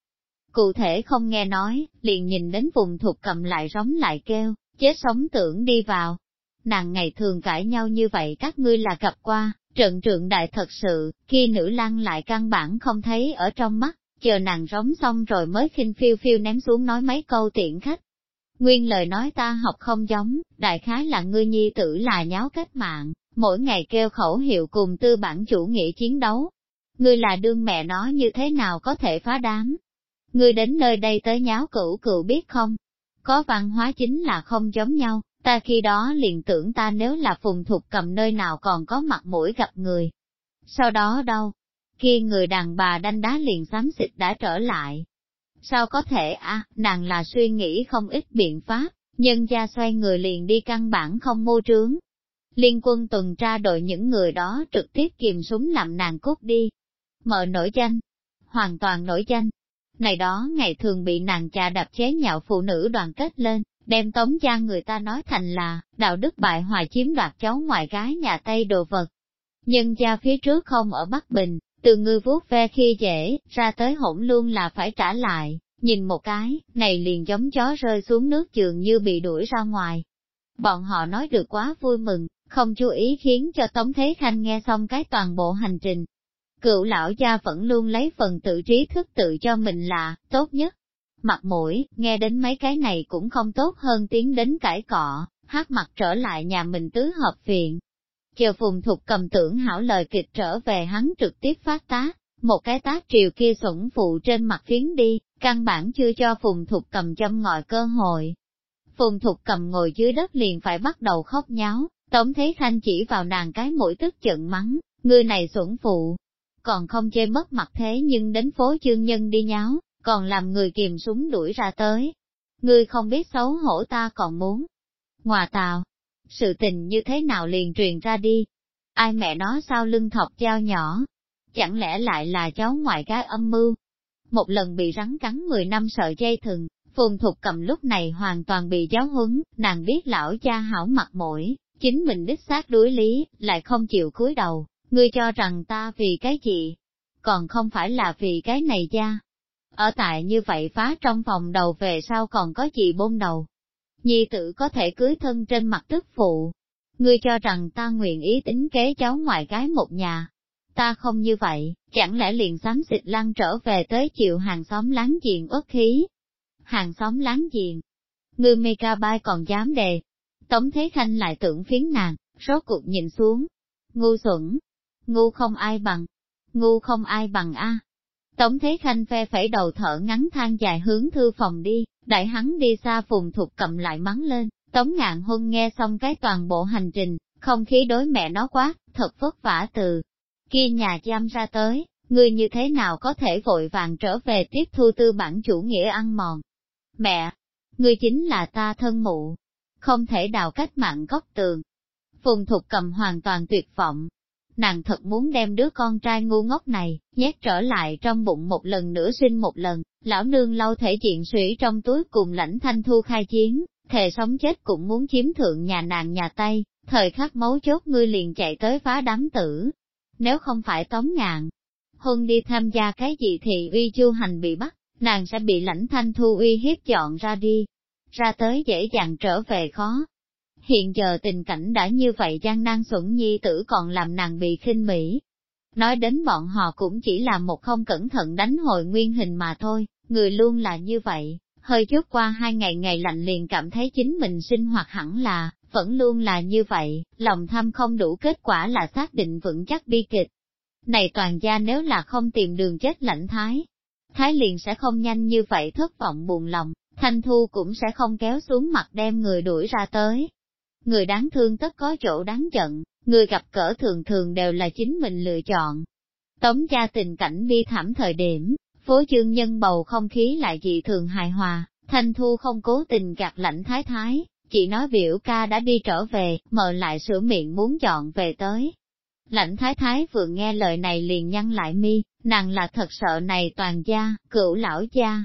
Cụ thể không nghe nói, liền nhìn đến vùng thuộc cầm lại rống lại kêu, chết sống tưởng đi vào. Nàng ngày thường cãi nhau như vậy các ngươi là gặp qua, trận trượng đại thật sự, khi nữ lăng lại căn bản không thấy ở trong mắt, chờ nàng rống xong rồi mới khinh phiêu phiêu ném xuống nói mấy câu tiện khách. Nguyên lời nói ta học không giống, đại khái là ngươi nhi tử là nháo cách mạng, mỗi ngày kêu khẩu hiệu cùng tư bản chủ nghĩa chiến đấu. Ngươi là đương mẹ nó như thế nào có thể phá đám? Ngươi đến nơi đây tới nháo cửu cửu biết không? Có văn hóa chính là không giống nhau, ta khi đó liền tưởng ta nếu là phùng thục cầm nơi nào còn có mặt mũi gặp người. Sau đó đâu? Khi người đàn bà đanh đá liền xám xịt đã trở lại. Sao có thể à, nàng là suy nghĩ không ít biện pháp, nhân gia xoay người liền đi căn bản không mô trướng. Liên quân tuần tra đội những người đó trực tiếp kìm súng làm nàng cút đi. Mở nổi danh, hoàn toàn nổi danh, này đó ngày thường bị nàng cha đạp chế nhạo phụ nữ đoàn kết lên, đem tống gia người ta nói thành là, đạo đức bại hoại chiếm đoạt cháu ngoại gái nhà Tây đồ vật. Nhưng gia phía trước không ở Bắc Bình, từ ngư vuốt ve khi dễ, ra tới hỗn luôn là phải trả lại, nhìn một cái, này liền giống chó rơi xuống nước trường như bị đuổi ra ngoài. Bọn họ nói được quá vui mừng, không chú ý khiến cho Tống Thế Khanh nghe xong cái toàn bộ hành trình, Cựu lão gia vẫn luôn lấy phần tự trí thức tự cho mình là, tốt nhất. Mặt mũi, nghe đến mấy cái này cũng không tốt hơn tiến đến cãi cọ, hát mặt trở lại nhà mình tứ hợp viện. Chờ phùng thục cầm tưởng hảo lời kịch trở về hắn trực tiếp phát tá, một cái tác triều kia sủng phụ trên mặt phiến đi, căn bản chưa cho phùng thục cầm châm ngòi cơ hội. Phùng thục cầm ngồi dưới đất liền phải bắt đầu khóc nháo, tống thế khanh chỉ vào nàng cái mũi tức giận mắng, người này sủng phụ, còn không chê mất mặt thế nhưng đến phố chương nhân đi nháo, còn làm người kìm súng đuổi ra tới. Ngươi không biết xấu hổ ta còn muốn. Ngoà tào, sự tình như thế nào liền truyền ra đi. Ai mẹ nó sao lưng thọc dao nhỏ? Chẳng lẽ lại là cháu ngoại gái âm mưu? Một lần bị rắn cắn 10 năm sợi dây thừng, phùng thục cầm lúc này hoàn toàn bị giáo huấn, nàng biết lão cha hảo mặt mũi, chính mình đích xác đối lý, lại không chịu cúi đầu, ngươi cho rằng ta vì cái gì? Còn không phải là vì cái này cha. Ở tại như vậy phá trong phòng đầu về sau còn có gì bôn đầu. Nhi tử có thể cưới thân trên mặt tức phụ. Ngươi cho rằng ta nguyện ý tính kế cháu ngoại gái một nhà. Ta không như vậy, chẳng lẽ liền xám xịt lăn trở về tới chịu hàng xóm láng giềng ớt khí. Hàng xóm láng giềng. Ngươi mê ca bai còn dám đề. Tống Thế Khanh lại tưởng phiến nàng, rốt cuộc nhìn xuống. Ngu xuẩn. Ngu không ai bằng. Ngu không ai bằng a. Tống Thế Khanh phe phẩy đầu thở ngắn than dài hướng thư phòng đi, đại hắn đi xa phùng thục cầm lại mắng lên, Tống ngạn huân nghe xong cái toàn bộ hành trình, không khí đối mẹ nó quá, thật vất vả từ kia nhà giam ra tới, người như thế nào có thể vội vàng trở về tiếp thu tư bản chủ nghĩa ăn mòn. Mẹ, người chính là ta thân mụ, không thể đào cách mạng góc tường. Phùng Thục cầm hoàn toàn tuyệt vọng. Nàng thật muốn đem đứa con trai ngu ngốc này, nhét trở lại trong bụng một lần nữa sinh một lần, lão nương lâu thể diện sủy trong túi cùng lãnh thanh thu khai chiến, thề sống chết cũng muốn chiếm thượng nhà nàng nhà Tây, thời khắc mấu chốt ngươi liền chạy tới phá đám tử. Nếu không phải tống ngạn, hôn đi tham gia cái gì thì uy chu hành bị bắt, nàng sẽ bị lãnh thanh thu uy hiếp chọn ra đi, ra tới dễ dàng trở về khó. Hiện giờ tình cảnh đã như vậy gian nan xuẩn nhi tử còn làm nàng bị khinh mỹ. Nói đến bọn họ cũng chỉ là một không cẩn thận đánh hồi nguyên hình mà thôi, người luôn là như vậy, hơi chút qua hai ngày ngày lạnh liền cảm thấy chính mình sinh hoạt hẳn là, vẫn luôn là như vậy, lòng tham không đủ kết quả là xác định vững chắc bi kịch. Này toàn gia nếu là không tìm đường chết lãnh thái, thái liền sẽ không nhanh như vậy thất vọng buồn lòng, thanh thu cũng sẽ không kéo xuống mặt đem người đuổi ra tới. Người đáng thương tất có chỗ đáng giận, người gặp cỡ thường thường đều là chính mình lựa chọn. Tống gia tình cảnh bi thảm thời điểm, Phố chương nhân bầu không khí lại dị thường hài hòa, thanh thu không cố tình gạt lạnh thái thái, chỉ nói biểu ca đã đi trở về, mờ lại sửa miệng muốn chọn về tới. Lãnh thái thái vừa nghe lời này liền nhăn lại mi, nàng là thật sợ này toàn gia, cựu lão gia.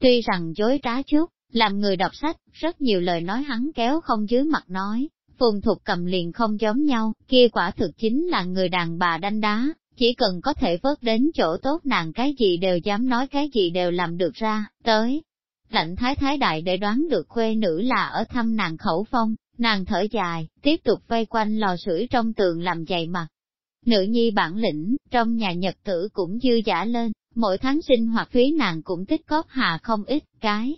Tuy rằng dối trá chút, làm người đọc sách, rất nhiều lời nói hắn kéo không dưới mặt nói, phùng thục cầm liền không giống nhau, kia quả thực chính là người đàn bà đanh đá, chỉ cần có thể vớt đến chỗ tốt nàng cái gì đều dám nói cái gì đều làm được ra, tới. Lạnh thái thái đại để đoán được khuê nữ là ở thăm nàng khẩu phong, nàng thở dài, tiếp tục vây quanh lò sưởi trong tường làm dày mặt. Nữ nhi bản lĩnh, trong nhà nhật tử cũng dư giả lên, mỗi tháng sinh hoạt phí nàng cũng tích cóp hà không ít cái.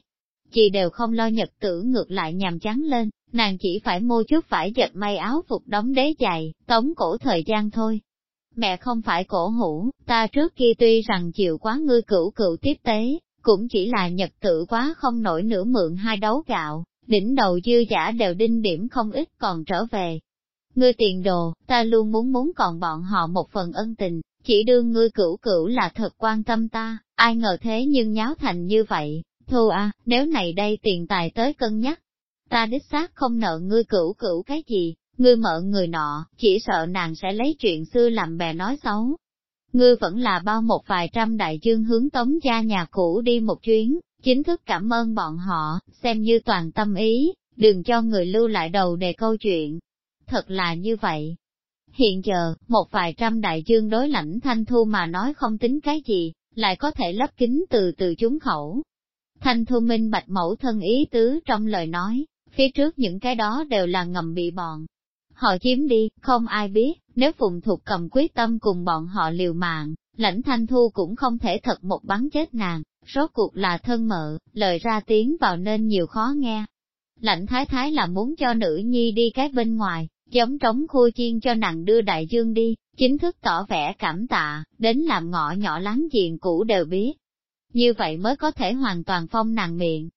Chị đều không lo nhật tử ngược lại nhàm chán lên, nàng chỉ phải mua chút phải giật may áo phục đóng đế dày, tống cổ thời gian thôi, Mẹ không phải cổ hủ, ta trước kia tuy rằng chịu quá ngươi cửu cửu tiếp tế, cũng chỉ là nhật tự quá không nổi nửa mượn hai đấu gạo, đỉnh đầu dư giả đều đinh điểm không ít còn trở về. Ngươi tiền đồ, ta luôn muốn muốn còn bọn họ một phần ân tình, chỉ đương ngươi cửu cửu là thật quan tâm ta, ai ngờ thế nhưng nháo thành như vậy, thu à, nếu này đây tiền tài tới cân nhắc, ta đích xác không nợ ngươi cửu cửu cái gì, Ngươi mợ người nọ, chỉ sợ nàng sẽ lấy chuyện xưa làm bè nói xấu. Ngươi vẫn là bao một vài trăm đại dương hướng tống gia nhà cũ đi một chuyến, chính thức cảm ơn bọn họ, xem như toàn tâm ý, đừng cho người lưu lại đầu đề câu chuyện. Thật là như vậy. Hiện giờ, một vài trăm đại dương đối lãnh thanh thu mà nói không tính cái gì, lại có thể lấp kính từ từ chúng khẩu. Thanh thu minh bạch mẫu thân ý tứ trong lời nói, phía trước những cái đó đều là ngầm bị bọn, Họ chiếm đi, không ai biết, nếu Phùng Thục cầm quyết tâm cùng bọn họ liều mạng, lãnh thanh thu cũng không thể thật một bắn chết nàng, rốt cuộc là thân mợ, lời ra tiếng vào nên nhiều khó nghe. Lãnh thái thái là muốn cho nữ nhi đi cái bên ngoài, giống trống khu chiên cho nàng đưa đại dương đi, chính thức tỏ vẻ cảm tạ, đến làm ngõ nhỏ láng giềng cũ đều biết. Như vậy mới có thể hoàn toàn phong nàng miệng.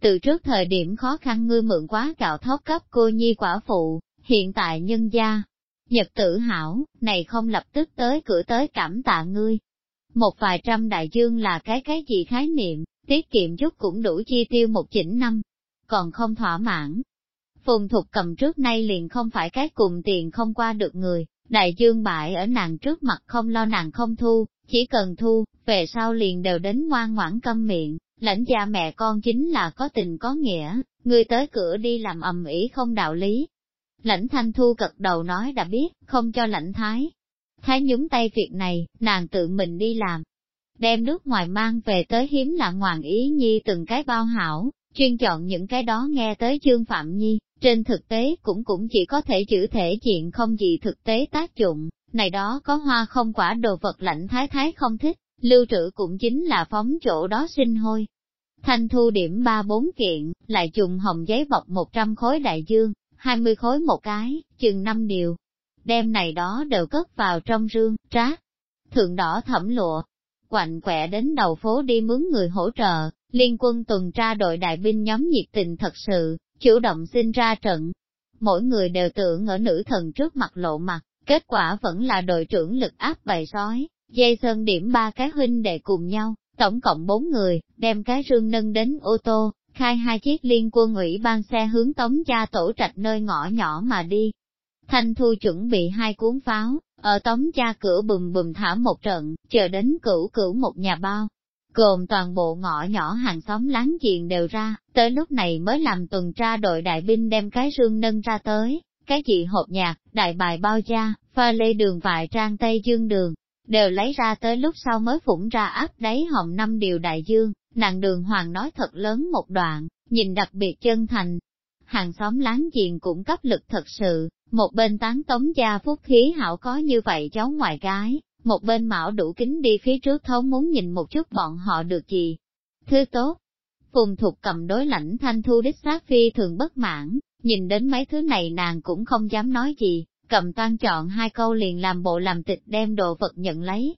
Từ trước thời điểm khó khăn ngươi mượn quá gạo thóc cấp cô nhi quả phụ, hiện tại nhân gia, nhật tử hảo, này không lập tức tới cửa tới cảm tạ ngươi. Một vài trăm đại dương là cái cái gì khái niệm, tiết kiệm chút cũng đủ chi tiêu một chỉnh năm, còn không thỏa mãn. Phùng Thục cầm trước nay liền không phải cái cùng tiền không qua được người, đại dương bại ở nàng trước mặt không lo nàng không thu, chỉ cần thu, về sau liền đều đến ngoan ngoãn câm miệng, lãnh gia mẹ con chính là có tình có nghĩa, người tới cửa đi làm ầm ĩ không đạo lý, Lãnh thanh thu cật đầu nói đã biết, không cho lãnh thái. Thái nhúng tay việc này, nàng tự mình đi làm. Đem nước ngoài mang về tới hiếm là ngoạn ý nhi từng cái bao hảo, chuyên chọn những cái đó nghe tới chương phạm nhi, trên thực tế cũng cũng chỉ có thể chữ thể diện không gì thực tế tác dụng, này đó có hoa không quả đồ vật lạnh thái thái không thích, lưu trữ cũng chính là phóng chỗ đó sinh hôi. Thanh thu điểm ba bốn kiện, lại dùng hồng giấy bọc 100 khối đại dương, 20 khối một cái, chừng năm điều. Đem này đó đều cất vào trong rương, trát, Thượng đỏ thẩm lụa, quạnh quẹ đến đầu phố đi mướn người hỗ trợ, liên quân tuần tra đội đại binh nhóm nhiệt tình thật sự, chủ động xin ra trận. Mỗi người đều tưởng ở nữ thần trước mặt lộ mặt, kết quả vẫn là đội trưởng lực áp bày sói, dây sơn điểm ba cái huynh đệ cùng nhau, tổng cộng bốn người, đem cái rương nâng đến ô tô, khai hai chiếc liên quân ủy ban xe hướng tống gia tổ trạch nơi ngõ nhỏ mà đi. Thanh Thu chuẩn bị hai cuốn pháo, ở tống gia cửa bùm bùm thả một trận, chờ đến cửu cửu một nhà bao. Gồm toàn bộ ngõ nhỏ hàng xóm láng giềng đều ra, tới lúc này mới làm tuần tra đội đại binh đem cái rương nâng ra tới, cái gì hộp nhạc, đại bài bao da, pha lê đường vại trang tây dương đường, đều lấy ra tới lúc sau mới phủng ra áp đáy họng năm điều đại dương, nặng đường hoàng nói thật lớn một đoạn, nhìn đặc biệt chân thành. Hàng xóm láng giềng cũng cấp lực thật sự, một bên tán tống gia phúc khí hảo có như vậy cháu ngoại gái, một bên mạo đủ kính đi phía trước thấu muốn nhìn một chút bọn họ được gì. Thứ tốt, Phùng Thục cầm đối lãnh thanh thu đích xác phi thường bất mãn, nhìn đến mấy thứ này nàng cũng không dám nói gì, cầm toan chọn hai câu liền làm bộ làm tịch đem đồ vật nhận lấy.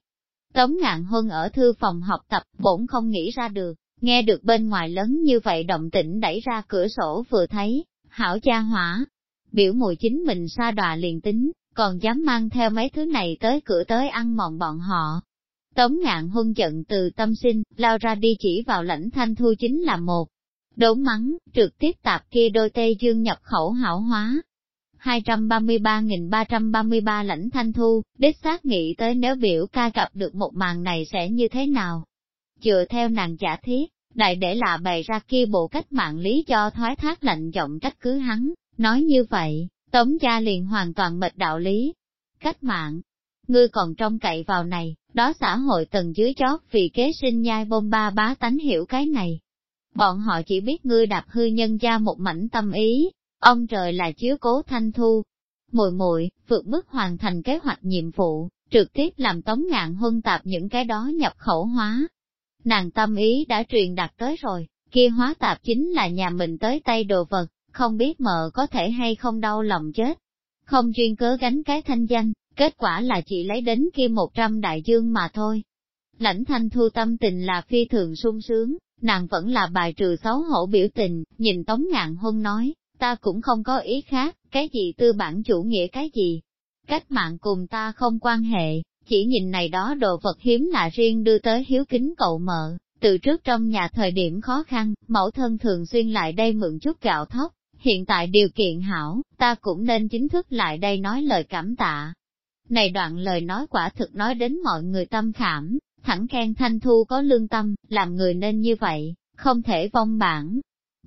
Tống ngạn huân ở thư phòng học tập, bổn không nghĩ ra được, nghe được bên ngoài lớn như vậy động tĩnh đẩy ra cửa sổ vừa thấy, hảo cha hỏa. Biểu mùi chính mình xa đọa liền tính, còn dám mang theo mấy thứ này tới cửa tới ăn mòn bọn họ. Tống ngạn huân giận từ tâm sinh, lao ra đi chỉ vào lãnh thanh thu chính là một đấu mắng, trực tiếp tạp kia đôi tây dương nhập khẩu hảo hóa, 233.333 lãnh thanh thu, đích xác nghĩ tới nếu biểu ca gặp được một màn này sẽ như thế nào. Dựa theo nàng giả thiết, đại để là bày ra kia bộ cách mạng lý cho thoái thác lạnh giọng trách cứ hắn, nói như vậy, tống gia liền hoàn toàn mệt đạo lý. Cách mạng, ngươi còn trông cậy vào này, đó xã hội tầng dưới chót vì kế sinh nhai bông ba bá tánh hiểu cái này. Bọn họ chỉ biết ngươi đạp hư nhân gia một mảnh tâm ý, Ông trời là chiếu cố thanh thu. Mùi muội vượt bước hoàn thành kế hoạch nhiệm vụ, trực tiếp làm tống ngạn huân tạp những cái đó nhập khẩu hóa. Nàng tâm ý đã truyền đạt tới rồi, kia hóa tạp chính là nhà mình tới tay đồ vật, không biết mợ có thể hay không đau lòng chết. Không chuyên cớ gánh cái thanh danh, kết quả là chỉ lấy đến kia một trăm đại dương mà thôi. Lãnh thanh thu tâm tình là phi thường sung sướng, nàng vẫn là bài trừ xấu hổ biểu tình, nhìn Tống Ngạn Huân nói, ta cũng không có ý khác, cái gì tư bản chủ nghĩa cái gì. Cách mạng cùng ta không quan hệ, chỉ nhìn này đó đồ vật hiếm là riêng đưa tới hiếu kính cậu mợ. Từ trước trong nhà thời điểm khó khăn, mẫu thân thường xuyên lại đây mượn chút gạo thóc, hiện tại điều kiện hảo, ta cũng nên chính thức lại đây nói lời cảm tạ. Này đoạn lời nói quả thực nói đến mọi người tâm khảm, thẳng khen thanh thu có lương tâm, làm người nên như vậy, không thể vong bản,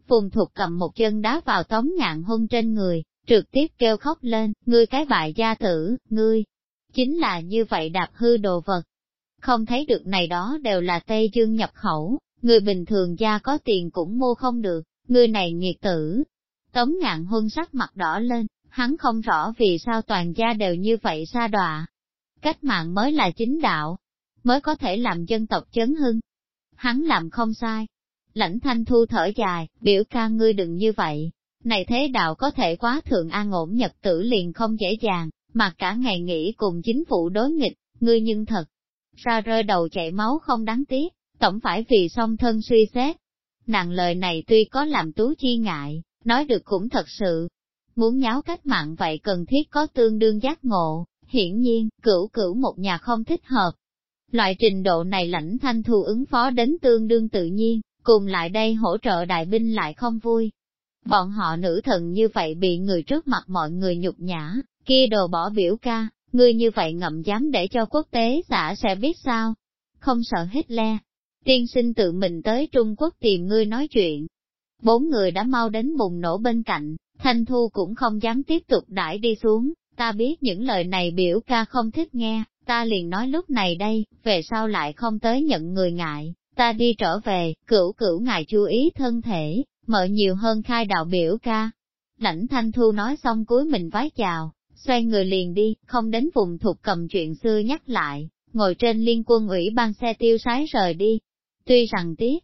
Phùng Thục cầm một chân đá vào tống ngạn hôn trên người, trực tiếp kêu khóc lên, ngươi cái bại gia tử, ngươi, chính là như vậy đạp hư đồ vật. Không thấy được này đó đều là Tây Dương nhập khẩu, người bình thường gia có tiền cũng mua không được, người này nghiệt tử. Tống ngạn huân sắc mặt đỏ lên, hắn không rõ vì sao toàn gia đều như vậy xa đọa. Cách mạng mới là chính đạo, mới có thể làm dân tộc chấn hưng. Hắn làm không sai, Lãnh thanh thu thở dài, biểu ca ngươi đừng như vậy. Này thế đạo có thể quá thượng an ổn nhật tử liền không dễ dàng, mà cả ngày nghỉ cùng chính phủ đối nghịch, ngươi nhưng thật. Ra rơi đầu chảy máu không đáng tiếc, tổng phải vì song thân suy xét. Nàng lời này tuy có làm tú chi ngại, nói được cũng thật sự. Muốn nháo cách mạng vậy cần thiết có tương đương giác ngộ, hiển nhiên, cửu cửu một nhà không thích hợp. Loại trình độ này lãnh thanh thu ứng phó đến tương đương tự nhiên, cùng lại đây hỗ trợ đại binh lại không vui. Bọn họ nữ thần như vậy bị người trước mặt mọi người nhục nhã, kia đồ bỏ biểu ca, ngươi như vậy ngậm dám để cho quốc tế xã sẽ biết sao? Không sợ hết le. Tiên sinh tự mình tới Trung Quốc tìm ngươi nói chuyện. Bốn người đã mau đến bùng nổ bên cạnh, Thanh Thu cũng không dám tiếp tục đãi đi xuống, ta biết những lời này biểu ca không thích nghe, ta liền nói lúc này đây, về sau lại không tới nhận người ngại, ta đi trở về, cửu cửu ngài chú ý thân thể, mở nhiều hơn khai đạo biểu ca. Lãnh thanh thu nói xong cuối mình vái chào, xoay người liền đi, không đến vùng thuộc cầm chuyện xưa nhắc lại, ngồi trên liên quân ủy ban xe tiêu sái rời đi. Tuy rằng tiếc,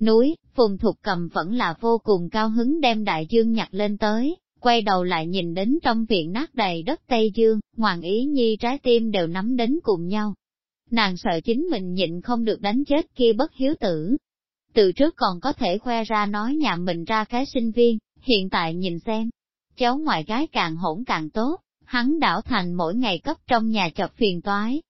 núi, phùng thục cầm vẫn là vô cùng cao hứng đem đại dương nhặt lên tới, quay đầu lại nhìn đến trong viện nát đầy đất Tây Dương, hoàng ý nhi trái tim đều nắm đến cùng nhau. Nàng sợ chính mình nhịn không được đánh chết kia bất hiếu tử. Từ trước còn có thể khoe ra nói nhà mình ra cái sinh viên, hiện tại nhìn xem, cháu ngoại gái càng hỗn càng tốt, hắn đảo thành mỗi ngày cấp trong nhà chọc phiền toái.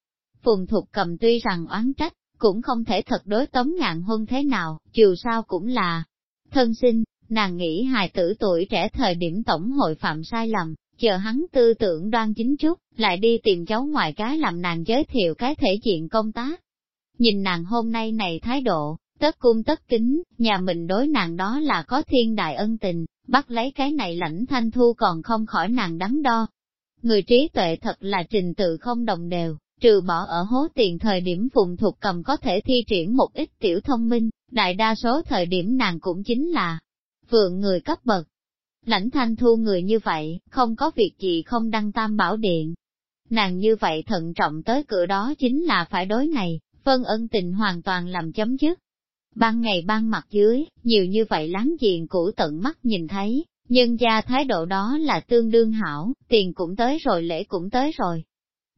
Phùng Thục cầm tuy rằng oán trách, cũng không thể thật đối tống ngạn huân thế nào, dù sao cũng là thân sinh, nàng nghĩ hài tử tuổi trẻ thời điểm tổng hội phạm sai lầm, chờ hắn tư tưởng đoan chính chút, lại đi tìm cháu ngoại cái làm nàng giới thiệu cái thể diện công tác. Nhìn nàng hôm nay này thái độ, tất cung tất kính, nhà mình đối nàng đó là có thiên đại ân tình, bắt lấy cái này lãnh thanh thu còn không khỏi nàng đắn đo. Người trí tuệ thật là trình tự không đồng đều, trừ bỏ ở hố tiền thời điểm phùng thuộc cầm có thể thi triển một ít tiểu thông minh, đại đa số thời điểm nàng cũng chính là vượng người cấp bậc. Lãnh thanh thu người như vậy, không có việc gì không đăng tam bảo điện. Nàng như vậy thận trọng tới cửa đó chính là phải đối này, phân ân tình hoàn toàn làm chấm dứt. Ban ngày ban mặt dưới, nhiều như vậy láng giềng cũ tận mắt nhìn thấy, nhưng gia thái độ đó là tương đương hảo, tiền cũng tới rồi lễ cũng tới rồi.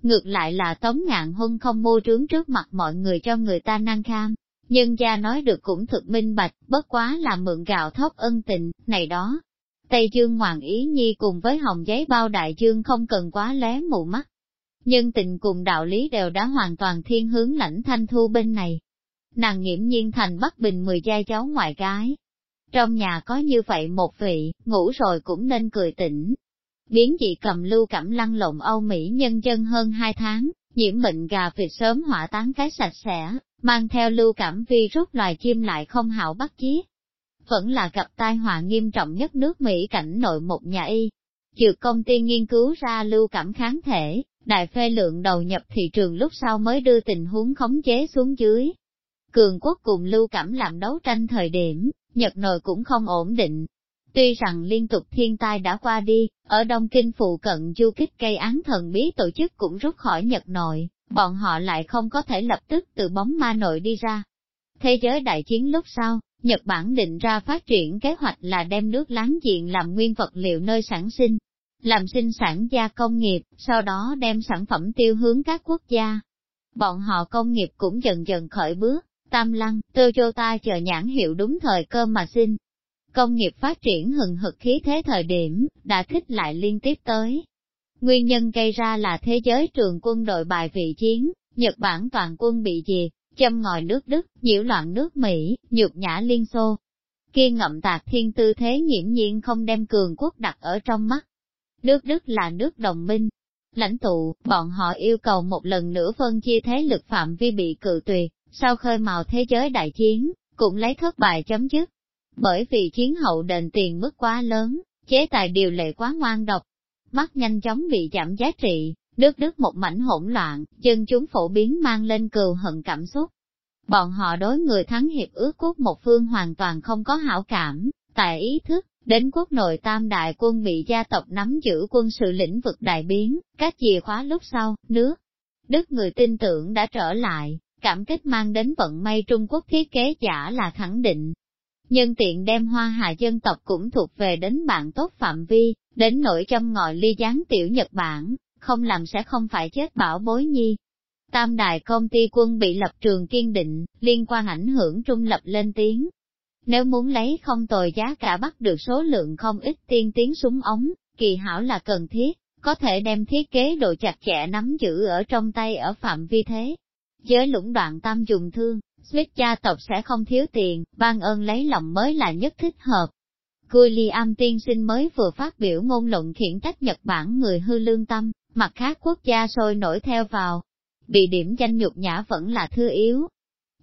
Ngược lại là tống ngạn huân không mô trướng trước mặt mọi người cho người ta năng kham nhân gia nói được cũng thực minh bạch, bất quá là mượn gạo thóc ân tình, này đó. Tây Dương Hoàng Ý Nhi cùng với hồng giấy bao đại dương không cần quá lé mù mắt. nhân tình cùng đạo lý đều đã hoàn toàn thiên hướng lãnh thanh thu bên này. Nàng nghiễm nhiên thành Bắc Bình mười giai cháu ngoại gái. Trong nhà có như vậy một vị, ngủ rồi cũng nên cười tỉnh, biến dị cầm lưu cảm lăn lộn Âu Mỹ nhân dân hơn hai tháng, nhiễm bệnh gà vịt sớm hỏa tán cái sạch sẽ, mang theo lưu cảm vi rút loài chim lại không hảo bắt chí. Vẫn là gặp tai họa nghiêm trọng nhất nước Mỹ cảnh nội một nhà y. Dược công ty nghiên cứu ra lưu cảm kháng thể, đại phê lượng đầu nhập thị trường lúc sau mới đưa tình huống khống chế xuống dưới. Cường quốc cùng lưu cảm làm đấu tranh thời điểm, Nhật nội cũng không ổn định, Tuy rằng liên tục thiên tai đã qua đi, ở Đông Kinh phụ cận du kích cây án thần bí tổ chức cũng rút khỏi Nhật nội, bọn họ lại không có thể lập tức từ bóng ma nội đi ra. Thế giới đại chiến lúc sau, Nhật Bản định ra phát triển kế hoạch là đem nước láng giềng làm nguyên vật liệu nơi sản sinh, làm sinh sản gia công nghiệp, sau đó đem sản phẩm tiêu hướng các quốc gia. Bọn họ công nghiệp cũng dần dần khởi bước, Tam Lăng, Toyota chờ nhãn hiệu đúng thời cơ mà sinh, Công nghiệp phát triển hừng hực khí thế thời điểm, đã thích lại liên tiếp tới. Nguyên nhân gây ra là thế giới trường quân đội bài vị chiến, Nhật Bản toàn quân bị diệt, châm ngòi nước Đức, nhiễu loạn nước Mỹ, nhược nhã Liên Xô. Kiên ngậm tạc thiên tư thế nghiễm nhiên không đem cường quốc đặt ở trong mắt. Nước Đức là nước đồng minh. Lãnh tụ, bọn họ yêu cầu một lần nữa phân chia thế lực phạm vi bị cự tuyệt, sau khơi mào thế giới đại chiến, cũng lấy thất bại chấm dứt. Bởi vì chiến hậu đền tiền mức quá lớn, chế tài điều lệ quá ngoan độc, mắt nhanh chóng bị giảm giá trị, đứt đứt một mảnh hỗn loạn, dân chúng phổ biến mang lên cừu hận cảm xúc. Bọn họ đối người thắng hiệp ước quốc một phương hoàn toàn không có hảo cảm, tại ý thức, đến quốc nội tam đại quân bị gia tộc nắm giữ quân sự lĩnh vực đại biến, các chìa khóa lúc sau, nước. Đức người tin tưởng đã trở lại, cảm kích mang đến vận may Trung Quốc thiết kế giả là khẳng định, nhân tiện đem hoa hạ dân tộc cũng thuộc về đến bạn tốt phạm vi, đến nỗi châm ngòi ly gián tiểu Nhật Bản, không làm sẽ không phải chết bảo bối nhi. Tam đại công ty quân bị lập trường kiên định, liên quan ảnh hưởng trung lập lên tiếng. Nếu muốn lấy không tồi giá cả bắt được số lượng không ít tiên tiến súng ống, kỳ hảo là cần thiết, có thể đem thiết kế độ chặt chẽ nắm giữ ở trong tay ở phạm vi thế. Giới lũng đoạn tam dùng thương, Swift gia tộc sẽ không thiếu tiền, ban ơn lấy lòng mới là nhất thích hợp. William tiên sinh mới vừa phát biểu ngôn luận khiển trách Nhật Bản người hư lương tâm, mặt khác quốc gia sôi nổi theo vào. Bị điểm danh nhục nhã vẫn là thứ yếu.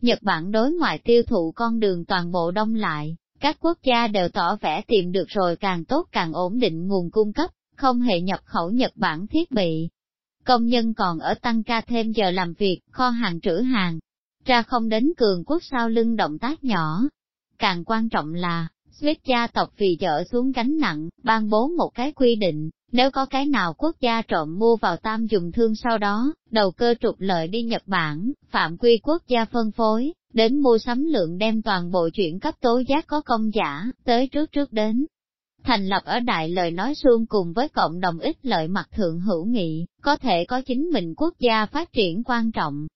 Nhật Bản đối ngoại tiêu thụ con đường toàn bộ đông lại, các quốc gia đều tỏ vẻ tìm được rồi càng tốt càng ổn định nguồn cung cấp, không hề nhập khẩu Nhật Bản thiết bị. Công nhân còn ở tăng ca thêm giờ làm việc, kho hàng trữ hàng, ra không đến cường quốc sau lưng động tác nhỏ. Càng quan trọng là, Smith gia tộc vì chợ xuống gánh nặng, ban bố một cái quy định, nếu có cái nào quốc gia trộm mua vào tam dùng thương sau đó, đầu cơ trục lợi đi Nhật Bản, phạm quy quốc gia phân phối, đến mua sắm lượng đem toàn bộ chuyển cấp tố giác có công giả, tới trước trước đến. Thành lập ở đại lời nói xuông cùng với cộng đồng ích lợi mặt thượng hữu nghị, có thể có chính mình quốc gia phát triển quan trọng.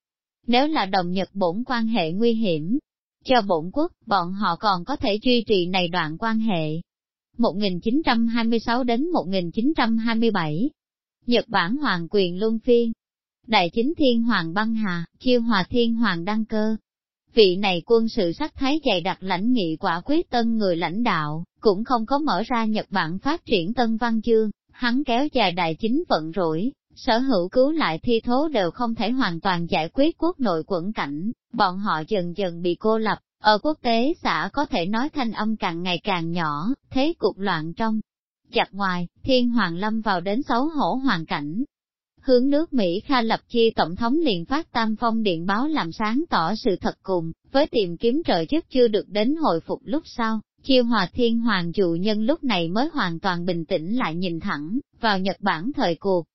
Nếu là đồng Nhật bổn quan hệ nguy hiểm, cho bổn quốc, bọn họ còn có thể duy trì này đoạn quan hệ. 1926 đến 1927 Nhật Bản Hoàng quyền luân phiên Đại chính thiên hoàng băng hà, chiêu hòa thiên hoàng đăng cơ. Vị này quân sự sắc thái dày đặc lãnh nghị quả quyết tân người lãnh đạo, cũng không có mở ra Nhật Bản phát triển tân văn chương, hắn kéo dài đại chính vận rủi, sở hữu cứu lại thi thố đều không thể hoàn toàn giải quyết quốc nội quẩn cảnh, bọn họ dần dần bị cô lập, ở quốc tế xã có thể nói thanh âm càng ngày càng nhỏ, thế cục loạn trong. Chặt ngoài, thiên hoàng lâm vào đến xấu hổ hoàn cảnh. Hướng nước Mỹ Kha lập chi tổng thống liền phát tam phong điện báo làm sáng tỏ sự thật cùng, với tìm kiếm trợ chức chưa được đến hồi phục lúc sau, chiêu hòa thiên hoàng dụ nhân lúc này mới hoàn toàn bình tĩnh lại nhìn thẳng, vào Nhật Bản thời cuộc.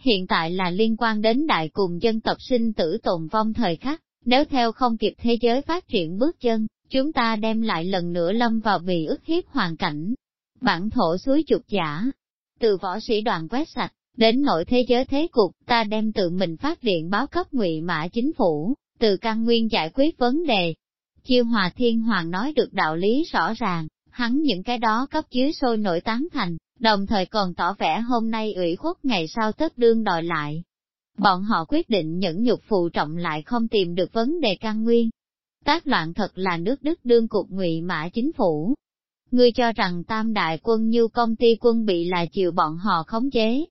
Hiện tại là liên quan đến đại cùng dân tộc sinh tử tồn vong thời khắc, nếu theo không kịp thế giới phát triển bước chân, chúng ta đem lại lần nữa lâm vào bị ức hiếp hoàn cảnh. Bản thổ suối trục giả, từ võ sĩ đoàn quét sạch, đến nội thế giới thế cục, ta đem tự mình phát điện báo cấp ngụy mã chính phủ, từ căn nguyên giải quyết vấn đề. Chiêu hòa thiên hoàng nói được đạo lý rõ ràng, hắn những cái đó cấp dưới sôi nổi tán thành, đồng thời còn tỏ vẻ hôm nay ủy khuất ngày sau tất đương đòi lại. Bọn họ quyết định nhẫn nhục phụ trọng lại không tìm được vấn đề căn nguyên. Tác loạn thật là nước Đức đương cục ngụy mã chính phủ. Ngươi cho rằng tam đại quân như công ty quân bị là chịu bọn họ khống chế.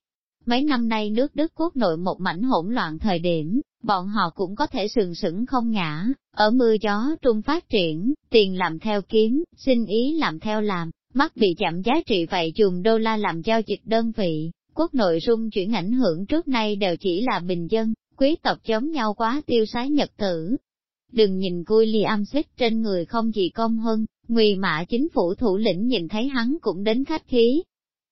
Mấy năm nay nước Đức quốc nội một mảnh hỗn loạn thời điểm, bọn họ cũng có thể sừng sững không ngã, ở mưa gió trung phát triển, tiền làm theo kiếm, xin ý làm theo làm, mắt bị chạm giá trị vậy dùng đô la làm giao dịch đơn vị, quốc nội rung chuyển ảnh hưởng trước nay đều chỉ là bình dân, quý tộc chống nhau quá tiêu sái nhật tử. Đừng nhìn William Smith trên người không gì công hơn, ngụy mã chính phủ thủ lĩnh nhìn thấy hắn cũng đến khách khí.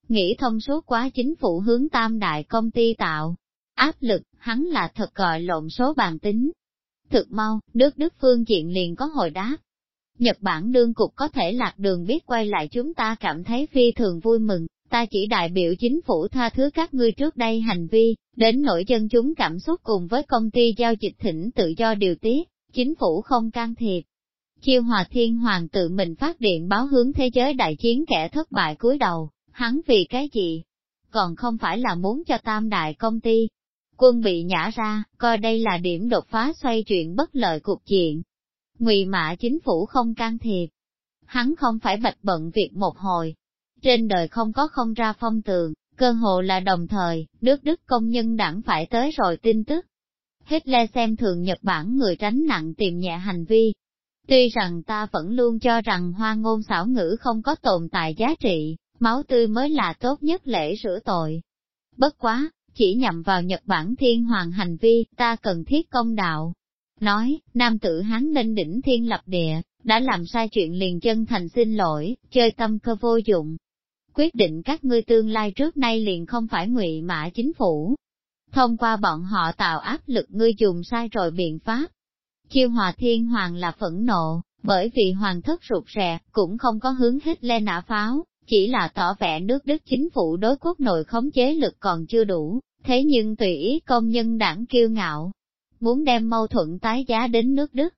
Nghĩ thông suốt quá chính phủ hướng tam đại công ty tạo. Áp lực, hắn là thật gọi lộn số bàn tính. Thực mau, nước Đức phương diện liền có hồi đáp. Nhật Bản đương cục có thể lạc đường biết quay lại chúng ta cảm thấy phi thường vui mừng, ta chỉ đại biểu chính phủ tha thứ các ngươi trước đây hành vi, đến nỗi dân chúng cảm xúc cùng với công ty giao dịch thỉnh tự do điều tiết, chính phủ không can thiệp. Chiêu hòa thiên hoàng tự mình phát điện báo hướng thế giới đại chiến kẻ thất bại cúi đầu, hắn vì cái gì? Còn không phải là muốn cho tam đại công ty. Quân bị nhả ra, coi đây là điểm đột phá xoay chuyện bất lợi cuộc diện. Ngụy mã chính phủ không can thiệp. Hắn không phải bạch bận việc một hồi, trên đời không có không ra phong tường, cơ hồ là đồng thời, nước Đức công nhân đảng phải tới rồi tin tức. Hitler xem thường Nhật Bản người tránh nặng tìm nhẹ hành vi. Tuy rằng ta vẫn luôn cho rằng hoa ngôn xảo ngữ không có tồn tại giá trị, máu tươi mới là tốt nhất lễ rửa tội. Bất quá, chỉ nhằm vào Nhật Bản thiên hoàng hành vi, ta cần thiết công đạo. Nói, nam tử hán nên đỉnh thiên lập địa, đã làm sai chuyện liền chân thành xin lỗi, chơi tâm cơ vô dụng quyết định các ngươi tương lai trước nay liền không phải ngụy mã chính phủ. Thông qua bọn họ tạo áp lực ngươi dùng sai rồi biện pháp. Chiêu hòa thiên hoàng là phẫn nộ, bởi vì hoàng thất rụt rè, cũng không có hướng hết lên nã pháo, chỉ là tỏ vẻ nước Đức chính phủ đối quốc nội khống chế lực còn chưa đủ, thế nhưng tùy ý công nhân đảng kiêu ngạo, muốn đem mâu thuẫn tái giá đến nước Đức.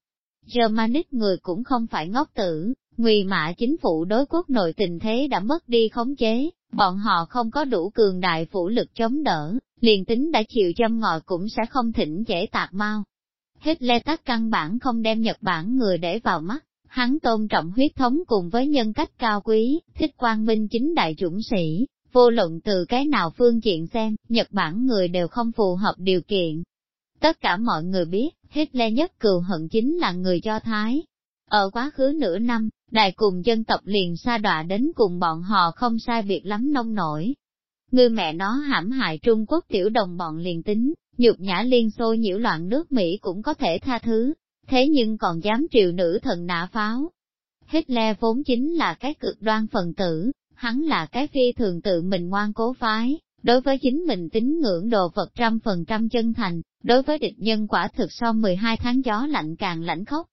Germanic người cũng không phải ngốc tử, nguy mã chính phủ đối quốc nội tình thế đã mất đi khống chế, bọn họ không có đủ cường đại phủ lực chống đỡ, liền tính đã chịu châm ngòi cũng sẽ không thỉnh dễ tạc mau. Hết lê tắc căn bản không đem Nhật Bản người để vào mắt, hắn tôn trọng huyết thống cùng với nhân cách cao quý, thích quang minh chính đại dũng sĩ, vô luận từ cái nào phương diện xem, Nhật Bản người đều không phù hợp điều kiện. Tất cả mọi người biết, Hitler nhất cừu hận chính là người Do Thái. Ở quá khứ nửa năm, đại cùng dân tộc liền xa đọa đến cùng bọn họ không sai biệt lắm nông nổi. Người mẹ nó hãm hại Trung Quốc tiểu đồng bọn liền tính, nhục nhã liên xô nhiễu loạn nước Mỹ cũng có thể tha thứ, thế nhưng còn dám triều nữ thần nã pháo. Hitler vốn chính là cái cực đoan phần tử, hắn là cái phi thường tự mình ngoan cố phái, đối với chính mình tín ngưỡng đồ vật trăm phần trăm chân thành, đối với địch nhân quả thực sau 12 tháng gió lạnh càng lạnh khốc.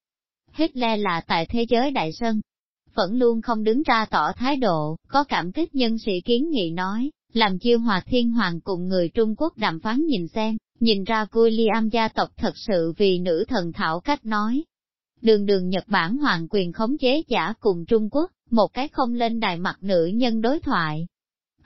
Hitler là tại thế giới đại sân, vẫn luôn không đứng ra tỏ thái độ, có cảm kích nhân sĩ kiến nghị nói, làm chiêu hòa thiên hoàng cùng người Trung Quốc đàm phán nhìn xem, nhìn ra William gia tộc thật sự vì nữ thần thảo cách nói. Đường đường Nhật Bản hoàng quyền khống chế giả cùng Trung Quốc, một cái không lên đài mặt nữ nhân đối thoại.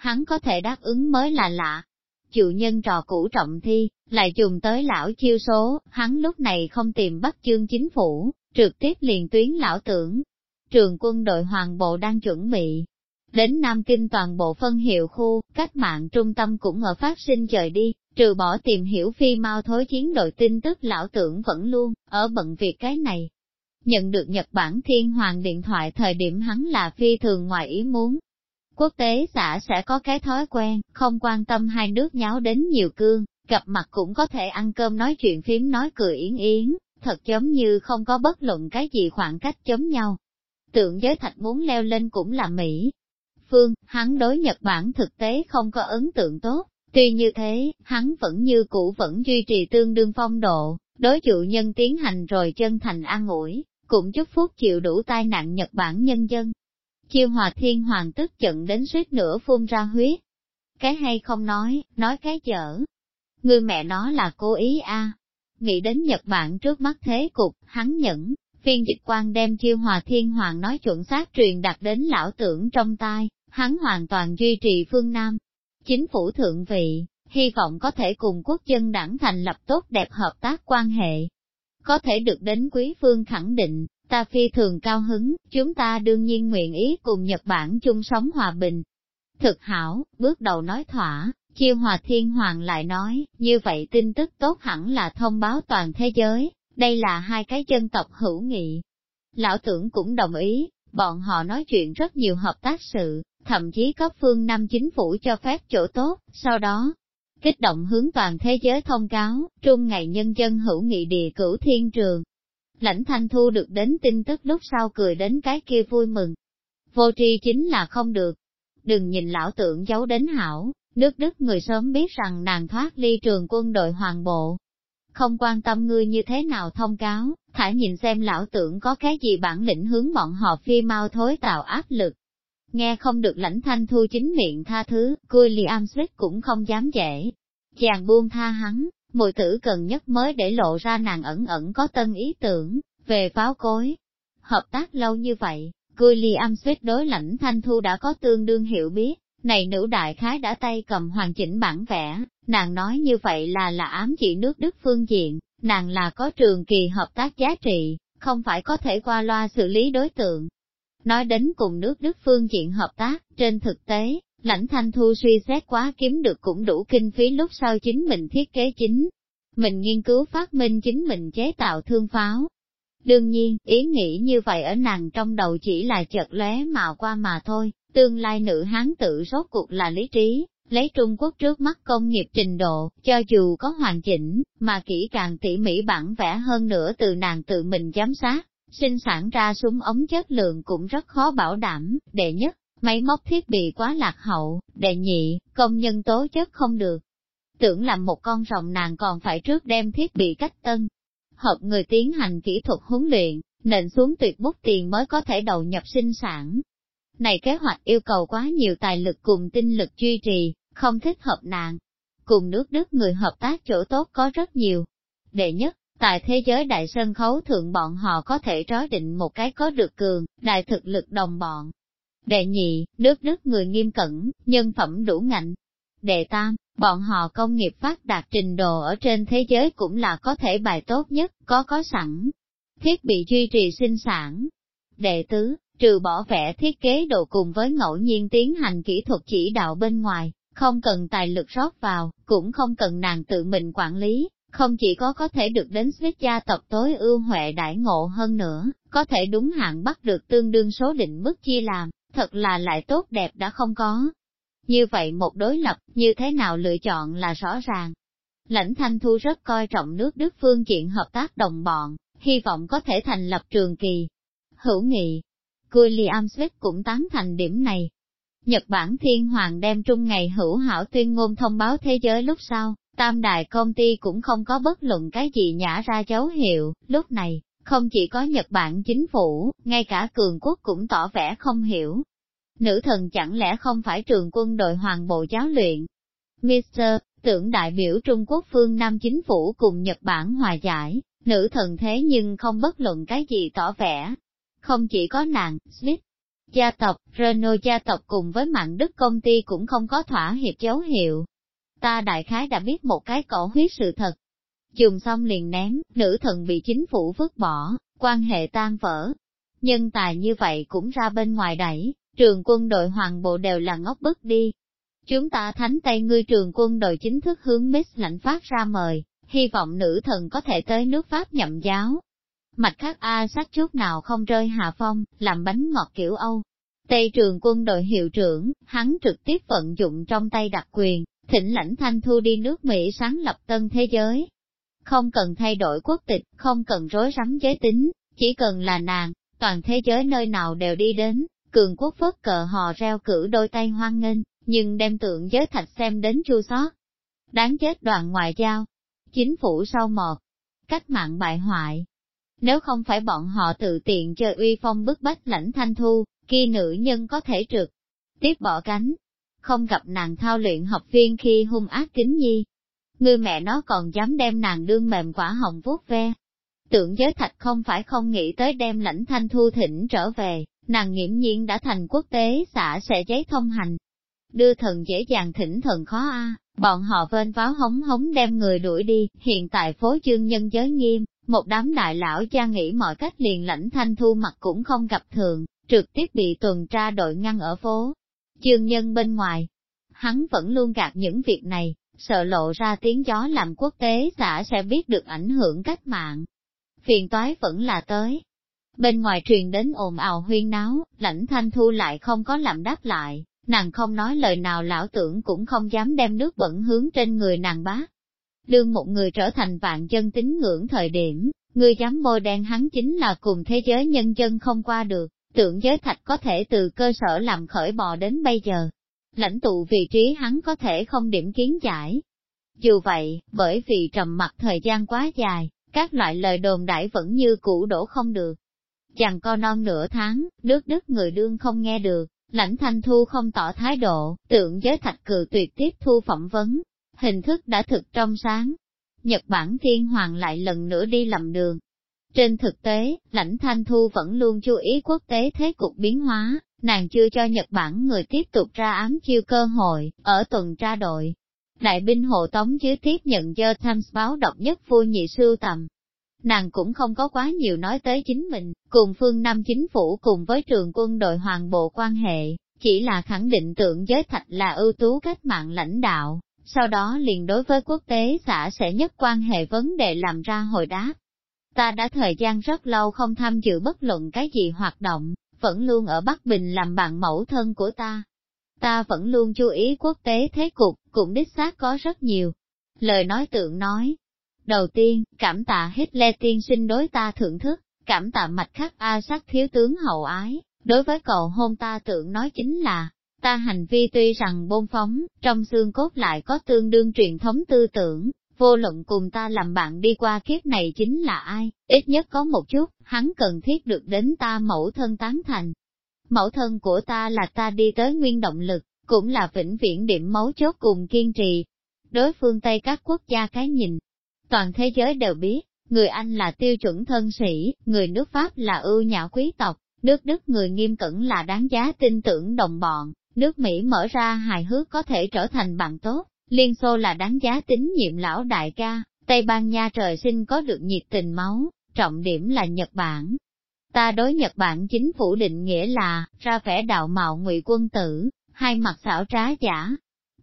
Hắn có thể đáp ứng mới là lạ. Chịu nhân trò cũ trọng thi, lại dùng tới lão chiêu số, hắn lúc này không tìm bắt chương chính phủ, trực tiếp liền tuyến lão tưởng. Trường quân đội hoàng bộ đang chuẩn bị. Đến Nam Kinh toàn bộ phân hiệu khu, cách mạng trung tâm cũng ở phát sinh trời đi, trừ bỏ tìm hiểu phi mau thối chiến đội tin tức lão tưởng vẫn luôn, ở bận việc cái này. Nhận được Nhật Bản Thiên Hoàng điện thoại thời điểm hắn là phi thường ngoài ý muốn. Quốc tế xã sẽ có cái thói quen, không quan tâm hai nước nháo đến nhiều cương, gặp mặt cũng có thể ăn cơm nói chuyện phím nói cười yến yến, thật giống như không có bất luận cái gì khoảng cách chống nhau. Tượng giới thạch muốn leo lên cũng là Mỹ. Phương, hắn đối Nhật Bản thực tế không có ấn tượng tốt, tuy như thế, hắn vẫn như cũ vẫn duy trì tương đương phong độ, đối chủ nhân tiến hành rồi chân thành an ủi, cũng chúc phúc chịu đủ tai nạn Nhật Bản nhân dân. Chiêu hòa thiên hoàng tức giận đến suýt nữa phun ra huyết. Cái hay không nói, nói cái dở. Người mẹ nó là cố ý a Nghĩ đến Nhật Bản trước mắt thế cục, hắn nhẫn, phiên dịch quan đem chiêu hòa thiên hoàng nói chuẩn xác truyền đặt đến lão tưởng trong tai, hắn hoàn toàn duy trì phương Nam. Chính phủ thượng vị, hy vọng có thể cùng quốc dân đảng thành lập tốt đẹp hợp tác quan hệ, có thể được đến quý phương khẳng định, ta phi thường cao hứng, chúng ta đương nhiên nguyện ý cùng Nhật Bản chung sống hòa bình. Thực hảo, bước đầu nói thỏa, chiêu hòa thiên hoàng lại nói, như vậy tin tức tốt hẳn là thông báo toàn thế giới, đây là hai cái dân tộc hữu nghị. Lão tưởng cũng đồng ý, bọn họ nói chuyện rất nhiều hợp tác sự, thậm chí cấp phương năm chính phủ cho phép chỗ tốt, sau đó, kích động hướng toàn thế giới thông cáo, trung ngày nhân dân hữu nghị địa cửu thiên trường. Lãnh thanh thu được đến tin tức lúc sau cười đến cái kia vui mừng. Vô tri chính là không được. Đừng nhìn lão tượng giấu đến hảo, nước Đức người sớm biết rằng nàng thoát ly trường quân đội hoàng bộ. Không quan tâm ngươi như thế nào thông cáo, thả nhìn xem lão tượng có cái gì bản lĩnh hướng bọn họ phi mau thối tạo áp lực. Nghe không được lãnh thanh thu chính miệng tha thứ, cui Liam Smith cũng không dám dễ. Chàng buông tha hắn, mùi tử cần nhất mới để lộ ra nàng ẩn ẩn có tân ý tưởng, về pháo cối. Hợp tác lâu như vậy, cui Swift đối lãnh thanh thu đã có tương đương hiểu biết, này nữ đại khái đã tay cầm hoàn chỉnh bản vẽ, nàng nói như vậy là là ám chỉ nước Đức phương diện, nàng là có trường kỳ hợp tác giá trị, không phải có thể qua loa xử lý đối tượng, Nói đến cùng nước Đức phương diện hợp tác, trên thực tế, lãnh thanh thu suy xét quá kiếm được cũng đủ kinh phí lúc sau chính mình thiết kế chính. Mình nghiên cứu phát minh chính mình chế tạo thương pháo. Đương nhiên, ý nghĩ như vậy ở nàng trong đầu chỉ là chợt lóe màu qua mà thôi, tương lai nữ hán tự rốt cuộc là lý trí, lấy Trung Quốc trước mắt công nghiệp trình độ, cho dù có hoàn chỉnh, mà kỹ càng tỉ mỉ bản vẽ hơn nữa từ nàng tự mình giám sát, sinh sản ra súng ống chất lượng cũng rất khó bảo đảm, đệ nhất, máy móc thiết bị quá lạc hậu, đệ nhị, công nhân tố chất không được. Tưởng làm một con rồng nàng còn phải trước đem thiết bị cách tân. Hợp người tiến hành kỹ thuật huấn luyện, nền xuống tuyệt bút tiền mới có thể đầu nhập sinh sản. Này kế hoạch yêu cầu quá nhiều tài lực cùng tinh lực duy trì, không thích hợp nàng. Cùng nước Đức người hợp tác chỗ tốt có rất nhiều. Đệ nhất, Tại thế giới đại sân khấu thượng bọn họ có thể trói định một cái có được cường, đại thực lực đồng bọn. Đệ nhị, nước Đức người nghiêm cẩn, nhân phẩm đủ ngạnh. Đệ tam, bọn họ công nghiệp phát đạt trình độ ở trên thế giới cũng là có thể bài tốt nhất, có có sẵn. Thiết bị duy trì sinh sản. Đệ tứ, trừ bỏ vẽ thiết kế đồ cùng với ngẫu nhiên tiến hành kỹ thuật chỉ đạo bên ngoài, không cần tài lực rót vào, cũng không cần nàng tự mình quản lý, không chỉ có có thể được đến Swiss gia tộc tối ưu huệ đại ngộ hơn nữa, có thể đúng hạn bắt được tương đương số định mức chia làm, thật là lại tốt đẹp đã không có. Như vậy một đối lập, như thế nào lựa chọn là rõ ràng. Lãnh Thanh Thu rất coi trọng nước Đức phương diện hợp tác đồng bọn, hy vọng có thể thành lập trường kỳ. Hữu nghị, William Swift cũng tán thành điểm này. Nhật Bản Thiên Hoàng đem trung ngày hữu hảo tuyên ngôn thông báo thế giới lúc sau, tam đại công ty cũng không có bất luận cái gì nhả ra dấu hiệu, lúc này, không chỉ có Nhật Bản chính phủ, ngay cả cường quốc cũng tỏ vẻ không hiểu. Nữ thần chẳng lẽ không phải trường quân đội hoàng bộ giáo luyện? Mr. Tưởng đại biểu Trung Quốc phương Nam chính phủ cùng Nhật Bản hòa giải, nữ thần thế nhưng không bất luận cái gì tỏ vẻ. Không chỉ có nàng, Smith, gia tộc, Renault gia tộc cùng với mạng Đức công ty cũng không có thỏa hiệp dấu hiệu. Ta đại khái đã biết một cái cổ huyết sự thật. Dùng xong liền ném, nữ thần bị chính phủ vứt bỏ, quan hệ tan vỡ. Nhân tài như vậy cũng ra bên ngoài đẩy, trường quân đội hoàng bộ đều là ngốc bức đi. Chúng ta thánh Tây ngươi trường quân đội chính thức hướng Miss lãnh phát ra mời, hy vọng nữ thần có thể tới nước Pháp nhậm giáo. Mạch khác A sát chút nào không rơi hạ phong, làm bánh ngọt kiểu Âu. Tây trường quân đội hiệu trưởng, hắn trực tiếp vận dụng trong tay đặc quyền, thỉnh lãnh thanh thu đi nước Mỹ sáng lập tân thế giới. Không cần thay đổi quốc tịch, không cần rối rắm giới tính, chỉ cần là nàng, toàn thế giới nơi nào đều đi đến, cường quốc phất cờ hò reo cử đôi tay hoan nghênh, nhưng đem tượng giới thạch xem đến chua xót. Đáng chết đoàn ngoại giao, chính phủ sau một, cách mạng bại hoại. Nếu không phải bọn họ tự tiện chơi uy phong bức bách lãnh thanh thu, kia nữ nhân có thể trực, tiếp bỏ cánh. Không gặp nàng thao luyện học viên khi hung ác kính nhi. Người mẹ nó còn dám đem nàng đương mềm quả hồng vuốt ve. Tượng giới thạch không phải không nghĩ tới đem lãnh thanh thu thỉnh trở về, nàng nghiễm nhiên đã thành quốc tế xã sẽ giấy thông hành. Đưa thần dễ dàng thỉnh thần khó a bọn họ vên váo hống hống đem người đuổi đi, hiện tại phố chương nhân giới nghiêm, một đám đại lão cha nghĩ mọi cách liền lãnh thanh thu mặt cũng không gặp thường, trực tiếp bị tuần tra đội ngăn ở phố. Chương nhân bên ngoài, hắn vẫn luôn gạt những việc này, sợ lộ ra tiếng gió làm quốc tế xã sẽ biết được ảnh hưởng cách mạng. Phiền toái vẫn là tới. Bên ngoài truyền đến ồn ào huyên náo, lãnh thanh thu lại không có làm đáp lại, nàng không nói lời nào lão tưởng cũng không dám đem nước bẩn hướng trên người nàng bác. Đương một người trở thành vạn chân tín ngưỡng thời điểm, người dám bôi đen hắn chính là cùng thế giới nhân dân không qua được, tưởng giới thạch có thể từ cơ sở làm khởi bò đến bây giờ. Lãnh tụ vị trí hắn có thể không điểm kiến giải. Dù vậy, bởi vì trầm mặt thời gian quá dài, các loại lời đồn đãi vẫn như cũ đổ không được. Chẳng co non nửa tháng, nước đức người đương không nghe được, lãnh thanh thu không tỏ thái độ, tượng giới thạch cự tuyệt tiếp thu phỏng vấn. Hình thức đã thực trong sáng. Nhật Bản thiên hoàng lại lần nữa đi lầm đường, trên thực tế, lãnh thanh thu vẫn luôn chú ý quốc tế thế cục biến hóa, nàng chưa cho Nhật Bản người tiếp tục ra ám chiêu cơ hội, ở tuần tra đội. Đại binh hộ tống chứ tiếp nhận do Times báo độc nhất vua nhị sưu tầm. Nàng cũng không có quá nhiều nói tới chính mình, cùng phương Nam chính phủ cùng với trường quân đội hoàng bộ quan hệ, chỉ là khẳng định tượng giới thạch là ưu tú cách mạng lãnh đạo, sau đó liền đối với quốc tế xã sẽ nhất quan hệ vấn đề làm ra hồi đáp. Ta đã thời gian rất lâu không tham dự bất luận cái gì hoạt động, vẫn luôn ở Bắc Bình làm bạn mẫu thân của ta. Ta vẫn luôn chú ý quốc tế thế cục, cũng đích xác có rất nhiều. Lời nói tượng nói. Đầu tiên, cảm tạ Hitler tiên sinh đối ta thưởng thức, cảm tạ mạch khắc A sát thiếu tướng hậu ái, đối với cầu hôn ta tượng nói chính là, ta hành vi tuy rằng bôn phóng, trong xương cốt lại có tương đương truyền thống tư tưởng, vô luận cùng ta làm bạn đi qua kiếp này chính là ai, ít nhất có một chút, hắn cần thiết được đến ta mẫu thân tán thành. Mẫu thân của ta là ta đi tới nguyên động lực, cũng là vĩnh viễn điểm mấu chốt cùng kiên trì. Đối phương Tây các quốc gia cái nhìn, toàn thế giới đều biết, người Anh là tiêu chuẩn thân sĩ, người nước Pháp là ưu nhã quý tộc, nước Đức người nghiêm cẩn là đáng giá tin tưởng đồng bọn, nước Mỹ mở ra hài hước có thể trở thành bạn tốt, Liên Xô là đáng giá tín nhiệm lão đại ca, Tây Ban Nha trời sinh có được nhiệt tình máu, trọng điểm là Nhật Bản. Ta đối Nhật Bản chính phủ định nghĩa là, ra vẻ đạo mạo ngụy quân tử, hai mặt xảo trá giả.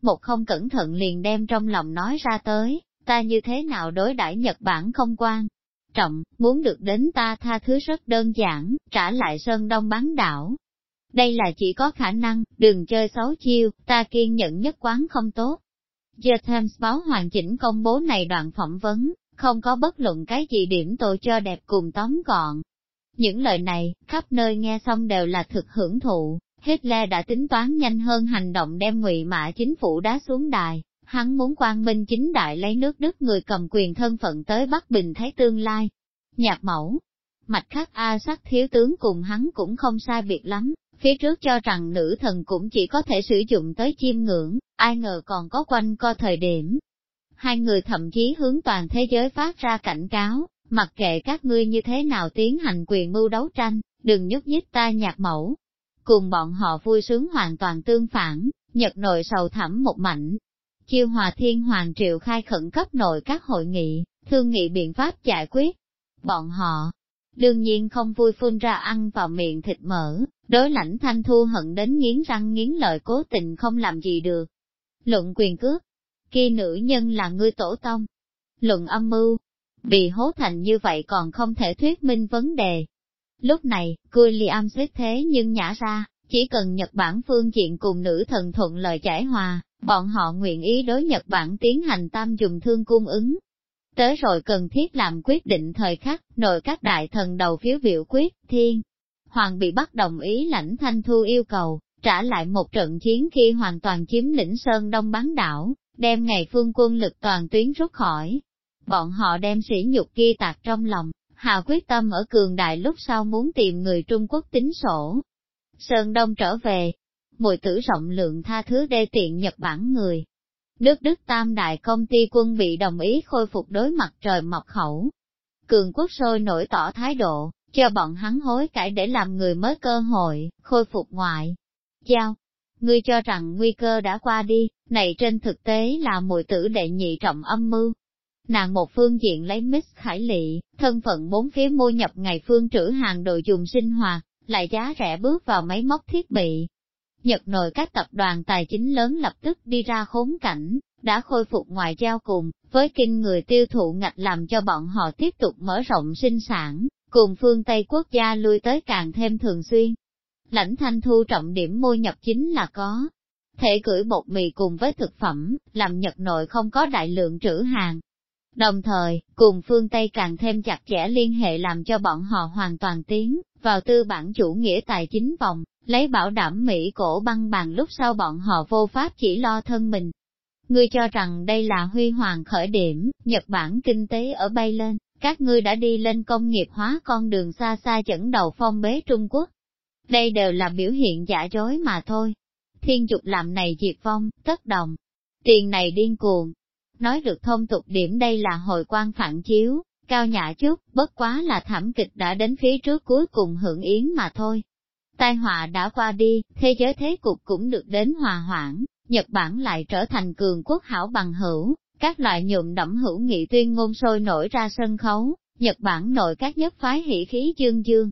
Một không cẩn thận liền đem trong lòng nói ra tới, ta như thế nào đối đãi Nhật Bản không quan. Trọng, muốn được đến ta tha thứ rất đơn giản, trả lại Sơn Đông bán đảo. Đây là chỉ có khả năng, đừng chơi xấu chiêu, ta kiên nhẫn nhất quán không tốt. The Times báo hoàn chỉnh công bố này đoạn phỏng vấn, không có bất luận cái gì điểm tôi cho đẹp cùng tóm gọn. Những lời này, khắp nơi nghe xong đều là thực hưởng thụ, Hitler đã tính toán nhanh hơn hành động đem ngụy mã chính phủ đá xuống đài, hắn muốn quang minh chính đại lấy nước Đức người cầm quyền thân phận tới Bắc Bình thấy tương lai. Nhạc mẫu, mạch khắc A sắc thiếu tướng cùng hắn cũng không sai biệt lắm, phía trước cho rằng nữ thần cũng chỉ có thể sử dụng tới chiêm ngưỡng, ai ngờ còn có quanh co thời điểm. Hai người thậm chí hướng toàn thế giới phát ra cảnh cáo, mặc kệ các ngươi như thế nào tiến hành quyền mưu đấu tranh, đừng nhúc nhích ta nhạc mẫu. Cùng bọn họ vui sướng hoàn toàn tương phản, nhật nội sầu thẳm một mảnh. Chiêu hòa thiên hoàng triệu khai khẩn cấp nội các hội nghị, thương nghị biện pháp giải quyết. Bọn họ, đương nhiên không vui phun ra ăn vào miệng thịt mỡ, đối lãnh thanh thu hận đến nghiến răng nghiến lợi cố tình không làm gì được. Luận quyền cước, kia nữ nhân là ngươi tổ tông. Luận âm mưu, bị hố thành như vậy còn không thể thuyết minh vấn đề. Lúc này, William xếp thế nhưng nhả ra, chỉ cần Nhật Bản phương diện cùng nữ thần thuận lời giải hòa, bọn họ nguyện ý đối Nhật Bản tiến hành tam dùng thương cung ứng. Tới rồi cần thiết làm quyết định thời khắc, nội các đại thần đầu phiếu biểu quyết, thiên. Hoàng bị bắt đồng ý lãnh thanh thu yêu cầu, trả lại một trận chiến khi hoàn toàn chiếm lĩnh Sơn Đông bán đảo, đem ngày phương quân lực toàn tuyến rút khỏi. Bọn họ đem sỉ nhục kia tạc trong lòng, hà quyết tâm ở cường đại lúc sau muốn tìm người Trung Quốc tính sổ. Sơn Đông trở về, mùi tử rộng lượng tha thứ đê tiện Nhật Bản người. Nước Đức Tam Đại công ty quân bị đồng ý khôi phục đối mặt trời mọc khẩu. Cường quốc sôi nổi tỏ thái độ, cho bọn hắn hối cải để làm người mới cơ hội, khôi phục ngoại. Giao, ngươi cho rằng nguy cơ đã qua đi, này trên thực tế là mùi tử đệ nhị trọng âm mưu. Nàng một phương diện lấy Miss Khải Lị, thân phận bốn phía mua nhập ngày phương trữ hàng đồ dùng sinh hoạt, lại giá rẻ bước vào máy móc thiết bị. Nhật nội các tập đoàn tài chính lớn lập tức đi ra khốn cảnh, đã khôi phục ngoại giao cùng, với kinh người tiêu thụ ngạch làm cho bọn họ tiếp tục mở rộng sinh sản, cùng phương Tây quốc gia lui tới càng thêm thường xuyên. Lãnh thanh thu trọng điểm mua nhập chính là có thể gửi bột mì cùng với thực phẩm, làm Nhật nội không có đại lượng trữ hàng. Đồng thời, cùng phương Tây càng thêm chặt chẽ liên hệ làm cho bọn họ hoàn toàn tiến vào tư bản chủ nghĩa tài chính vòng, lấy bảo đảm Mỹ cổ băng bàn lúc sau bọn họ vô pháp chỉ lo thân mình. Ngươi cho rằng đây là huy hoàng khởi điểm, Nhật Bản kinh tế ở bay lên, các ngươi đã đi lên công nghiệp hóa con đường xa xa dẫn đầu phong bế Trung Quốc. Đây đều là biểu hiện giả dối mà thôi. Thiên dục làm này diệt vong, tất đồng. Tiền này điên cuồng. Nói được thông tục điểm đây là hội quan phản chiếu, cao nhã chút, bất quá là thảm kịch đã đến phía trước cuối cùng hưởng yến mà thôi. Tai họa đã qua đi, thế giới thế cục cũng được đến hòa hoãn, Nhật Bản lại trở thành cường quốc hảo bằng hữu, các loại nhuộm đẫm hữu nghị tuyên ngôn sôi nổi ra sân khấu, Nhật Bản nội các nhất phái hỷ khí dương dương.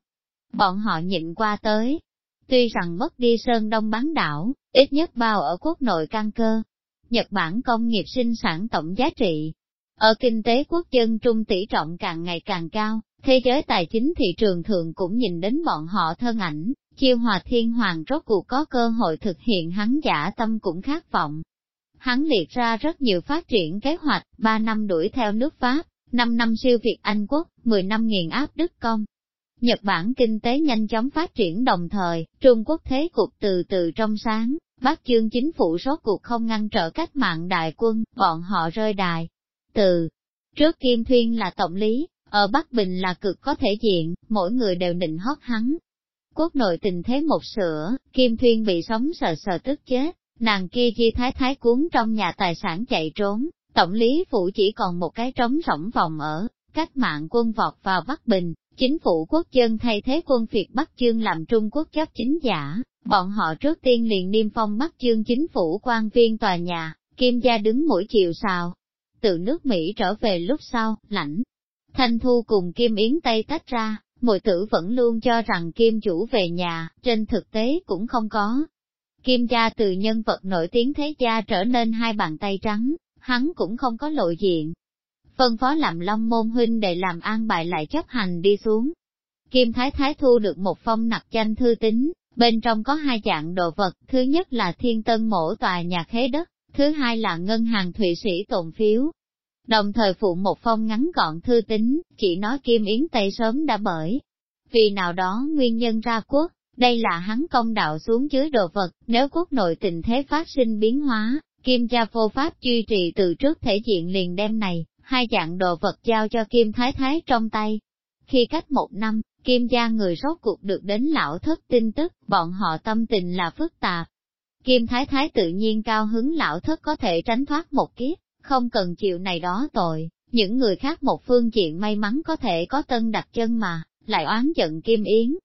Bọn họ nhịn qua tới. Tuy rằng mất đi Sơn Đông bán đảo, ít nhất bao ở quốc nội căn cơ. Nhật Bản công nghiệp sinh sản tổng giá trị. Ở kinh tế quốc dân trung tỷ trọng càng ngày càng cao, thế giới tài chính thị trường thường cũng nhìn đến bọn họ thân ảnh, chiêu hòa thiên hoàng rốt cuộc có cơ hội thực hiện hắn giả tâm cũng khát vọng, Hắn liệt ra rất nhiều phát triển kế hoạch, 3 năm đuổi theo nước Pháp, 5 năm siêu Việt Anh Quốc, 10 năm nghiền áp Đức Công. Nhật Bản kinh tế nhanh chóng phát triển đồng thời, Trung Quốc thế cục từ từ trong sáng, Bắc chương chính phủ số cuộc không ngăn trở cách mạng đại quân, bọn họ rơi đài. Từ trước Kim Thuyên là tổng lý, ở Bắc Bình là cực có thể diện, mỗi người đều định hót hắn. Quốc nội tình thế một sửa, Kim Thuyên bị sống sờ sờ tức chết, Nàng kia chi thái thái cuốn trong nhà tài sản chạy trốn, tổng lý phủ chỉ còn một cái trống rỗng vòng ở, cách mạng quân vọt vào Bắc Bình, chính phủ quốc dân thay thế quân Việt Bắc Chương làm Trung Quốc chấp chính giả, bọn họ trước tiên liền niêm phong Bắc Chương chính phủ quan viên tòa nhà, Kim gia đứng mỗi chiều sào Từ nước Mỹ trở về lúc sau, lãnh. Thanh Thu cùng Kim Yến Tây tách ra, mùi tử vẫn luôn cho rằng Kim chủ về nhà, trên thực tế cũng không có, Kim gia từ nhân vật nổi tiếng thế gia trở nên hai bàn tay trắng, hắn cũng không có lộ diện. Phân phó làm long môn huynh để làm an bài lại chấp hành đi xuống. Kim Thái Thái thu được một phong nặc danh thư tín, bên trong có hai dạng đồ vật, thứ nhất là thiên tân mổ tòa nhà khế đất, thứ hai là ngân hàng thụy sĩ tồn phiếu. Đồng thời phụ một phong ngắn gọn thư tín, chỉ nói Kim Yến Tây sớm đã bởi. vì nào đó nguyên nhân ra quốc, đây là hắn công đạo xuống dưới đồ vật, nếu quốc nội tình thế phát sinh biến hóa, Kim gia vô pháp duy trì từ trước thể diện liền đem này, hai dạng đồ vật giao cho Kim Thái Thái trong tay. Khi cách một năm, Kim gia người rốt cuộc được đến lão thất tin tức, bọn họ tâm tình là phức tạp. Kim Thái Thái tự nhiên cao hứng lão thất có thể tránh thoát một kiếp, không cần chịu này đó tội, những người khác một phương diện may mắn có thể có tân đặt chân mà, lại oán giận Kim Yến.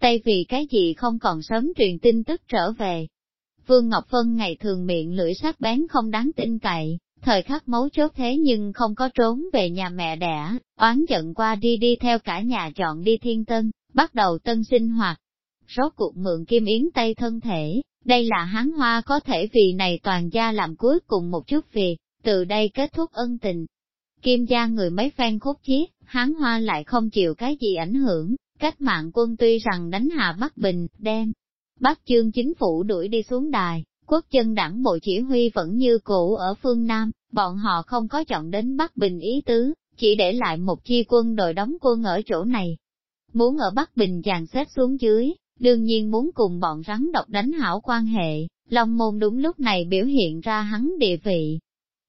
Tây vì cái gì không còn sớm truyền tin tức trở về. Vương Ngọc Vân ngày thường miệng lưỡi sắc bén không đáng tin cậy, thời khắc mấu chốt thế nhưng không có trốn về nhà mẹ đẻ, oán giận qua đi đi theo cả nhà chọn đi thiên tân, bắt đầu tân sinh hoạt. Rốt cuộc mượn Kim Yến Tây thân thể, đây là hán hoa có thể vì này toàn gia làm cuối cùng một chút việc, từ đây kết thúc ân tình. Kim gia người mấy phen khúc chiết, hán hoa lại không chịu cái gì ảnh hưởng, cách mạng quân tuy rằng đánh hạ Bắc Bình, đem, Bắc chương chính phủ đuổi đi xuống đài, quốc dân đảng bộ chỉ huy vẫn như cũ ở phương Nam, bọn họ không có chọn đến Bắc Bình ý tứ, chỉ để lại một chi quân đội đóng quân ở chỗ này. Muốn ở Bắc Bình dàn xếp xuống dưới, đương nhiên muốn cùng bọn rắn độc đánh hảo quan hệ, Long Môn đúng lúc này biểu hiện ra hắn địa vị.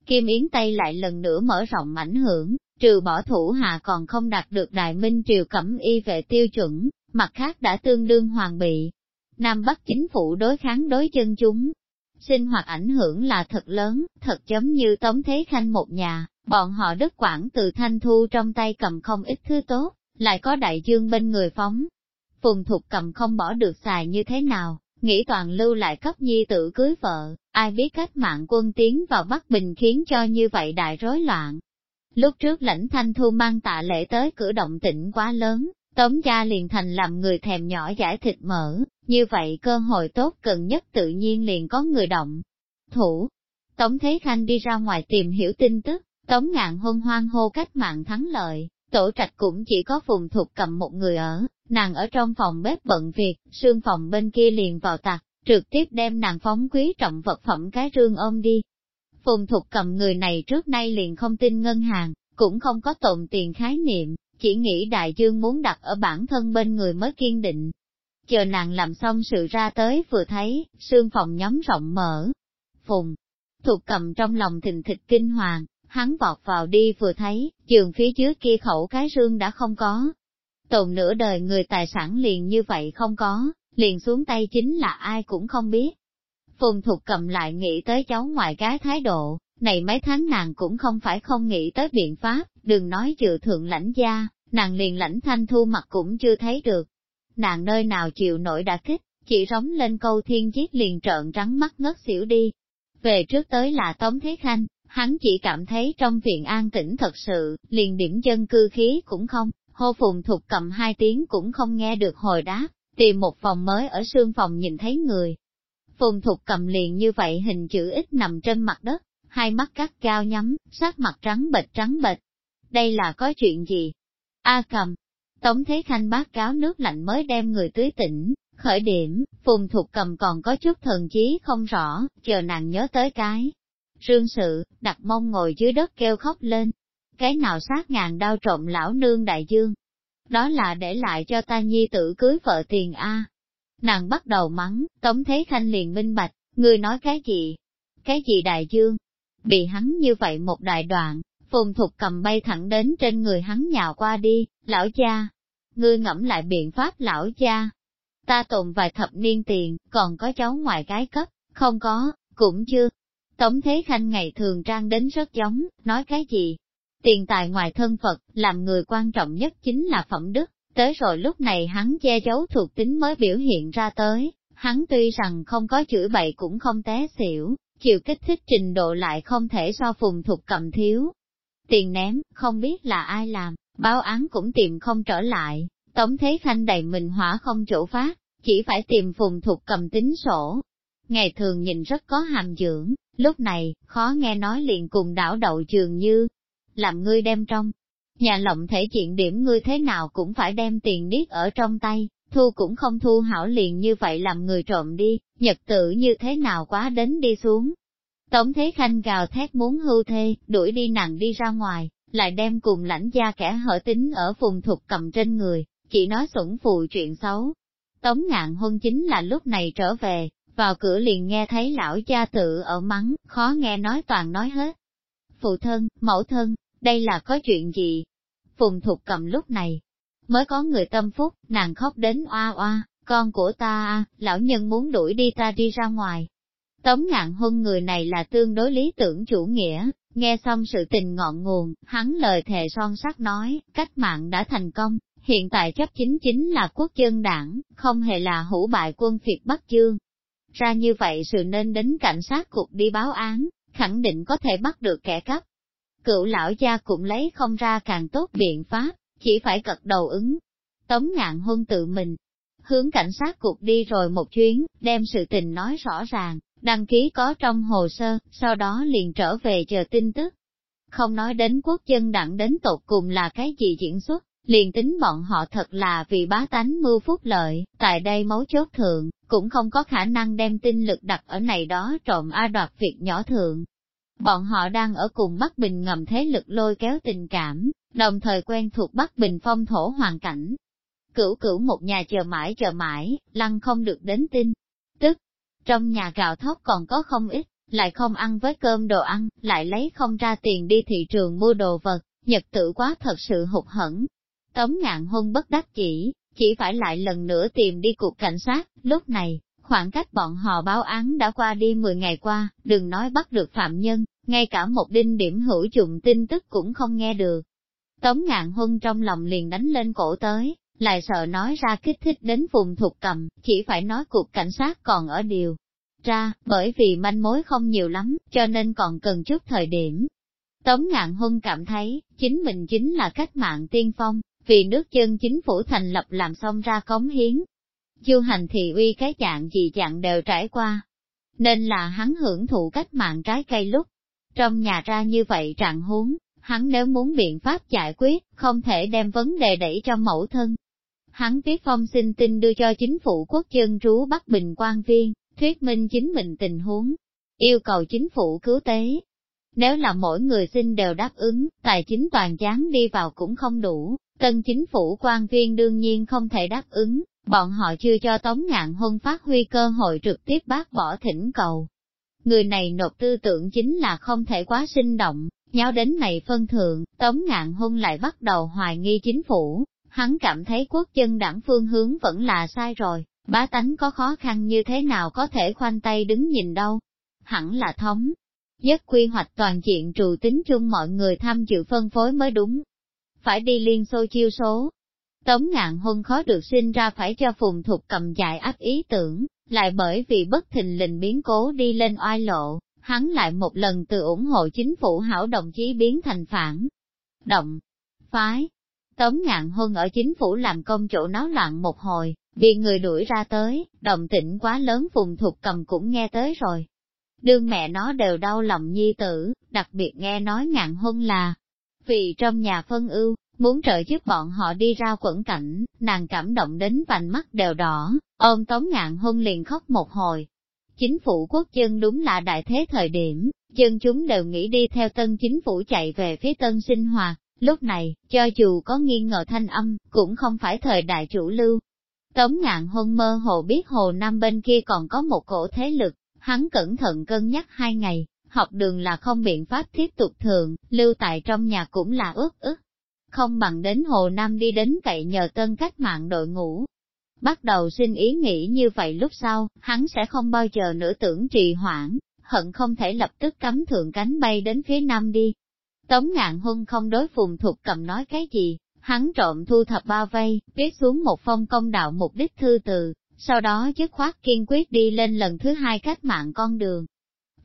Kim Yến Tây lại lần nữa mở rộng ảnh hưởng, trừ bỏ thủ hạ còn không đạt được Đại Minh Triều cẩm y vệ tiêu chuẩn, mặt khác đã tương đương hoàng bị. Nam Bắc chính phủ đối kháng đối chân chúng, sinh hoạt ảnh hưởng là thật lớn, thật giống như Tống Thế Khanh một nhà, bọn họ đất quản từ Thanh Thu trong tay cầm không ít thứ tốt, lại có đại dương bên người phóng. Phùng Thục cầm không bỏ được xài như thế nào, nghĩ toàn lưu lại cấp nhi tự cưới vợ, ai biết cách mạng quân tiến vào Bắc Bình khiến cho như vậy đại rối loạn. Lúc trước lãnh Thanh Thu mang tạ lễ tới cử động tĩnh quá lớn, Tống gia liền thành làm người thèm nhỏ giải thịt mỡ, như vậy cơ hội tốt cần nhất tự nhiên liền có người động. Thủ, Tống Thế Khanh đi ra ngoài tìm hiểu tin tức, Tống ngạn hôn hoang hô cách mạng thắng lợi, tổ trạch cũng chỉ có phùng thục cầm một người ở, nàng ở trong phòng bếp bận việc, sương phòng bên kia liền vào tặc, trực tiếp đem nàng phóng quý trọng vật phẩm cái rương ôm đi. Phùng thục cầm người này trước nay liền không tin ngân hàng, cũng không có tồn tiền khái niệm, chỉ nghĩ đại dương muốn đặt ở bản thân bên người mới kiên định. Chờ nàng làm xong sự ra tới vừa thấy, xương phòng nhóm rộng mở. Phùng, thuộc cầm trong lòng thình thịch kinh hoàng, hắn vọt vào đi vừa thấy, giường phía dưới kia khẩu cái rương đã không có. Tồn nửa đời người tài sản liền như vậy không có, liền xuống tay chính là ai cũng không biết. Phùng Thục cầm lại nghĩ tới cháu ngoại cái thái độ, này mấy tháng nàng cũng không phải không nghĩ tới biện pháp, đừng nói trừ thượng lãnh gia, nàng liền lãnh thanh thu mặt cũng chưa thấy được. Nàng nơi nào chịu nổi đã kích, chỉ rống lên câu thiên giết liền trợn trắng mắt ngất xỉu đi. Về trước tới là Tống Thế Khanh, hắn chỉ cảm thấy trong viện an tĩnh thật sự, liền điểm chân cư khí cũng không, hô phùng thục cầm hai tiếng cũng không nghe được hồi đáp, tìm một phòng mới ở sương phòng nhìn thấy người. Phùng thục cầm liền như vậy hình chữ ít nằm trên mặt đất, hai mắt cắt cao nhắm, sắc mặt trắng bệch trắng bệch. Đây là có chuyện gì? A cầm. Tống Thế Khanh bát cáo nước lạnh mới đem người tưới tỉnh, khởi điểm, phùng thuộc cầm còn có chút thần chí không rõ, chờ nàng nhớ tới cái. Rương sự, đặt mông ngồi dưới đất kêu khóc lên. Cái nào sát ngàn đau trộm lão nương đại dương? Đó là để lại cho ta nhi tử cưới vợ tiền A. Nàng bắt đầu mắng, Tống Thế Khanh liền minh bạch, ngươi nói cái gì? Cái gì đại dương? Bị hắn như vậy một đại đoạn, phùng thục cầm bay thẳng đến trên người hắn nhào qua đi, lão cha. Ngươi ngẫm lại biện pháp lão cha. Ta tồn vài thập niên tiền, còn có cháu ngoài cái cấp, không có, cũng chưa. Tống Thế Khanh ngày thường trang đến rất giống, nói cái gì? Tiền tài ngoài thân Phật, làm người quan trọng nhất chính là phẩm đức, tới rồi lúc này hắn che giấu thuộc tính mới biểu hiện ra tới, hắn tuy rằng không có chửi bậy cũng không té xỉu, chịu kích thích trình độ lại không thể so phùng thuộc cầm thiếu. Tiền ném, không biết là ai làm, báo án cũng tìm không trở lại, Tống Thế Khanh đầy mình hỏa không chỗ phát, chỉ phải tìm phùng thuộc cầm tính sổ. Ngày thường nhìn rất có hàm dưỡng, lúc này, khó nghe nói liền cùng đảo đậu trường như, làm ngươi đem trong. Nhà lộng thể chuyện điểm ngươi thế nào cũng phải đem tiền điếc ở trong tay, thu cũng không thu hảo liền như vậy làm người trộm đi, nhật tử như thế nào quá đến đi xuống. Tống Thế Khanh gào thét muốn hưu thê, đuổi đi nàng đi ra ngoài, lại đem cùng lãnh gia kẻ hở tính ở phùng thục cầm trên người, chỉ nói sủng phù chuyện xấu. Tống ngạn hôn chính là lúc này trở về, vào cửa liền nghe thấy lão cha tự ở mắng, khó nghe nói toàn nói hết. Phụ thân, mẫu thân, đây là có chuyện gì? Phùng thục cầm lúc này, mới có người tâm phúc, nàng khóc đến oa oa, con của ta, à, lão nhân muốn đuổi đi ta đi ra ngoài. Tống ngạn hôn người này là tương đối lý tưởng chủ nghĩa, nghe xong sự tình ngọn nguồn, hắn lời thề son sắc nói, cách mạng đã thành công, hiện tại chấp chính chính là quốc dân đảng, không hề là hữu bại quân phiệt Bắc Dương. Ra như vậy sự nên đến cảnh sát cục đi báo án, khẳng định có thể bắt được kẻ cắp. Cựu lão gia cũng lấy không ra càng tốt biện pháp, chỉ phải cật đầu ứng. Tống ngạn hôn tự mình, hướng cảnh sát cục đi rồi một chuyến, đem sự tình nói rõ ràng, đăng ký có trong hồ sơ, sau đó liền trở về chờ tin tức. Không nói đến quốc dân đặng đến tột cùng là cái gì diễn xuất, liền tính bọn họ thật là vì bá tánh mưu phúc lợi, tại đây mấu chốt thượng, cũng không có khả năng đem tinh lực đặt ở này đó trộm a đoạt việc nhỏ thượng. Bọn họ đang ở cùng Bắc Bình ngầm thế lực lôi kéo tình cảm, đồng thời quen thuộc Bắc Bình phong thổ hoàn cảnh. Cửu cửu một nhà chờ mãi chờ mãi, lăng không được đến tin. Tức, trong nhà gạo thóc còn có không ít, lại không ăn với cơm đồ ăn, lại lấy không ra tiền đi thị trường mua đồ vật, nhật tử quá thật sự hụt hẫng. Tống ngạn hôn bất đắc chỉ, chỉ phải lại lần nữa tìm đi cục cảnh sát, lúc này, khoảng cách bọn họ báo án đã qua đi 10 ngày qua, đừng nói bắt được phạm nhân, ngay cả một đinh điểm hữu dụng tin tức cũng không nghe được. Tống ngạn huân trong lòng liền đánh lên cổ tới, lại sợ nói ra kích thích đến phùng thuộc cầm, chỉ phải nói cục cảnh sát còn ở điều. Ra, bởi vì manh mối không nhiều lắm, cho nên còn cần chút thời điểm. Tống ngạn huân cảm thấy, chính mình chính là cách mạng tiên phong, vì nước chân chính phủ thành lập làm xong ra cống hiến. Chu hành thì uy cái dạng gì dạng đều trải qua. Nên là hắn hưởng thụ cách mạng trái cây lúc. Trong nhà ra như vậy trạng huống, hắn nếu muốn biện pháp giải quyết, không thể đem vấn đề đẩy cho mẫu thân, hắn viết phong xin tin đưa cho chính phủ quốc dân trú Bắc Bình quan viên, thuyết minh chính mình tình huống, yêu cầu chính phủ cứu tế. Nếu là mỗi người xin đều đáp ứng, tài chính toàn chán đi vào cũng không đủ, tân chính phủ quan viên đương nhiên không thể đáp ứng, bọn họ chưa cho Tống Ngạn Huân phát huy cơ hội trực tiếp bác bỏ thỉnh cầu. Người này nộp tư tưởng chính là không thể quá sinh động, nháo đến này phân thượng, Tống Ngạn Huân lại bắt đầu hoài nghi chính phủ, hắn cảm thấy quốc dân đảng phương hướng vẫn là sai rồi, bá tánh có khó khăn như thế nào có thể khoanh tay đứng nhìn đâu. Hẳn là thống, nhất quy hoạch toàn diện trù tính chung mọi người tham dự phân phối mới đúng. Phải đi liên xô chiêu số. Tống ngạn huân khó được sinh ra phải cho phùng thục cầm dại áp ý tưởng, lại bởi vì bất thình lình biến cố đi lên oai lộ, hắn lại một lần từ ủng hộ chính phủ hảo đồng chí biến thành phản. Động, phái, Tống ngạn huân ở chính phủ làm công chỗ náo loạn một hồi, bị người đuổi ra tới, động tĩnh quá lớn phùng thục cầm cũng nghe tới rồi. Đương mẹ nó đều đau lòng nhi tử, đặc biệt nghe nói ngạn huân là, vì trong nhà phân ưu, muốn trợ giúp bọn họ đi ra quẩn cảnh, nàng cảm động đến vành mắt đều đỏ, ôm tống ngạn huân liền khóc một hồi. Chính phủ quốc dân đúng là đại thế thời điểm, dân chúng đều nghĩ đi theo tân chính phủ chạy về phía tân sinh hoạt, Lúc này, cho dù có nghi ngờ thanh âm, cũng không phải thời đại chủ lưu. Tống ngạn hôn mơ hồ biết hồ Nam bên kia còn có một cổ thế lực, hắn cẩn thận cân nhắc hai ngày, học đường là không biện pháp tiếp tục thường, lưu tại trong nhà cũng là ước ức. Không bằng đến hồ Nam đi đến cậy nhờ tân cách mạng đội ngũ. Bắt đầu xin ý nghĩ như vậy lúc sau, hắn sẽ không bao giờ nữa tưởng trì hoãn, hận không thể lập tức cắm thượng cánh bay đến phía Nam đi, Tống ngạn huân không đối phùng thuộc cầm nói cái gì, hắn trộm thu thập bao vây, viết xuống một phong công đạo mục đích thư từ, sau đó dứt khoát kiên quyết đi lên lần thứ hai cách mạng con đường.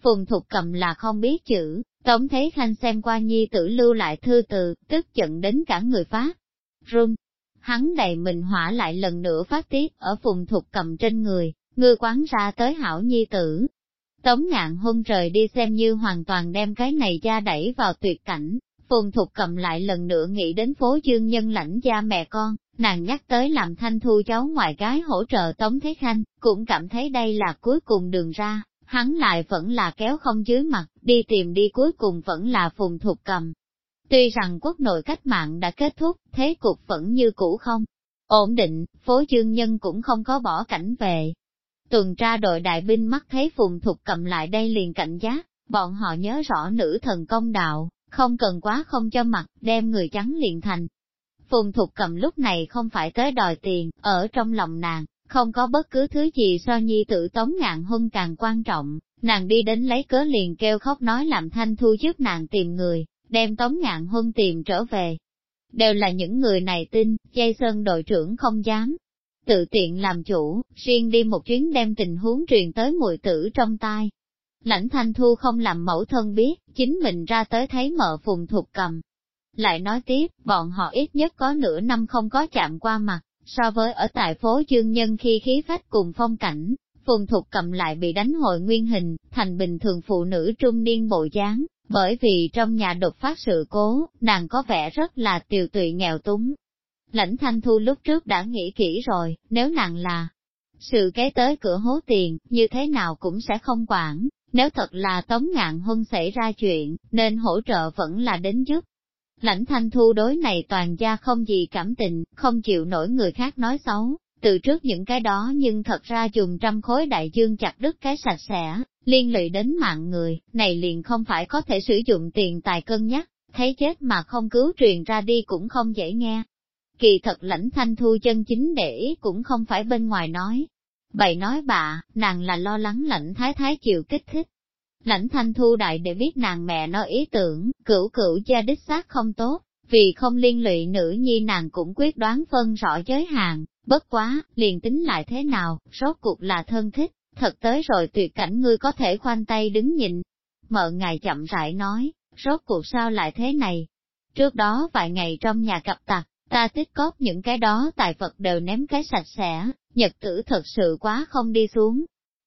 Phùng thuộc cầm là không biết chữ, Tống Thế Khanh xem qua nhi tử lưu lại thư từ, tức giận đến cả người phát. Run, hắn đầy mình hỏa lại lần nữa phát tiết ở phùng thuộc cầm trên người, ngư quán ra tới hảo nhi tử, Tống ngạn hôn rời đi xem như hoàn toàn đem cái này ra đẩy vào tuyệt cảnh, phùng thục cầm lại lần nữa nghĩ đến phố dương nhân lãnh gia mẹ con, nàng nhắc tới làm thanh thu cháu ngoại gái hỗ trợ Tống Thế Khanh, cũng cảm thấy đây là cuối cùng đường ra, hắn lại vẫn là kéo không dưới mặt, đi tìm đi cuối cùng vẫn là phùng thục cầm. Tuy rằng quốc nội cách mạng đã kết thúc, thế cục vẫn như cũ không ổn định, phố dương nhân cũng không có bỏ cảnh về. Tuần tra đội đại binh mắt thấy phùng thục cầm lại đây liền cảnh giác, bọn họ nhớ rõ nữ thần công đạo, không cần quá không cho mặt, đem người trắng liền thành. Phùng thục cầm lúc này không phải tới đòi tiền, ở trong lòng nàng, không có bất cứ thứ gì so nhi tự tống ngạn huân càng quan trọng, nàng đi đến lấy cớ liền kêu khóc nói làm thanh thu giúp nàng tìm người, đem tống ngạn huân tìm trở về. Đều là những người này tin, dây sơn đội trưởng không dám. Tự tiện làm chủ, riêng đi một chuyến đem tình huống truyền tới mùi tử trong tai. Lãnh thanh thu không làm mẫu thân biết, chính mình ra tới thấy mợ phùng thuộc cầm. Lại nói tiếp, bọn họ ít nhất có nửa năm không có chạm qua mặt, So với ở tại phố Dương Nhân khi khí phách cùng phong cảnh, Phùng thuộc cầm lại bị đánh hồi nguyên hình, thành bình thường phụ nữ trung niên bộ dáng, bởi vì trong nhà đột phát sự cố, nàng có vẻ rất là tiều tụy nghèo túng. Lãnh Thanh Thu lúc trước đã nghĩ kỹ rồi, nếu nàng là sự kế tới cửa hố tiền, như thế nào cũng sẽ không quản, nếu thật là tống ngạn huân xảy ra chuyện, nên hỗ trợ vẫn là đến giúp. Lãnh thanh thu đối này toàn gia không gì cảm tình, không chịu nổi người khác nói xấu, từ trước những cái đó nhưng thật ra dùng trăm khối đại dương chặt đứt cái sạch sẽ, liên lụy đến mạng người, này liền không phải có thể sử dụng tiền tài cân nhắc, thấy chết mà không cứu truyền ra đi cũng không dễ nghe. Kỳ thật lãnh thanh thu chân chính để cũng không phải bên ngoài nói. Bậy nói bà nàng là lo lắng lãnh thái thái chịu kích thích, Lãnh thanh thu đại để biết nàng mẹ nó ý tưởng, cửu cửu gia đích xác không tốt, vì không liên lụy nữ nhi nàng cũng quyết đoán phân rõ giới hạn, bất quá, liền tính lại thế nào, rốt cuộc là thân thích, thật tới rồi tuyệt cảnh ngươi có thể khoanh tay đứng nhìn. Mợ ngài chậm rãi nói, rốt cuộc sao lại thế này? Trước đó vài ngày trong nhà cặp tặc, ta tích cóp những cái đó tài vật đều ném cái sạch sẽ, nhật tử thật sự quá không đi xuống.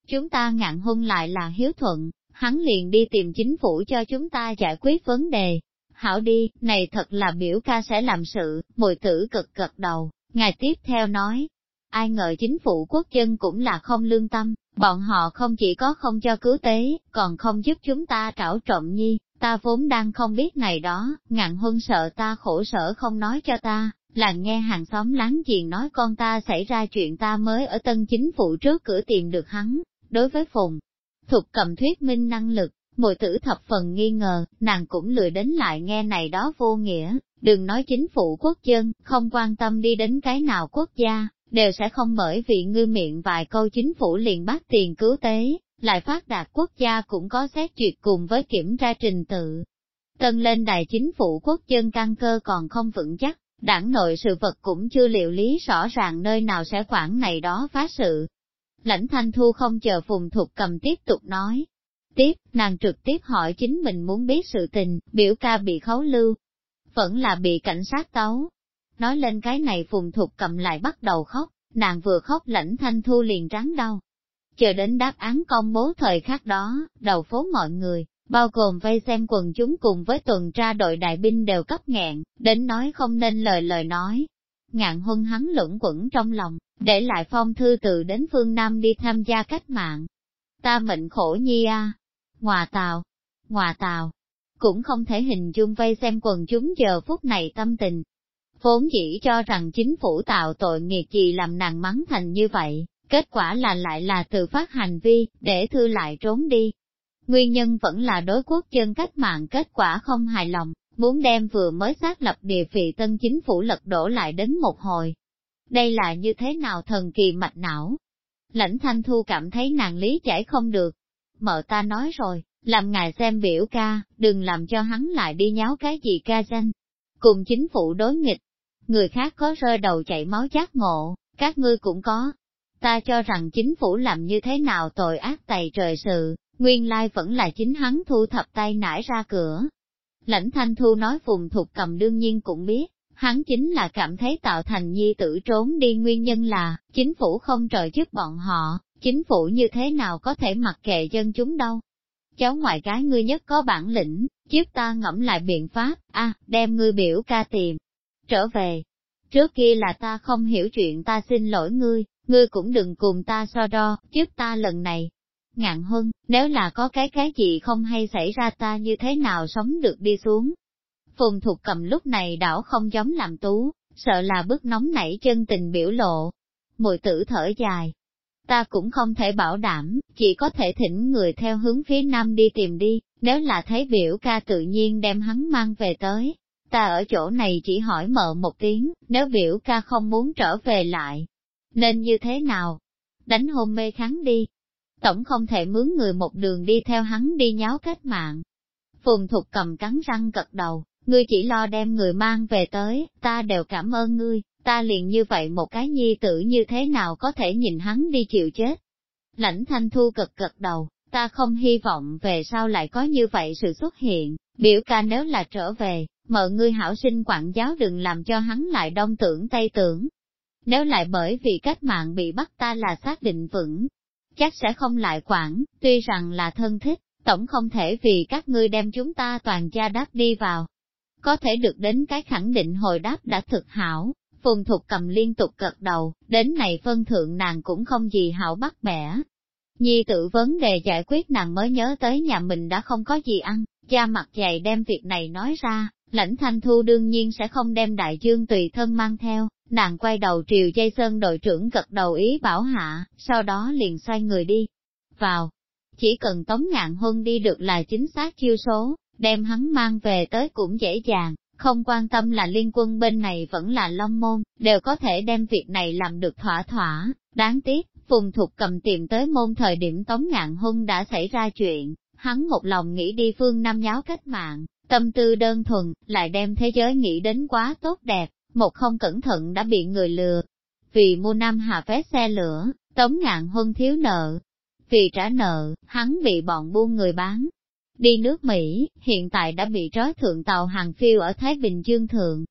Chúng ta ngạn hôn lại là hiếu thuận, hắn liền đi tìm chính phủ cho chúng ta giải quyết vấn đề. Hảo đi, này thật là biểu ca sẽ làm sự, mùi tử cực cực đầu, ngài tiếp theo nói. Ai ngờ chính phủ quốc dân cũng là không lương tâm, bọn họ không chỉ có không cho cứu tế, còn không giúp chúng ta trảo trộm nhi, ta vốn đang không biết này đó, ngạn huân sợ ta khổ sở không nói cho ta, là nghe hàng xóm láng giềng nói con ta xảy ra chuyện ta mới ở tân chính phủ trước cửa tìm được hắn, đối với Phùng, Thục cầm thuyết minh năng lực, mùi tử thập phần nghi ngờ, nàng cũng lười đến lại nghe này đó vô nghĩa, đừng nói chính phủ quốc dân, không quan tâm đi đến cái nào quốc gia, đều sẽ không bởi vì ngư miệng vài câu chính phủ liền bắt tiền cứu tế, lại phát đạt quốc gia cũng có xét duyệt cùng với kiểm tra trình tự. Tân lên đài chính phủ quốc dân căn cơ còn không vững chắc, đảng nội sự vật cũng chưa liệu lý rõ ràng nơi nào sẽ khoảng này đó phá sự, Lãnh thanh thu không chờ phùng thục cầm tiếp tục nói. Tiếp, nàng trực tiếp hỏi chính mình muốn biết sự tình, biểu ca bị khấu lưu. Vẫn là bị cảnh sát tấu. Nói lên cái này phùng thục cầm lại bắt đầu khóc, nàng vừa khóc lãnh thanh thu liền ráng đau. Chờ đến đáp án công bố thời khắc đó, đầu phố mọi người, bao gồm vây xem quần chúng cùng với tuần tra đội đại binh đều cấp nghẹn, đến nói không nên lời lời nói. Ngạn huân hắn lưỡng quẩn trong lòng, để lại phong thư từ đến phương Nam đi tham gia cách mạng. Ta mệnh khổ nhi a, à. Hòa tào, hòa tào, cũng không thể hình dung vây xem quần chúng giờ phút này tâm tình. Vốn chỉ cho rằng chính phủ tạo tội nghiệp gì làm nàng mắng thành như vậy, kết quả là lại là tự phát hành vi, để thư lại trốn đi. Nguyên nhân vẫn là đối quốc dân cách mạng kết quả không hài lòng, muốn đem vừa mới xác lập địa vị tân chính phủ lật đổ lại đến một hồi, đây là như thế nào thần kỳ mạch não? Lãnh thanh thu cảm thấy nàng lý giải không được. Mợ ta nói rồi, làm ngài xem biểu ca, đừng làm cho hắn lại đi nháo cái gì ca danh. Cùng chính phủ đối nghịch, người khác có rơi đầu chảy máu chát ngộ, các ngươi cũng có. Ta cho rằng chính phủ làm như thế nào tội ác tày trời sự, nguyên lai vẫn là chính hắn thu thập tay nải ra cửa. Lãnh thanh thu nói phùng thuộc cầm đương nhiên cũng biết, Hắn chính là cảm thấy tạo thành nhi tử trốn đi nguyên nhân là, chính phủ không trợ giúp bọn họ, chính phủ như thế nào có thể mặc kệ dân chúng đâu. Cháu ngoại gái ngươi nhất có bản lĩnh, giúp ta ngẫm lại biện pháp, a đem ngươi biểu ca tìm, trở về. Trước kia là ta không hiểu chuyện ta xin lỗi ngươi, ngươi cũng đừng cùng ta so đo, giúp ta lần này. Ngạn huân, nếu là có cái cái gì không hay xảy ra ta như thế nào sống được đi xuống, Phùng thuộc cầm lúc này đảo không giống làm tú, sợ là bức nóng nảy chân tình biểu lộ. Mùi tử thở dài. Ta cũng không thể bảo đảm, chỉ có thể thỉnh người theo hướng phía nam đi tìm đi, nếu là thấy biểu ca tự nhiên đem hắn mang về tới. Ta ở chỗ này chỉ hỏi mợ một tiếng, nếu biểu ca không muốn trở về lại, nên như thế nào? Đánh hôn mê kháng đi. Tổng không thể mướn người một đường đi theo hắn đi nháo kết mạng. Phùng thục cầm cắn răng cật đầu, ngươi chỉ lo đem người mang về tới, ta đều cảm ơn ngươi, ta liền như vậy một cái nhi tử như thế nào có thể nhìn hắn đi chịu chết. Lãnh thanh thu cực cực đầu, ta không hy vọng về sau lại có như vậy sự xuất hiện, biểu ca nếu là trở về, mợ ngươi hảo sinh quản giáo đừng làm cho hắn lại đông tưởng tây tưởng. Nếu lại bởi vì cách mạng bị bắt ta là xác định vững, chắc sẽ không lại quản, tuy rằng là thân thích, tổng không thể vì các ngươi đem chúng ta toàn gia đáp đi vào. Có thể được đến cái khẳng định hồi đáp đã thực hảo, phùng thục cầm liên tục cật đầu, đến này phân thượng nàng cũng không gì hảo bắt bẻ. Nhi tự vấn đề giải quyết nàng mới nhớ tới nhà mình đã không có gì ăn, cha mặt dày đem việc này nói ra, lãnh thanh thu đương nhiên sẽ không đem đại dương tùy thân mang theo, nàng quay đầu triều dây sơn đội trưởng gật đầu ý bảo hạ, sau đó liền xoay người đi. Vào, chỉ cần tống ngạn huân đi được là chính xác chiêu số, đem hắn mang về tới cũng dễ dàng, không quan tâm là liên quân bên này vẫn là long môn, đều có thể đem việc này làm được thỏa thỏa, đáng tiếc, phùng thục cầm tìm tới môn thời điểm tống ngạn huân đã xảy ra chuyện, hắn một lòng nghĩ đi phương Nam nháo cách mạng, tâm tư đơn thuần, lại đem thế giới nghĩ đến quá tốt đẹp, một không cẩn thận đã bị người lừa. Vì mua Nam Hà vé xe lửa, tống ngạn huân thiếu nợ. Vì trả nợ, hắn bị bọn buôn người bán. Đi nước Mỹ, hiện tại đã bị trói thượng tàu hàng phiêu ở Thái Bình Dương Thượng.